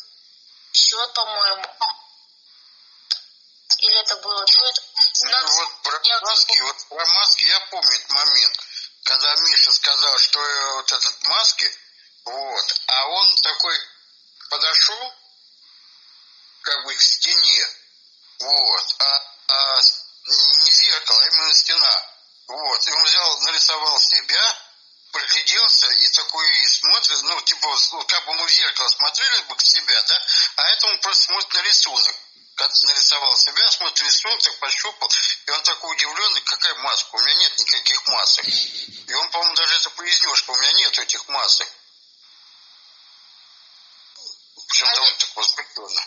счет, по-моему. Или это было? Ну, это... Ну, надо- вот про я- маски, вот про маски я помню этот момент, когда Миша сказал, что э, вот этот маски, вот, а он такой подошел, как бы к стене, вот, а, а не зеркало, а именно стена, вот, и он взял, нарисовал себя, пригляделся и такой и смотрит, ну, типа, как бы мы в зеркало смотрели бы к себя, да, а это он просто смотрит на рисунок. Нарисовал себя, смотрит рисунок, так пощупал, и он такой удивленный, какая маска, у меня нет никаких масок. И он, по-моему, даже это произнес, что у меня нет этих масок. Причем А довольно так возбужденно.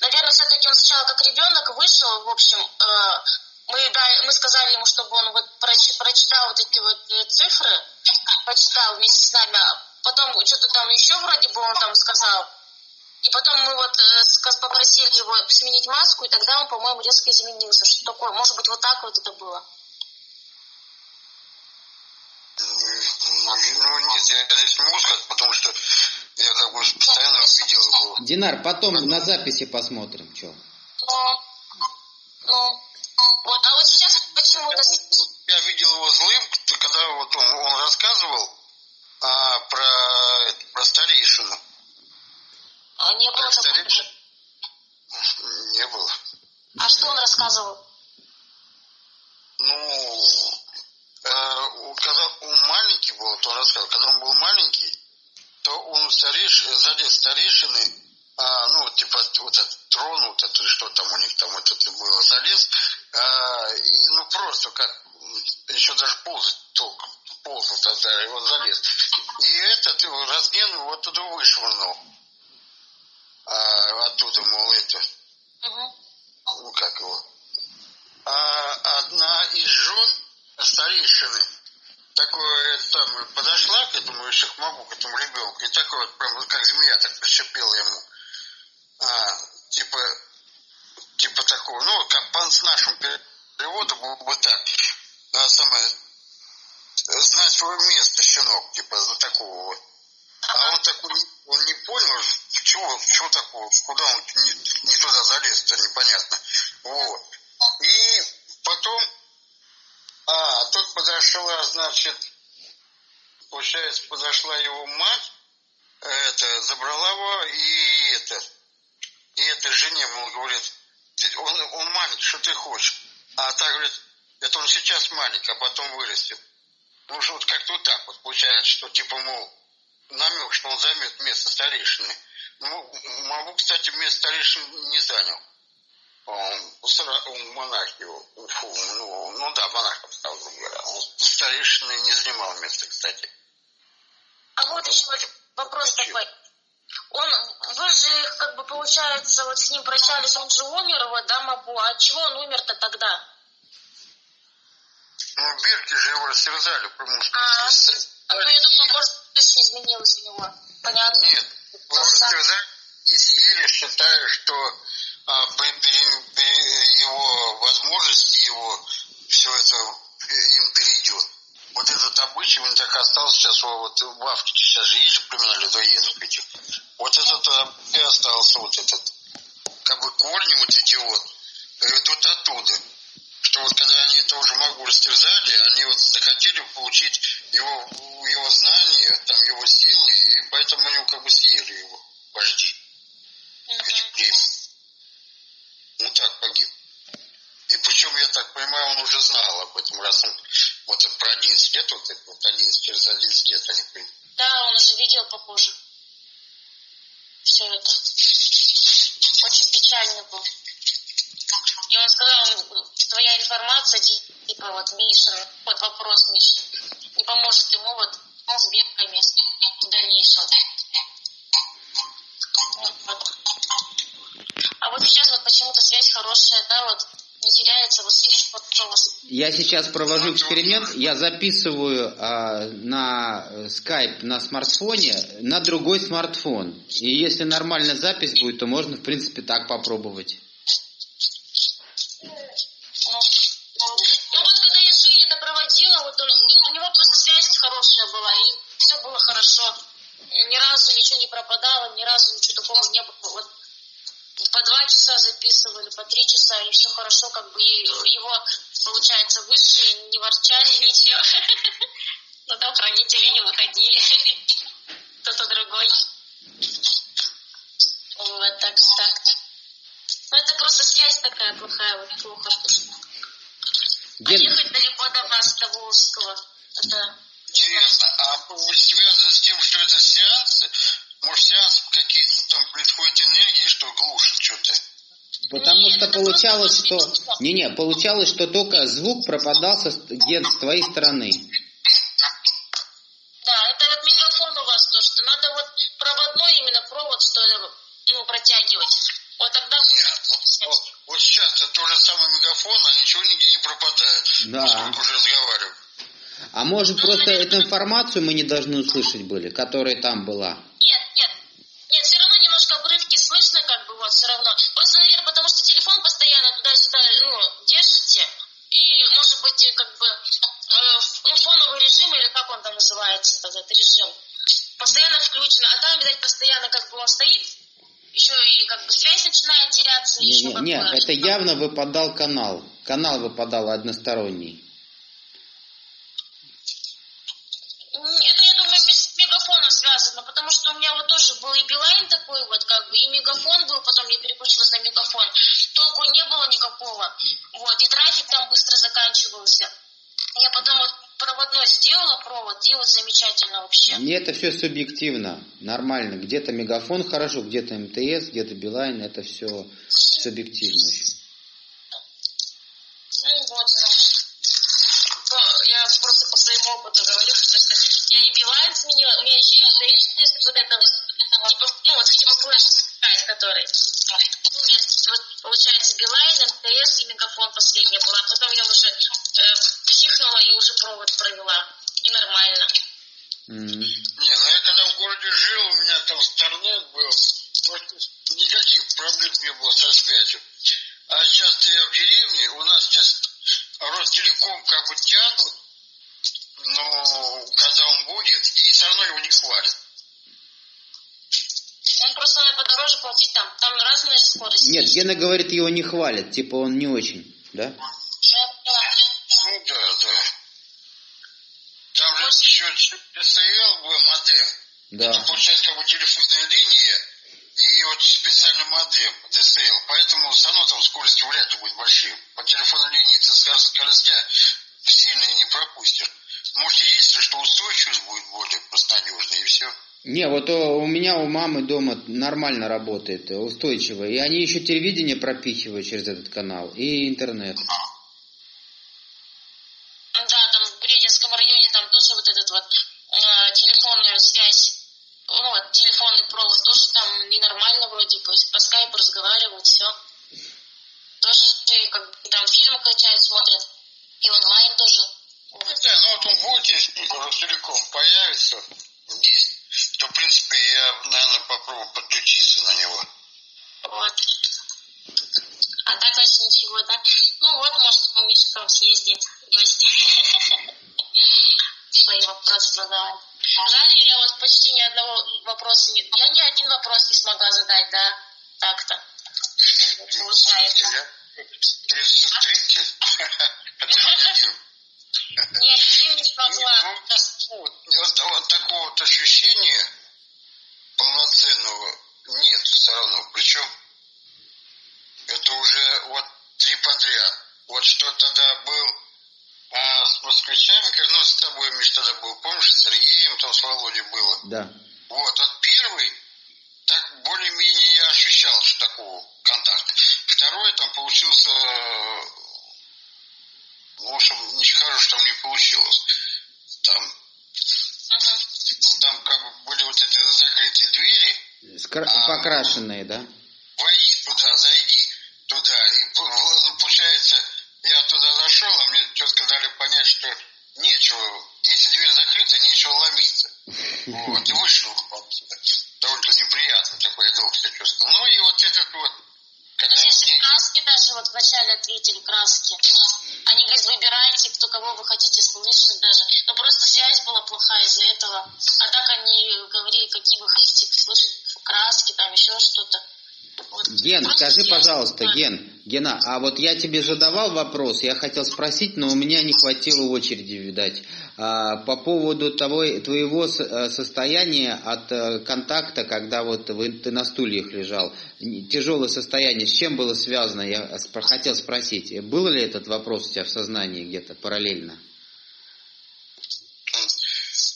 Наверное, все-таки он сначала как ребенок вышел, в общем, э, мы, дали, мы сказали ему, чтобы он вот проч- прочитал вот эти вот э, цифры, почитал вместе с нами, а потом что-то там еще вроде бы он там сказал. И потом мы вот э, сказ- попросили его сменить маску, и тогда он, по-моему, резко изменился. Что такое? Может быть, вот так вот это было? Ну, ну, нет, я здесь не могу сказать, потому что я как бы постоянно видел его. Динар, потом на записи посмотрим, что. Ну, ну, вот. А вот сейчас почему-то... Я видел его злым, когда вот он, он рассказывал а, про, про старейшину. А, Не было такого. Не было. А что он рассказывал? Ну, э, когда он маленький был, то рассказывал, когда он был маленький, то он старейш, залез старейшины, а, ну, вот типа вот этот трон, вот это, что там у них там вот это было, залез, а, и, ну, просто как, еще даже ползать толком, ползал тогда, и он залез. И этот его разгнен его оттуда вышвырнул. как его, а одна из жен старейшины, такое там подошла к этому и могу к этому ребенку, и такой вот прям как змея так прищепила ему. А, типа, типа такого, ну, как по с нашим переводом был бы так. А, самое, знать свое место, щенок, типа, за такого вот. А он такой, он не понял, чего, чего такого, куда он не, не туда залез-то, непонятно. Вот. И потом, а, тут подошла, значит, получается, подошла его мать, это, забрала его, и это, и этой жене, он говорит, он, он маленький, что ты хочешь? А та говорит, это он сейчас маленький, а потом вырастет. Ну, уже вот как-то вот так вот получается, что типа, мол, намек, что он займет место старейшины. Ну, могу, кстати, место старейшины не занял. Он, он монах его, фу, ну, ну да, монахом стал, грубо говоря. Он старейшины не занимал место, кстати. А вот еще вопрос Хочу. такой. Он, вы же, как бы, получается, вот с ним прощались, он же умер, вот, да, Мабу, а чего он умер-то тогда? Ну, бирки же его растерзали, потому что... А, а то я думаю, может, жизнь изменилась у него. Понятно? Нет, его растерзали и съели, считая, что а, его возможности, его все это им перейдет. Вот этот обычай, он так остался сейчас вот в Африке, сейчас же есть племена людоедов этих. Вот этот и остался вот этот, как бы корни вот эти вот, идут оттуда что вот когда они тоже могу растерзали, они вот захотели получить его, его знания, там его силы, и поэтому они как бы съели его, вожди. Ну так погиб. И причем, я так понимаю, он уже знал об этом, раз он вот про 11 лет, вот это вот 11 через 11 лет они Да, он уже видел, похоже. Все это. Очень печально было. Он сказал, твоя информация, типа вот Миша, вот вопрос Миша, не поможет ему вот с бегами в дальнейшем. А вот сейчас вот почему-то связь хорошая, да, вот не теряется, вот слышишь. Я сейчас провожу эксперимент, я записываю а, на скайп на смартфоне на другой смартфон. И если нормальная запись будет, то можно, в принципе, так попробовать. Пропадало, ни разу ничего такого не было. Вот по два часа записывали, по три часа, и все хорошо, как бы его, получается, высшие не ворчали ничего. Но там хранители не выходили. Кто-то другой. Вот так так. Ну, это просто связь такая плохая, вот плохо. А ехать далеко до вас, до Волжского, это... Интересно, а вы связаны с тем, что это сеансы? Может, сеанс какие-то там происходят энергии, что глушит что-то? Потому Нет, что получалось, что... Не-не, получалось, что только звук пропадал со... где с твоей стороны. Да, это вот микрофон у вас, то, что надо вот проводной именно провод, что ну, протягивать. Вот тогда... Нет, ну, вот, вот сейчас это тот же самый мегафон, а ничего нигде не пропадает. Да. Поскольку уже разговариваю. А может, ну, просто наверное... эту информацию мы не должны услышать были, которая там была? Явно выпадал канал. Канал выпадал односторонний. Это, я думаю, с мегафоном связано, потому что у меня вот тоже был и Билайн такой вот, как бы, и мегафон был, потом я переключилась на мегафон. Толку не было никакого. Вот, и трафик там быстро заканчивался. Я потом вот проводной сделала провод, и вот замечательно вообще. Не, это все субъективно, нормально. Где-то мегафон хорошо, где-то МТС, где-то Билайн, это все субъективно очень. Гена говорит, его не хвалят, типа он не очень, да? Ну, я поняла. Ну да, да. Там же еще ДСЛ был модем. Да. Это получается как бы телефонная линия и вот специальный модем DSL. Поэтому все равно там скорости вряд ли будет большие. По телефонной линии ты скорость- скоростя сильно не пропустишь. Может, есть, что устойчивость будет более просто надежной, и все. Не, вот о, у меня у мамы дома нормально работает, э, устойчиво. И они еще телевидение пропихивают через этот канал и интернет. Да, там в Грединском районе там тоже вот этот вот э, телефонная связь, ну вот телефонный провод тоже там ненормально вроде бы, по скайпу разговаривают, все. Тоже как бы там фильмы качают, смотрят, и онлайн тоже. Ну, да, ну вот он будет, если Ростелеком появится здесь, то, в принципе, я, наверное, попробую подключиться на него. Вот. А так вообще ничего, да? Ну вот, может, у Миши к вам съездит в гости. Свои вопросы задавать. Жаль, я вот почти ни одного вопроса не... Я ни один вопрос не смогла задать, да? Так-то. Получается. Я 33 это не один. Нет, не смогла. Ну, вот, вот, такого вот ощущения полноценного нет все равно. Причем это уже вот три подряд. Вот что тогда был а, с москвичами, как, ну, с тобой, Миш, тогда был, помнишь, с Сергеем, там с Володей было. Да. Вот, вот первый, так более-менее я ощущал, что такого контакта. Второй там получился, э, в общем, ничего хорошего там не получилось. Там, Там как бы были вот эти закрытые двери, Скра- А. Покрашенные, да? войди туда, зайди туда. И ну, получается, я туда зашел, а мне четко дали понять, что нечего, если дверь закрыта, нечего ломиться. Вот, и вышел. Довольно неприятно такой, я долго себя чувствовал. Ну и вот этот вот, когда Ну, здесь дети- краски даже вот вначале ответили, краски. Они говорят, выбирайте, кто кого вы хотите слышать даже. Но просто связь была плохая из-за этого. А так они говорили, какие вы хотите слышать краски, там еще что-то. Вот. Ген, скажи, связь пожалуйста, плохая. Ген, Гена, а вот я тебе задавал вопрос, я хотел спросить, но у меня не хватило очереди, видать. А, по поводу того, твоего э, состояния от э, контакта, когда вот вы, ты на стульях лежал, тяжелое состояние, с чем было связано? Я хотел спросить, был ли этот вопрос у тебя в сознании где-то параллельно?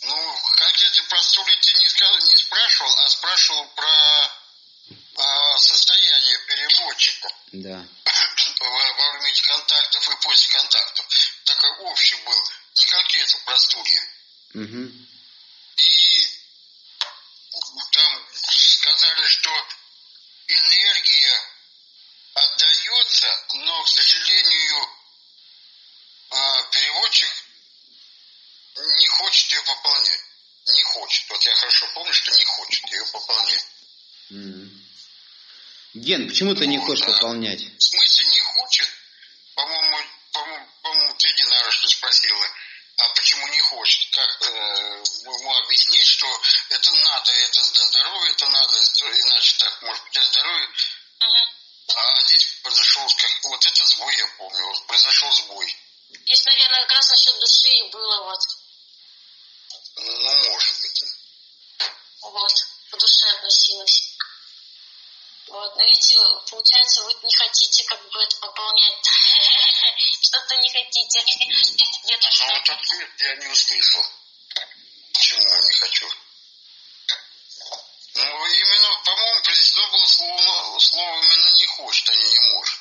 Ну, хотя ты про стулья не, сказ- не спрашивал, а спрашивал про а, состояние переводчика. Да. Не конкретно про стулья. Мгм. И там сказали, что энергия отдается, но, к сожалению, а, переводчик не хочет ее пополнять. Не хочет. Вот я хорошо помню, что не хочет ее пополнять. М. Ген, почему ты не хочешь пополнять? В смысле не хочет? По-моему, по-моему, по-моему, ты, Динара, что спросила, а почему не хочет? Как э, ему объяснить, что это надо, это для здоровья, это надо, иначе так, может быть, для здоровья. Мгм. А здесь произошел, как, вот этот сбой, я помню, вот произошел сбой. Здесь, наверное, как раз насчет души было вот. Ну, может быть. Вот. По душе относилась. Вот, но видите, получается, вы не хотите как бы это пополнять. Что-то не хотите. Что-то. вот ответ я не услышал. Почему не хочу? Ну, именно, по-моему, произнесено было слово, слово именно не хочет, а не не может.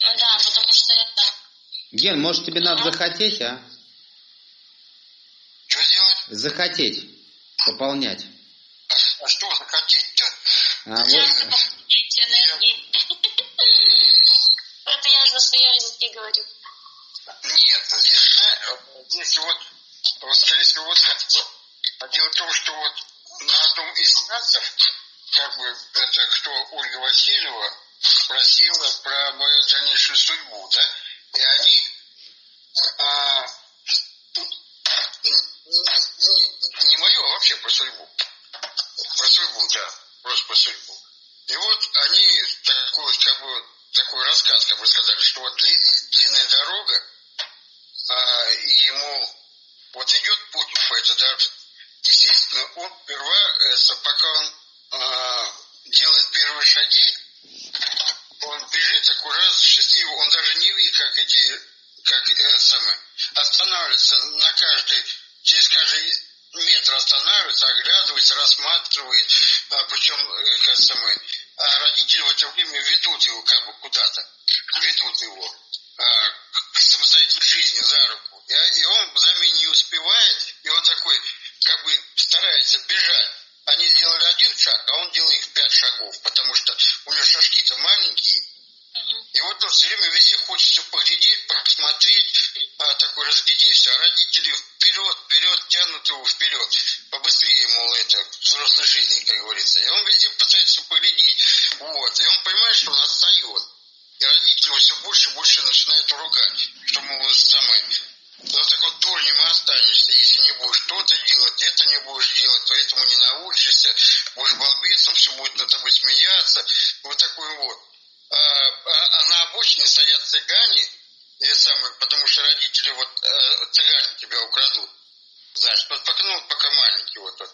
Ну Да, потому что это... Ген, может тебе надо захотеть, а? Что делать? Захотеть пополнять. А, а что захотеть-то? А, вот, энергии. Это я на своем языке говорю. Нет, здесь, здесь вот, вот, скорее всего, вот как. А дело в том, что вот на одном из сеансов как бы, это кто Ольга Васильева спросила про мою дальнейшую судьбу, да? И они а, не, не мою, а вообще про судьбу. Про судьбу, да, про судьбу. И вот они такой, как бы, такой рассказ, как бы сказали, что вот длинная дорога, а, и ему вот идет путь по этой дороге. Естественно, он сперва, э, пока он а, делает первые шаги, он бежит аккуратно, счастливо, он даже не видит, как эти, как э, самое, останавливается на каждый, через каждый метр останавливается, оглядывается, рассматривает, а, причем, э, как самое, а родители в это время ведут его как бы куда-то, ведут его а, к самостоятельной жизни за руку. И, и он за не успевает, и он такой, как бы старается бежать. Они сделали один шаг, а он делает пять шагов, потому что у него шажки-то маленькие. И вот он все время везде хочется поглядеть, посмотреть, а, такой разглядеть все, а родители вперед, вперед, тянут его вперед, побыстрее, мол, это, взрослой жизни, как говорится. И он везде пытается поглядеть. Вот. И он понимает, что он отстает. И родители его все больше и больше начинают ругать, что, мол, самое, ну, так вот дурнем и останешься, если не будешь что-то делать, это не будешь делать, поэтому не научишься, будешь балбесом, все будет над тобой смеяться. Вот такой вот. А, а, на обочине стоят цыгане, и самое, потому что родители вот э, цыгане тебя украдут. Знаешь, вот пока, ну, пока маленький вот, вот.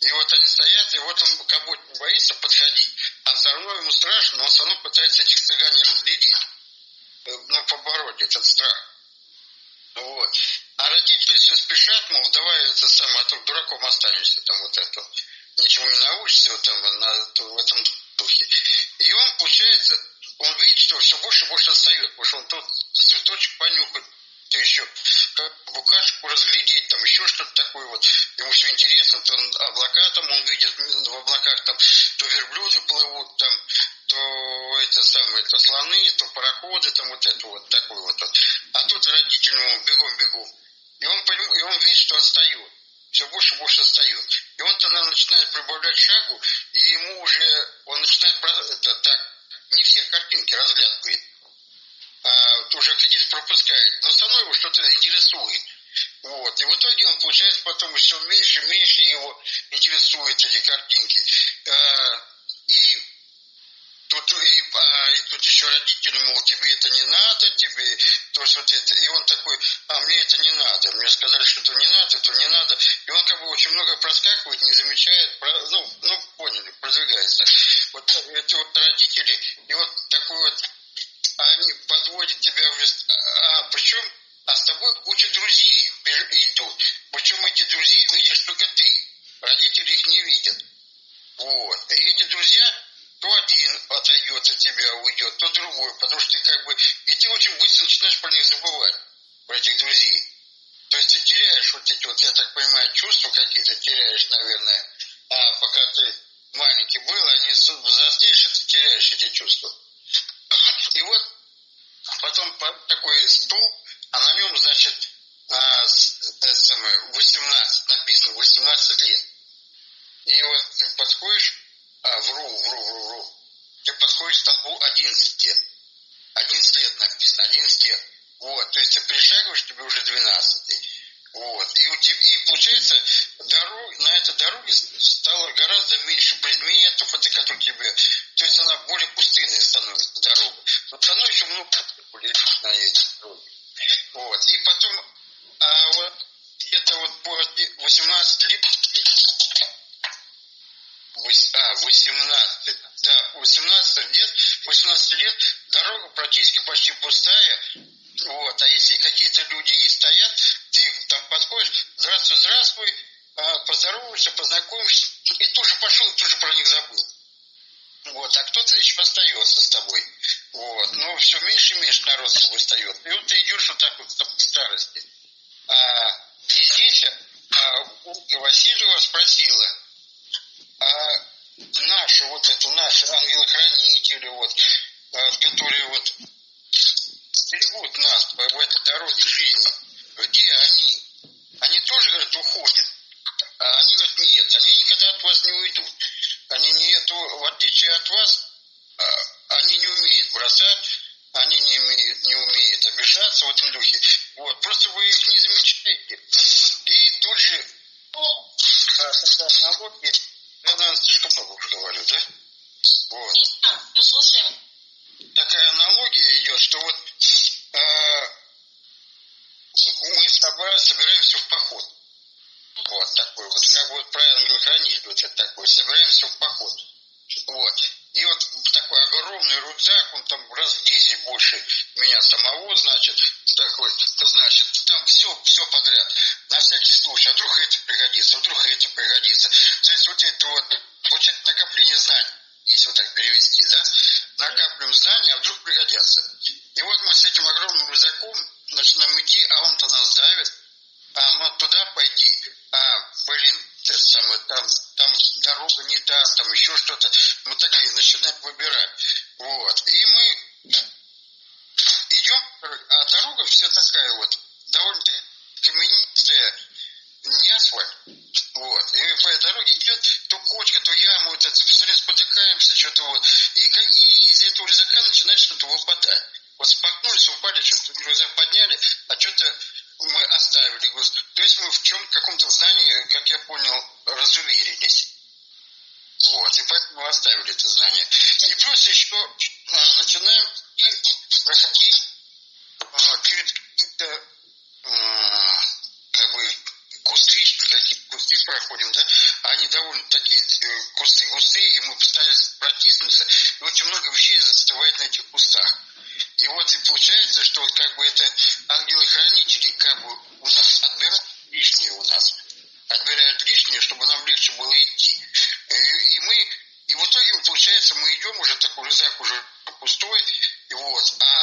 И вот они стоят, и вот он как будто боится подходить, а все равно ему страшно, но он все равно пытается этих цыган разглядеть. Э, ну, побороть этот страх. Вот. А родители все спешат, мол, давай это самое, а то дураком останешься, там вот это. Ничего не научишься вот там на, в этом духе. И он, получается, он видит, что все больше и больше отстает, потому что он тот цветочек понюхает, то еще букашку разглядеть, там еще что-то такое вот. Ему все интересно, то он облака там, он видит в облаках там, то верблюды плывут там, то это самое, то слоны, то пароходы, там вот это вот такое вот. А тут родители ему бегом-бегом. И он, и он видит, что отстает. Все больше и больше отстает. И он тогда начинает прибавлять шагу, и ему уже, он начинает, это, так, не все картинки разглядывает, а, уже какие-то пропускает, но равно его что-то интересует. Вот. И в итоге он получается потом все меньше и меньше его интересуют эти картинки. А, и тут, и, а, и тут еще родители, мол, тебе это не надо, тебе то есть вот это. И он такой, а мне это не надо. Мне сказали, что это не надо, то не надо. И он как бы очень много проскакивает, не замечает, ну, ну поняли, продвигается. Вот эти вот родители, и вот такой вот, они подводят тебя в... А, причем, а с тобой куча друзей идут. Причем эти друзья видишь только ты. Родители их не видят. Вот. И эти друзья то один отойдет от тебя, уйдет, то другой, потому что ты как бы, и ты очень быстро начинаешь про них забывать, про этих друзей. То есть ты теряешь вот эти вот, я так понимаю, чувства какие-то теряешь, наверное, а пока ты маленький был, они взрослеешь, и ты теряешь эти чувства. И вот потом такой стул, а на нем, значит, а, это самое, 18, написано, 18 лет. И вот подходишь, а, вру, вру, вру, вру. Ты подходишь к столбу 11 лет. 11 лет написано, 11 лет. Вот, то есть ты перешагиваешь, тебе уже 12. Вот. И, у тебя, и получается, дорог, на этой дороге стало гораздо меньше предметов, это которые тебе. То есть она более пустынная становится дорога. Но все равно еще много на этой дороге. Вот. И потом, а вот где-то вот по 18 лет а, 18, да, 18 лет, 18 лет дорога практически почти пустая, вот, а если какие-то люди и стоят, ты там подходишь, здравствуй, здравствуй, а, поздороваешься, познакомишься, и тут же пошел, тут же про них забыл. Вот, а кто-то еще остается с тобой. Вот, но все меньше и меньше народ с тобой встает. И вот ты идешь вот так вот в старости. А, и здесь а, Васильева спросила, а наши, вот это, наши ангелы-хранители, вот, а, которые вот берегут нас по этой дороге жизни, где они? Они тоже, говорят, уходят. А они говорят, нет, они никогда от вас не уйдут. они не, в отличие от вас, а, они не умеют бросать, они не умеют, не умеют обижаться в этом духе. Вот, просто вы их не замечаете. И тут же, а, такая аналогия, я, наверное, слишком много говорю, да? Вот. Мы слушаем. Такая аналогия идет, что вот э, мы с тобой собираемся в поход. Вот такой вот, как вот про ангелохранитель, вот это такой, собираемся в поход. Вот. И вот такой огромный рюкзак, он там раз в 10 больше меня самого, значит, такой, значит, там все, все подряд, на всякий случай. А вдруг это пригодится, вдруг это пригодится. Вот это вот, получается, накопление знаний, если вот так перевести, да, накапливаем знания, а вдруг пригодятся. И вот мы с этим огромным рюкзаком начинаем идти, а он-то нас давит, а мы туда пойти, а, блин, это самое, там, там дорога не та, там еще что-то. Мы такие начинаем выбирать. Вот. И мы идем, а дорога вся такая вот, довольно-таки каменистая, не асфальт. Вот. И по этой дороге идет то кочка, то яма, вот это, все время спотыкаемся, что-то вот. И, и из этого рюкзака начинает что-то выпадать. Вот споткнулись, упали, что-то рюкзак подняли, а что-то мы оставили. То есть мы в чем каком-то знании, как я понял, разуверились. Вот, и поэтому оставили это знание. И плюс еще а, начинаем и проходить а, через какие-то а, кусты, какие кусты проходим, да, они довольно такие э, кусты густые, и мы пытались протиснуться, и очень много вещей застывает на этих кустах. И вот и получается, что вот как бы это ангелы-хранители как бы у нас отбирают лишнее у нас. Отбирают лишнее, чтобы нам легче было идти. И, и мы, и в итоге, получается, мы идем уже такой рюкзак уже пустой, и вот, а,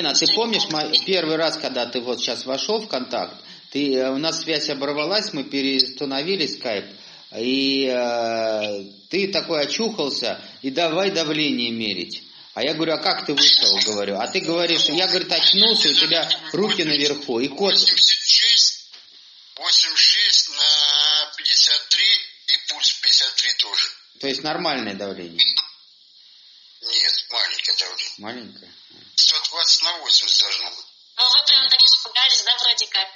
Гена, ты помнишь первый раз, когда ты вот сейчас вошел в контакт, ты, э, у нас связь оборвалась, мы переустановили скайп, и э, ты такой очухался, и давай давление мерить. А я говорю, а как ты вышел, говорю? А ты говоришь, я, говорит, очнулся, у тебя руки наверху, и кот... 86, 86 на 53 и пульс 53 тоже. То есть нормальное давление? Нет, маленькое давление. Маленькое? 120 на 80 должно быть. Ну, вы прям так испугались, да, вроде как?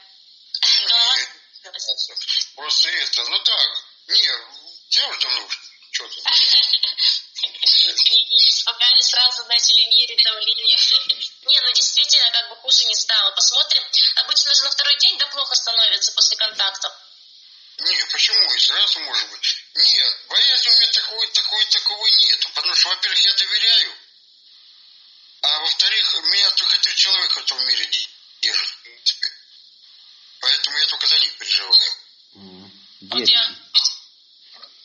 Нет, закрылась. Просто это, ну да, не, уже давно что-то. Не испугались, сразу начали мерить давление. Не, ну действительно, как бы хуже не стало. Посмотрим. Обычно же на второй день, да, плохо становится после контактов. Не, почему? сразу может быть. Нет, боязни у меня такой, такой, такого нету. Потому что, во-первых, я доверяю, во-вторых, меня только три человека в этом мире держат, в принципе. Поэтому я только за них переживаю. Вот я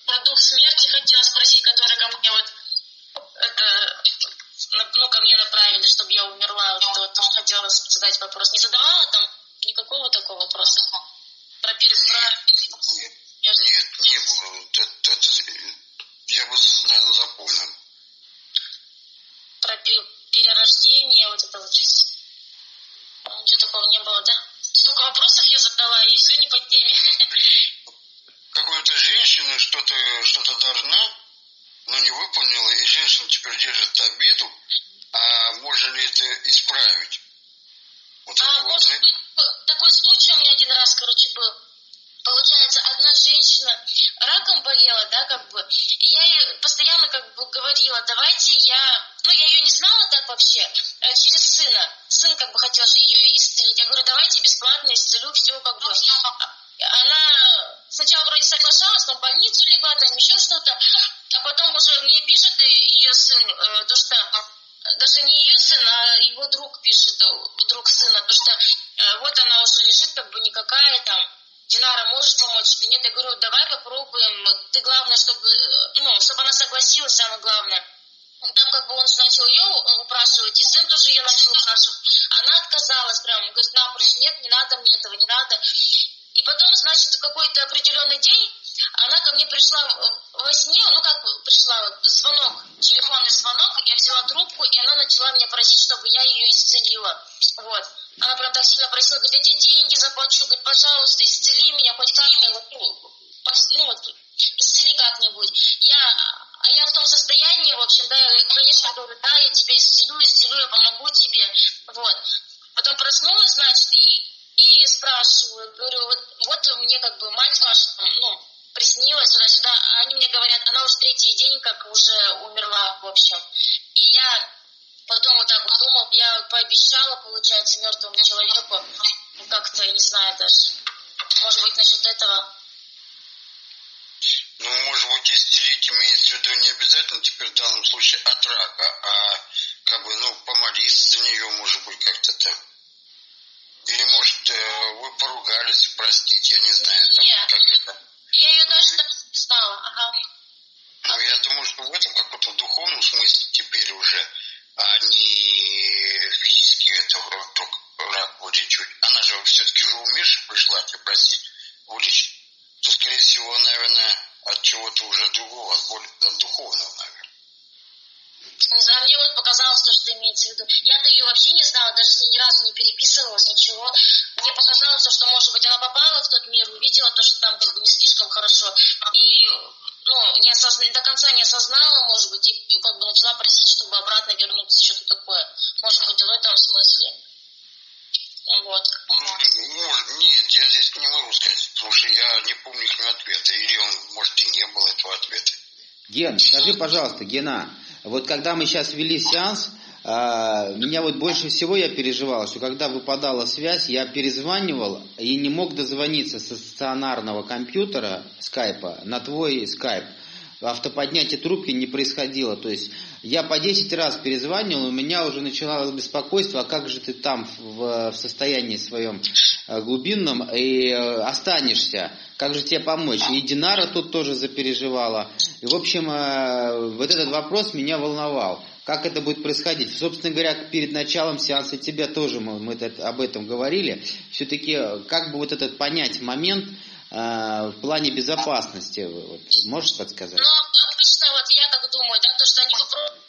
про дух смерти хотела спросить, который ко мне вот это ну, ко мне направили, чтобы я умерла. Вот вот хотела задать вопрос. Не задавала там никакого такого вопроса? Знаю даже, может быть, насчет этого. Ну, может быть, исцелить имеется в виду не обязательно теперь в данном случае от рака, а как бы, ну, помолиться за нее, может быть, как-то так. Или, может, э, вы поругались, простите, я не знаю, там, Нет. как это. Я ее даже не знала. Ага. Ну, я думаю, что в этом каком-то духовном смысле теперь уже, а не физически это рак вылечить. Она же все-таки же умеешь пришла тебя просить вылечить. То, скорее всего, наверное, от чего-то уже другого, от, более, от духовного, наверное. Не знаю, мне вот показалось то, что имеется в виду. Я-то ее вообще не знала, даже с ней ни разу не переписывалась, ничего. Мне показалось, что, может быть, она попала в тот мир, увидела то, что там как бы не слишком хорошо. И ну, не осозна... до конца не осознала, может быть, и как бы начала просить, чтобы обратно вернуться, что-то такое. Может быть, в этом смысле. Вот. Может, нет, я здесь не могу сказать, потому что я не помню их ответа. Или он, может, и не было этого ответа. Ген, скажи, пожалуйста, Гена, вот когда мы сейчас вели сеанс, а, меня вот больше всего я переживал, что когда выпадала связь, я перезванивал и не мог дозвониться со стационарного компьютера скайпа на твой скайп. Автоподнятие трубки не происходило. То есть я по 10 раз перезванивал, у меня уже начиналось беспокойство, а как же ты там в, в состоянии своем э, глубинном и э, останешься? Как же тебе помочь? И Динара тут тоже запереживала. И, в общем, э, вот этот вопрос меня волновал. Как это будет происходить? Собственно говоря, перед началом сеанса тебя тоже мы, мы об этом говорили. Все-таки, как бы вот этот понять момент э, в плане безопасности, вот, можешь подсказать? Ну, обычно вот я так думаю, да, то, что они бы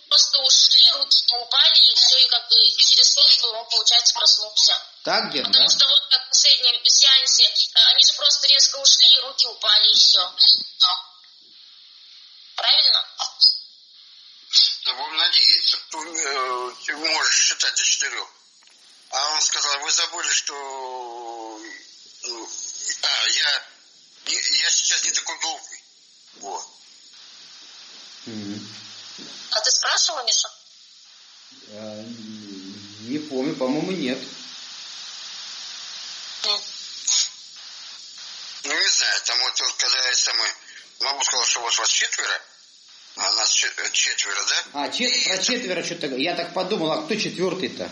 просто ушли, руки упали, и все, и как бы через службу он, получается, проснулся. Так, Ген, Потому да? что вот как в последнем сеансе, э, они же просто резко ушли, и руки упали, и все. Правильно? Да будем надеяться. Э, ты можешь считать до четырех. А он сказал, вы забыли, что... Ну, а, я, я сейчас не такой глупый. Вот. Mm-hmm. А ты спрашивал, Миша? А, не помню, по-моему, нет. Ну, не знаю. Там вот, вот когда я самый, могу сказать, что вот вас четверо, а нас четверо, да? А, чет, про четверо что-то, я так подумал, а кто четвертый-то?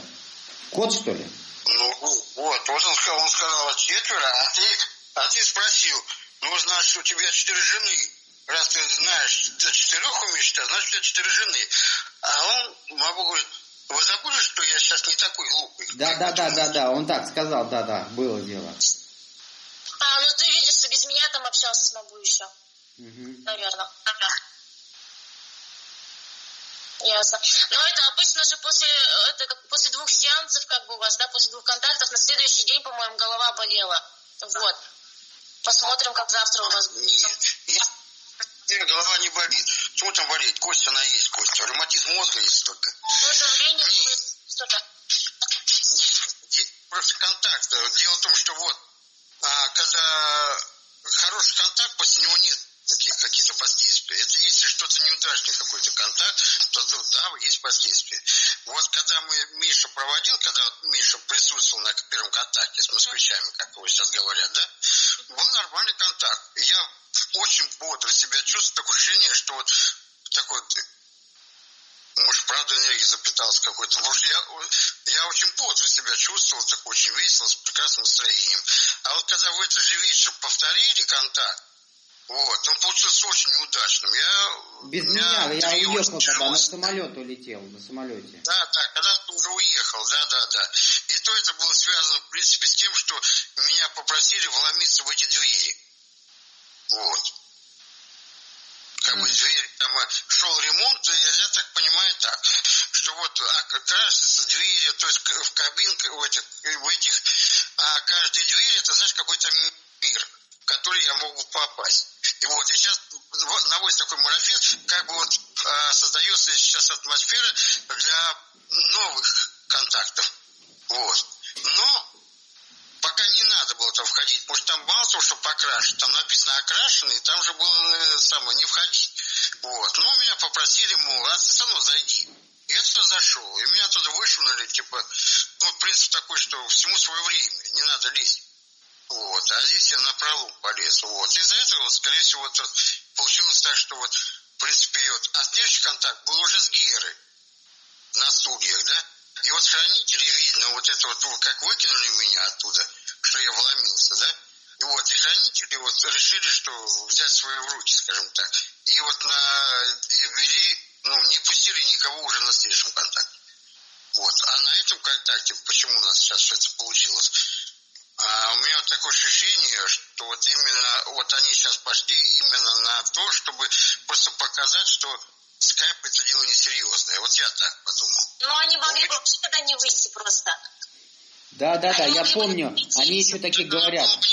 Кот, что ли? Ну, вот, вот он сказал, он сказал четверо, а ты, а ты спросил, ну, значит, у тебя четыре жены. Раз ты знаешь, до четырех умеешь считать, значит, у тебя четыре жены. А он, могу говорить, вы забыли, что я сейчас не такой глупый? Да, да, да, да, да, он так сказал, да, да, было дело. А, ну ты видишь, что без меня там общался с Мабу еще. Угу. Наверное. Ясно. Но это обычно же после, это как после двух сеансов, как бы у вас, да, после двух контактов, на следующий день, по-моему, голова болела. Вот. Посмотрим, как завтра у вас будет. Нет, нет, голова не болит. Чего там болеть? Кость она есть, кость. Ревматизм мозга есть только. Ну, давление что-то. Нет, здесь просто контакт. Дело в том, что вот, а, когда хороший контакт, после него нет таких каких-то последствий. Это если что-то неудачный какой-то контакт, то да, есть последствия. Вот когда мы Миша проводил, когда вот Миша присутствовал на первом контакте с москвичами, как его сейчас говорят, да, был нормальный контакт. И я очень бодро себя чувствую, такое ощущение, что вот такой может, правда, энергии запитался какой-то. Может, я, я очень бодро себя чувствовал, так очень весело, с прекрасным настроением. А вот когда в этот же вечер повторили контакт, вот, он получился очень неудачным. Я, Без меня, я уехал тогда, на самолет улетел, на самолете. Да, да, когда ты уже уехал, да, да, да. И то это было связано, в принципе, с тем, что меня попросили вломиться в эти двери. Вот. Как бы дверь, там э, шел ремонт, я так понимаю так, что вот а, красятся двери, то есть в кабинках, в этих, в этих а каждая дверь, это, знаешь, какой-то мир который я могу попасть. И вот, и сейчас наводится такой марафет, как бы вот э, создается сейчас атмосфера для новых контактов. Вот. Но пока не надо было там входить, потому что там мало того, что покрашен, там написано окрашенный, там же было э, самое, не входить. Вот. Ну, меня попросили, мол, а ты со зайди. И я туда зашел. И меня оттуда вышвырнули, типа, ну, принцип такой, что всему свое время, не надо лезть. Вот. А здесь я на пролом полез. Вот. Из-за этого, скорее всего, вот, получилось так, что вот, в принципе, вот, а следующий контакт был уже с Герой на студиях, да? И вот хранители, видно, вот это вот, ну, как выкинули меня оттуда, что я вломился, да? И вот, и хранители вот решили, что взять свои руки, скажем так. И вот на, и ввели, ну, не пустили никого уже на следующем контакте. Вот. А на этом контакте, почему у нас сейчас это получилось? Меня такое ощущение, что вот именно вот они сейчас пошли именно на то, чтобы просто показать, что скайп это дело несерьезное. Вот я так подумал. Ну, они могли бы вообще тогда не выйти просто. Да, да, да, я помню. Они еще такие говорят. Было бы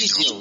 Easy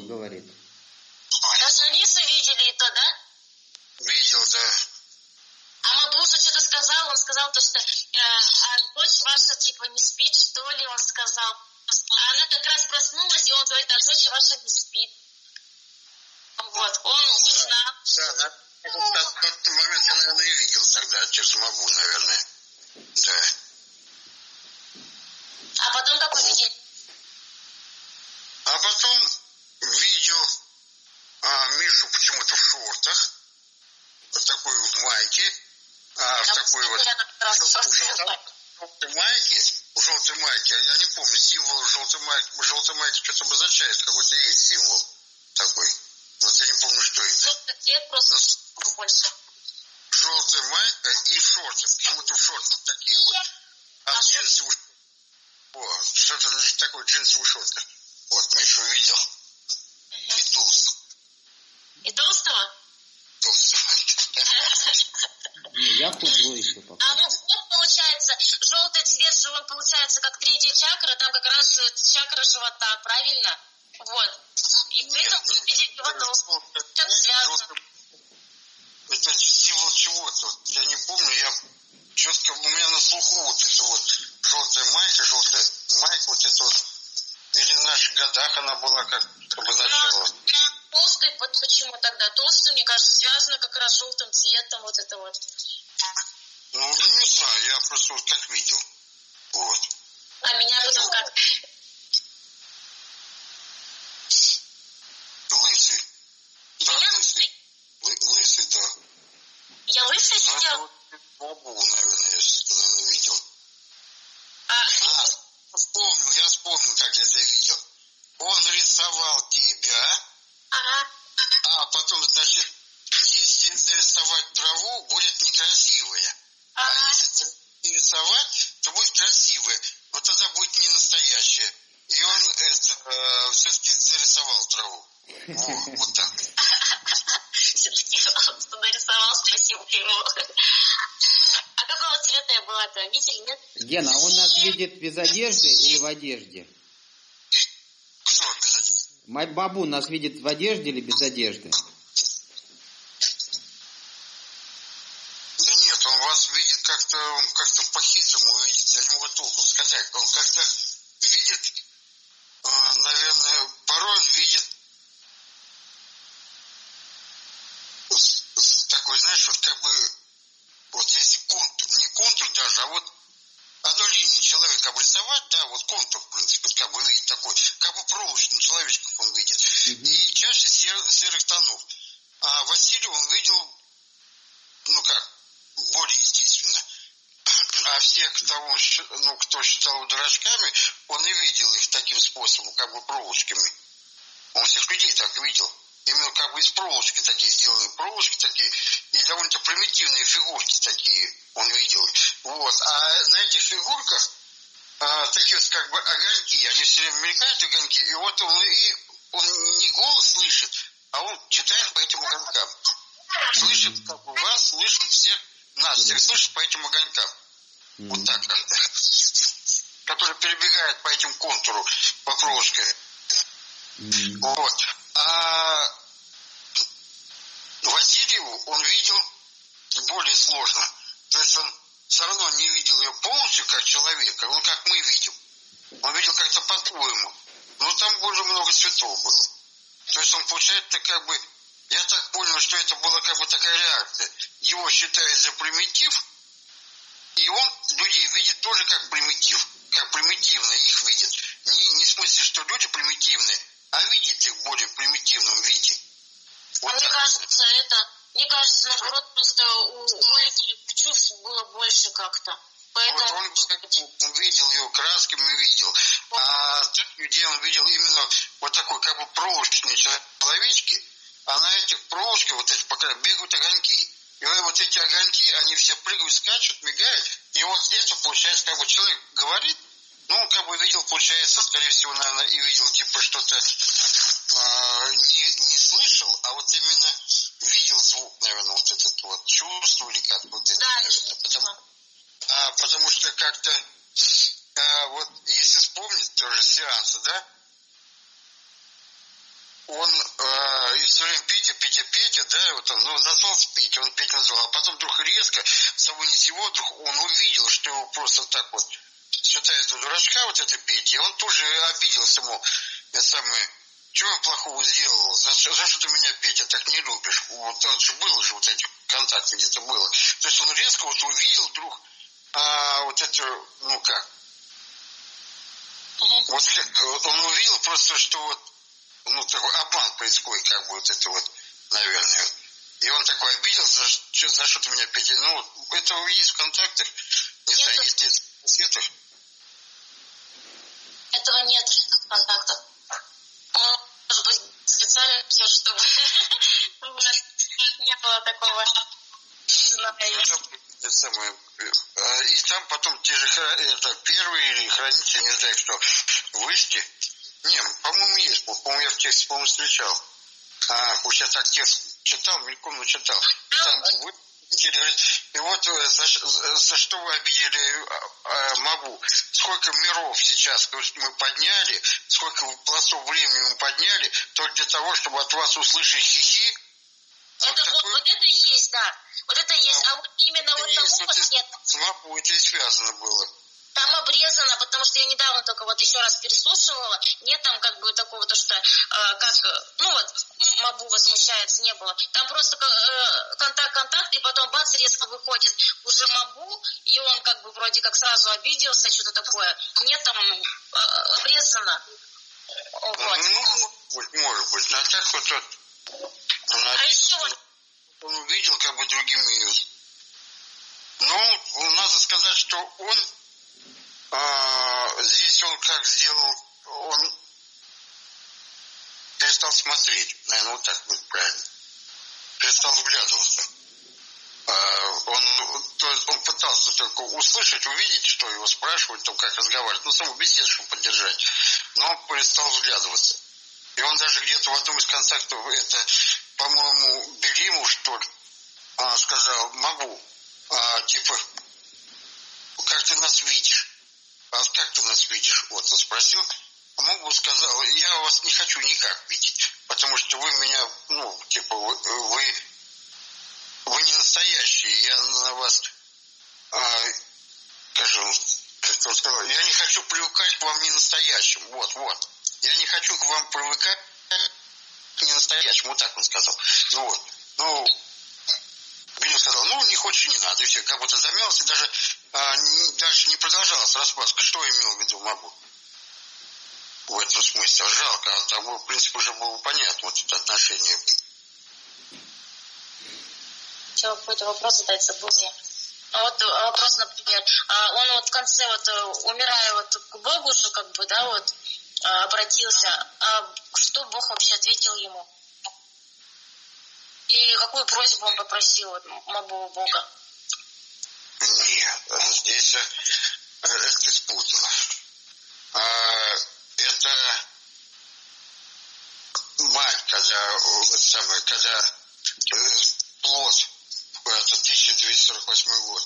Гена, он нас видит без одежды или в одежде? Что без одежды? Мать бабу нас видит в одежде или без одежды? Нет, So which. хочу привыкать к вам не настоящим. Вот, вот. Я не хочу к вам привыкать к не настоящим. Вот так он сказал. Ну вот. Ну, Бенин сказал, ну, не хочешь, не надо. И все, как будто замялся, даже а, не, дальше не продолжалась распаска. Что имел в виду могу? В этом смысле. Жалко, а там, в принципе, уже было понятно вот это отношение. Хотела какой-то вопрос задать, забыл я. А вот а вопрос, например, а он вот в конце вот э, умирая вот к Богу же как бы, да, вот обратился, а что Бог вообще ответил ему? И какую просьбу он попросил вот, у Бога? Нет, э, здесь э, это спутал. Это мать, когда, вот самое, когда плод 1248 год,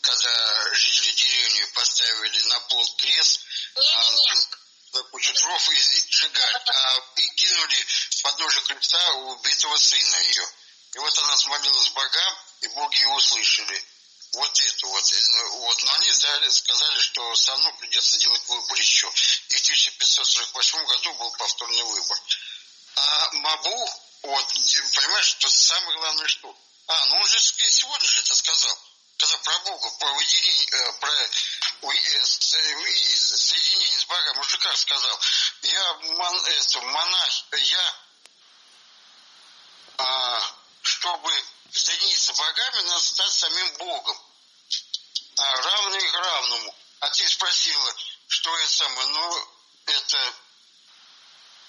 когда жители деревни поставили на пол крест, а, кучу дров и, и сжигали, а, и кинули в ножи креста убитого сына ее. И вот она взмолилась богам, и боги ее услышали. Вот это вот. Э, ну, вот. Но они сказали, сказали, что страну придется делать выбор еще. И в 1548 году был повторный выбор. А Мабу, вот, понимаешь, что самое главное что? А, ну он же сегодня же это сказал. Когда про Бога, про, уединение, э, про э, соединение с Богом, уже как сказал, я мон, это, монах, я, а, чтобы соединиться с богами, надо стать самим Богом. А, равный равному. А ты спросила, что это самое, ну, это,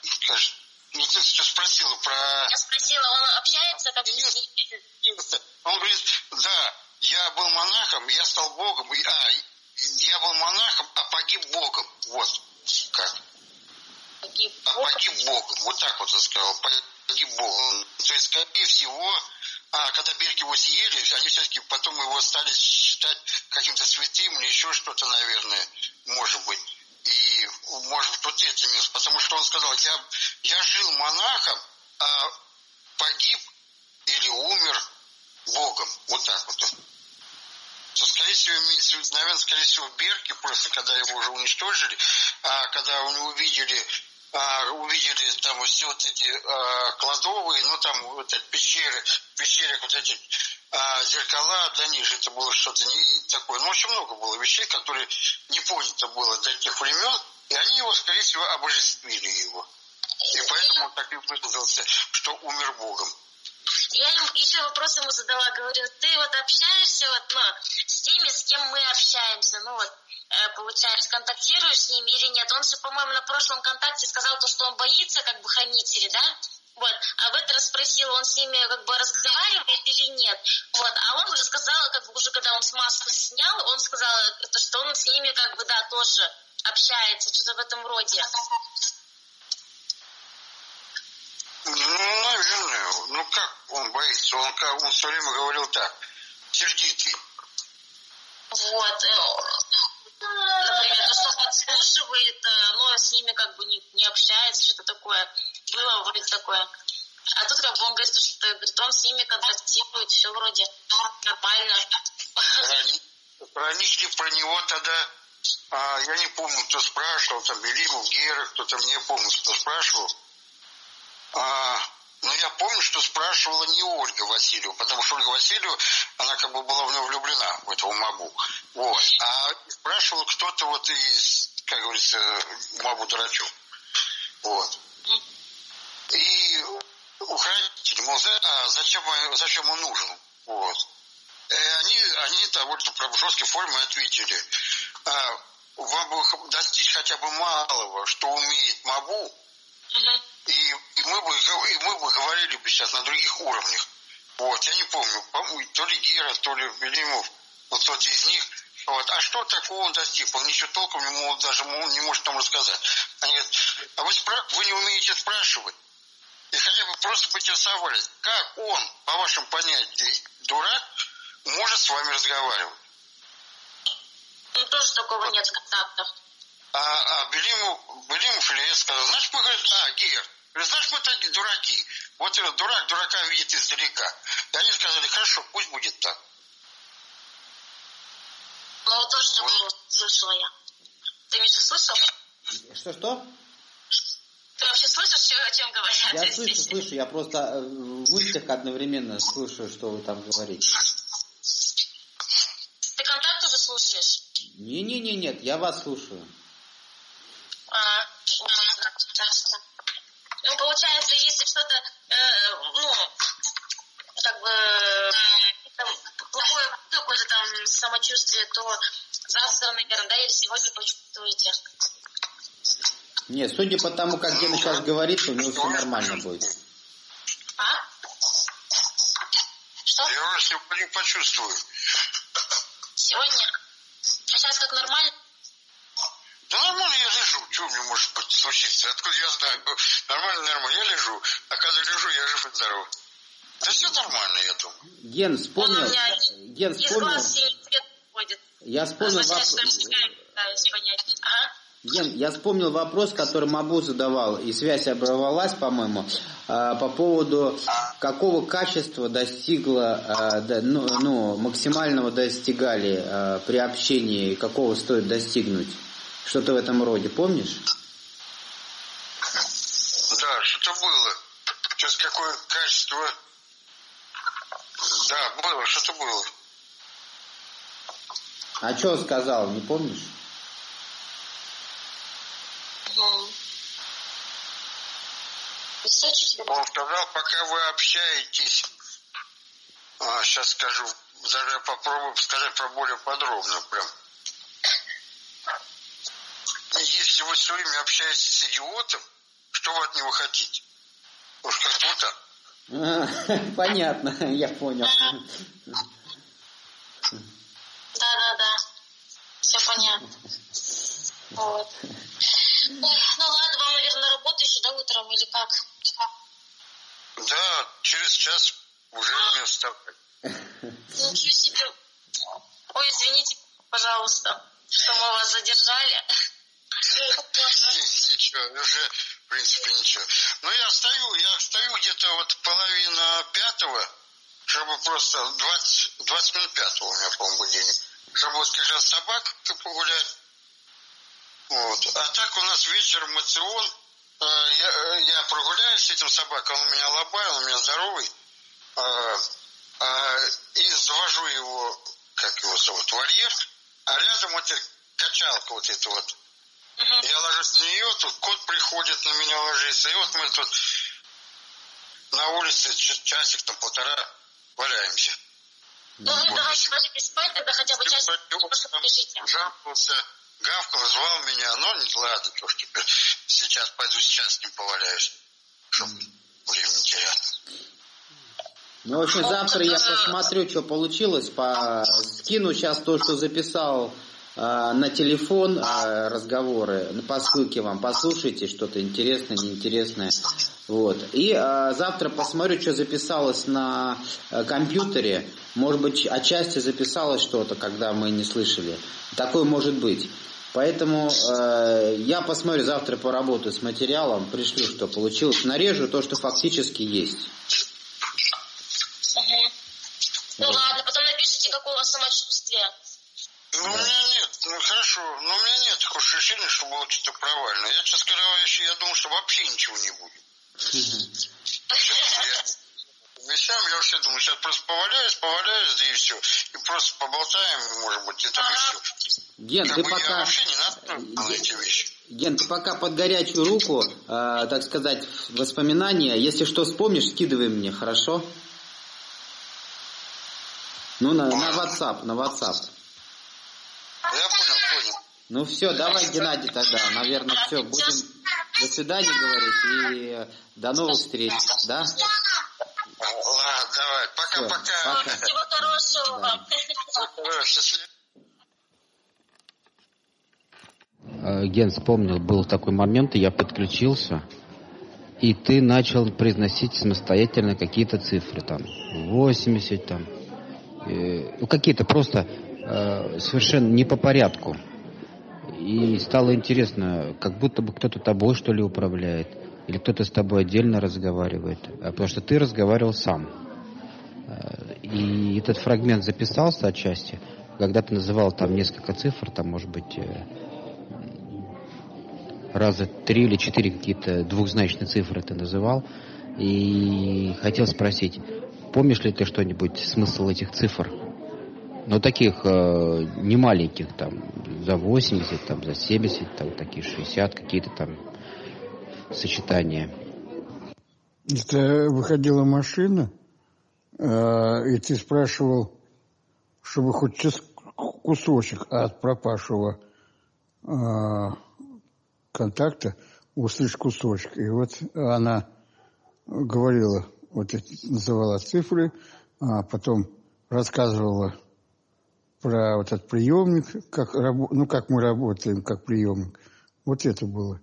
скажешь, ну ты что спросила про... Я спросила, он общается как Нет, Он говорит, да, я был монахом, я стал Богом, а, я был монахом, а погиб Богом. Вот как. Погиб а погиб Богом. Вот так вот он сказал, погиб Богом. То есть, скорее всего, а когда берег его съели, они все-таки потом его стали считать каким-то святым или еще что-то, наверное, может быть. И, может вот этим. Потому что он сказал, я, я жил монахом, а погиб или умер Богом. Вот так вот то, скорее всего, наверное, скорее всего, Берки, просто когда его уже уничтожили, а когда увидели, а, увидели там все вот эти а, кладовые, ну там вот эти пещеры, в пещерах вот эти а, зеркала, для них же это было что-то не такое. Ну, очень много было вещей, которые не понято было до тех времен, и они его, скорее всего, обожествили его. И поэтому он так и высказался, что умер Богом. Я им еще вопрос ему задала, говорю, ты вот общаешься вот, ну, с теми, с кем мы общаемся, ну вот, э, получается, контактируешь с ними или нет? Он же, по-моему, на прошлом контакте сказал то, что он боится как бы хранителей, да? Вот. А в этот раз спросила, он с ними как бы разговаривает или нет. Вот. А он уже сказал, как бы уже когда он с маску снял, он сказал, то, что он с ними как бы, да, тоже общается, что-то в этом роде. Ну, наверное. Ну, как он боится? Он, как, он все время говорил так. Сердитый. Вот. Э, например, то, что подслушивает, э, но с ними как бы не, не общается, что-то такое. Было вроде такое. А тут как бы он говорит, что говорит, он с ними контактирует, все вроде нормально. Про, про них ли про него тогда, а, я не помню, кто спрашивал, там Белимов, Гера, кто-то мне помню, кто спрашивал. А, я помню, что спрашивала не Ольга Васильева, потому что Ольга Васильева, она как бы была в него влюблена, в этого Мабу. Вот. А спрашивал кто-то вот из, как говорится, Мабу Дурачок. Вот. И ухранитель, мол, а зачем, зачем он нужен? Вот. И они, они довольно в жесткой форме ответили, а, вам бы достичь хотя бы малого, что умеет Мабу, uh-huh и, и, мы бы, и мы бы говорили бы сейчас на других уровнях. Вот, я не помню, то ли Гера, то ли Белимов, вот кто-то из них. Вот. А что такого он достиг? Он ничего толком не мог, даже не может там рассказать. Они говорят, а вы, спра- вы не умеете спрашивать. И хотя бы просто поинтересовались, как он, по вашему понятию, дурак, может с вами разговаривать. Ну, тоже такого нет контактов. А, а Белимов, Белимов или я сказал, знаешь, мы говорим, а, Гер, знаешь, мы такие дураки. Вот этот дурак дурака видит издалека. И они сказали, хорошо, пусть будет так. Ну, вот тоже вот. такого слышала я. Ты, Миша, слышал? Что-что? Ты вообще слышишь, о чем говорят? Я слышу, слышу, я просто э, в мыслях одновременно слышу, что вы там говорите. Ты контакт уже слушаешь? Не-не-не, нет, я вас слушаю. Получается, если что-то, э, ну, как бы, там, плохое какое-то там самочувствие, то завтра, наверное, да, или сегодня почувствуете. Нет, судя по тому, как Гена сейчас говорит, у него все нормально будет. А? Что? Я уже сегодня почувствую. Сегодня? А сейчас как нормально? Что мне может случиться? Откуда я знаю? Нормально, нормально. Я лежу. А когда лежу, я жив и здоров. Да все нормально, я думаю. Ген, вспомнил. Он у меня Ген, из вспомнил. Я вспомнил вопрос. Ген, я вспомнил вопрос, который Мабу задавал, и связь оборвалась, по-моему, а, по поводу какого качества достигла, ну, ну, максимального достигали а, при общении, какого стоит достигнуть. Что-то в этом роде, помнишь? Да, что-то было. Сейчас какое качество... Да, было, что-то было. А что сказал, не помнишь? Он сказал, пока вы общаетесь, а, сейчас скажу, даже попробую сказать про более подробно прям. Если вы все время общаетесь с идиотом, что вы от него хотите? Уж как будто. А, понятно, я понял. Да, да, да. Все понятно. Вот. Ой, ну ладно, вам, наверное, на работу еще до утром или как? Да, через час уже не вставать. Ничего себе. Ой, извините, пожалуйста, что мы вас задержали. Ничего, уже, в принципе, ничего. Но я стою, я стою где-то вот половина пятого, чтобы просто 20, 20 минут пятого у меня, по-моему, будильник, чтобы вот как раз собак погулять. Вот. А так у нас вечер мацион, Э, я, э, я прогуляюсь с этим собакой, он у меня лобай, он у меня здоровый, э, и завожу его, как его зовут, вольер, а рядом вот эта качалка вот эта вот. Uh-huh. Я ложусь на нее, тут кот приходит на меня ложится, и вот мы тут на улице часик, там полтора валяемся. Ну вы давайте ложитесь спать, тогда хотя бы часик, полежите. Жаловался гавкал, звал меня, но не ладно, что ж теперь, сейчас пойду сейчас с ним поваляюсь, чтобы время терять. Ну, в общем, завтра я посмотрю, что получилось, по... скину сейчас то, что записал на телефон э, разговоры, ну, по ссылке вам, послушайте что-то интересное, неинтересное. Вот. И э, завтра посмотрю, что записалось на э, компьютере. Может быть, отчасти записалось что-то, когда мы не слышали. Такое может быть. Поэтому э, я посмотрю завтра поработаю с материалом, пришлю, что получилось. Нарежу то, что фактически есть. Угу. Ну вот. ладно, потом напишите, какое у вас самочувствие. Ну, да. у меня нет, ну хорошо, но у меня нет такого ощущения, что было что-то провально. Я, честно говоря, я думал, что вообще ничего не будет. Вещам я вообще думаю, сейчас просто поваляюсь, поваляюсь, да и все. И просто поболтаем, может быть, и там и все. Ген, ты пока... Ген, ты пока под горячую руку, э, так сказать, воспоминания. Если что вспомнишь, скидывай мне, хорошо? Ну, на, на WhatsApp, на WhatsApp. Я понял, понял. Ну все, давай, Геннадий, тогда. Наверное, все, будем до свидания говорить и до новых встреч, да? Ладно, давай, пока-пока. Всего хорошего вам. Счастливо. Э, Ген вспомнил, был такой момент, и я подключился, и ты начал произносить самостоятельно какие-то цифры, там, 80, там, э, ну, какие-то просто э, совершенно не по порядку. И стало интересно, как будто бы кто-то тобой, что ли, управляет, или кто-то с тобой отдельно разговаривает, а потому что ты разговаривал сам. Э, и этот фрагмент записался отчасти, когда ты называл там несколько цифр, там, может быть, раза три или четыре какие-то двухзначные цифры ты называл. И хотел спросить, помнишь ли ты что-нибудь смысл этих цифр? Ну, таких э, не маленьких, там, за 80, там, за 70, там, такие 60, какие-то там сочетания. Это выходила машина, э, и ты спрашивал, чтобы хоть кусочек от пропавшего э, контакта услышь кусочек. И вот она говорила, вот называла цифры, а потом рассказывала про вот этот приемник, как, ну, как мы работаем как приемник. Вот это было.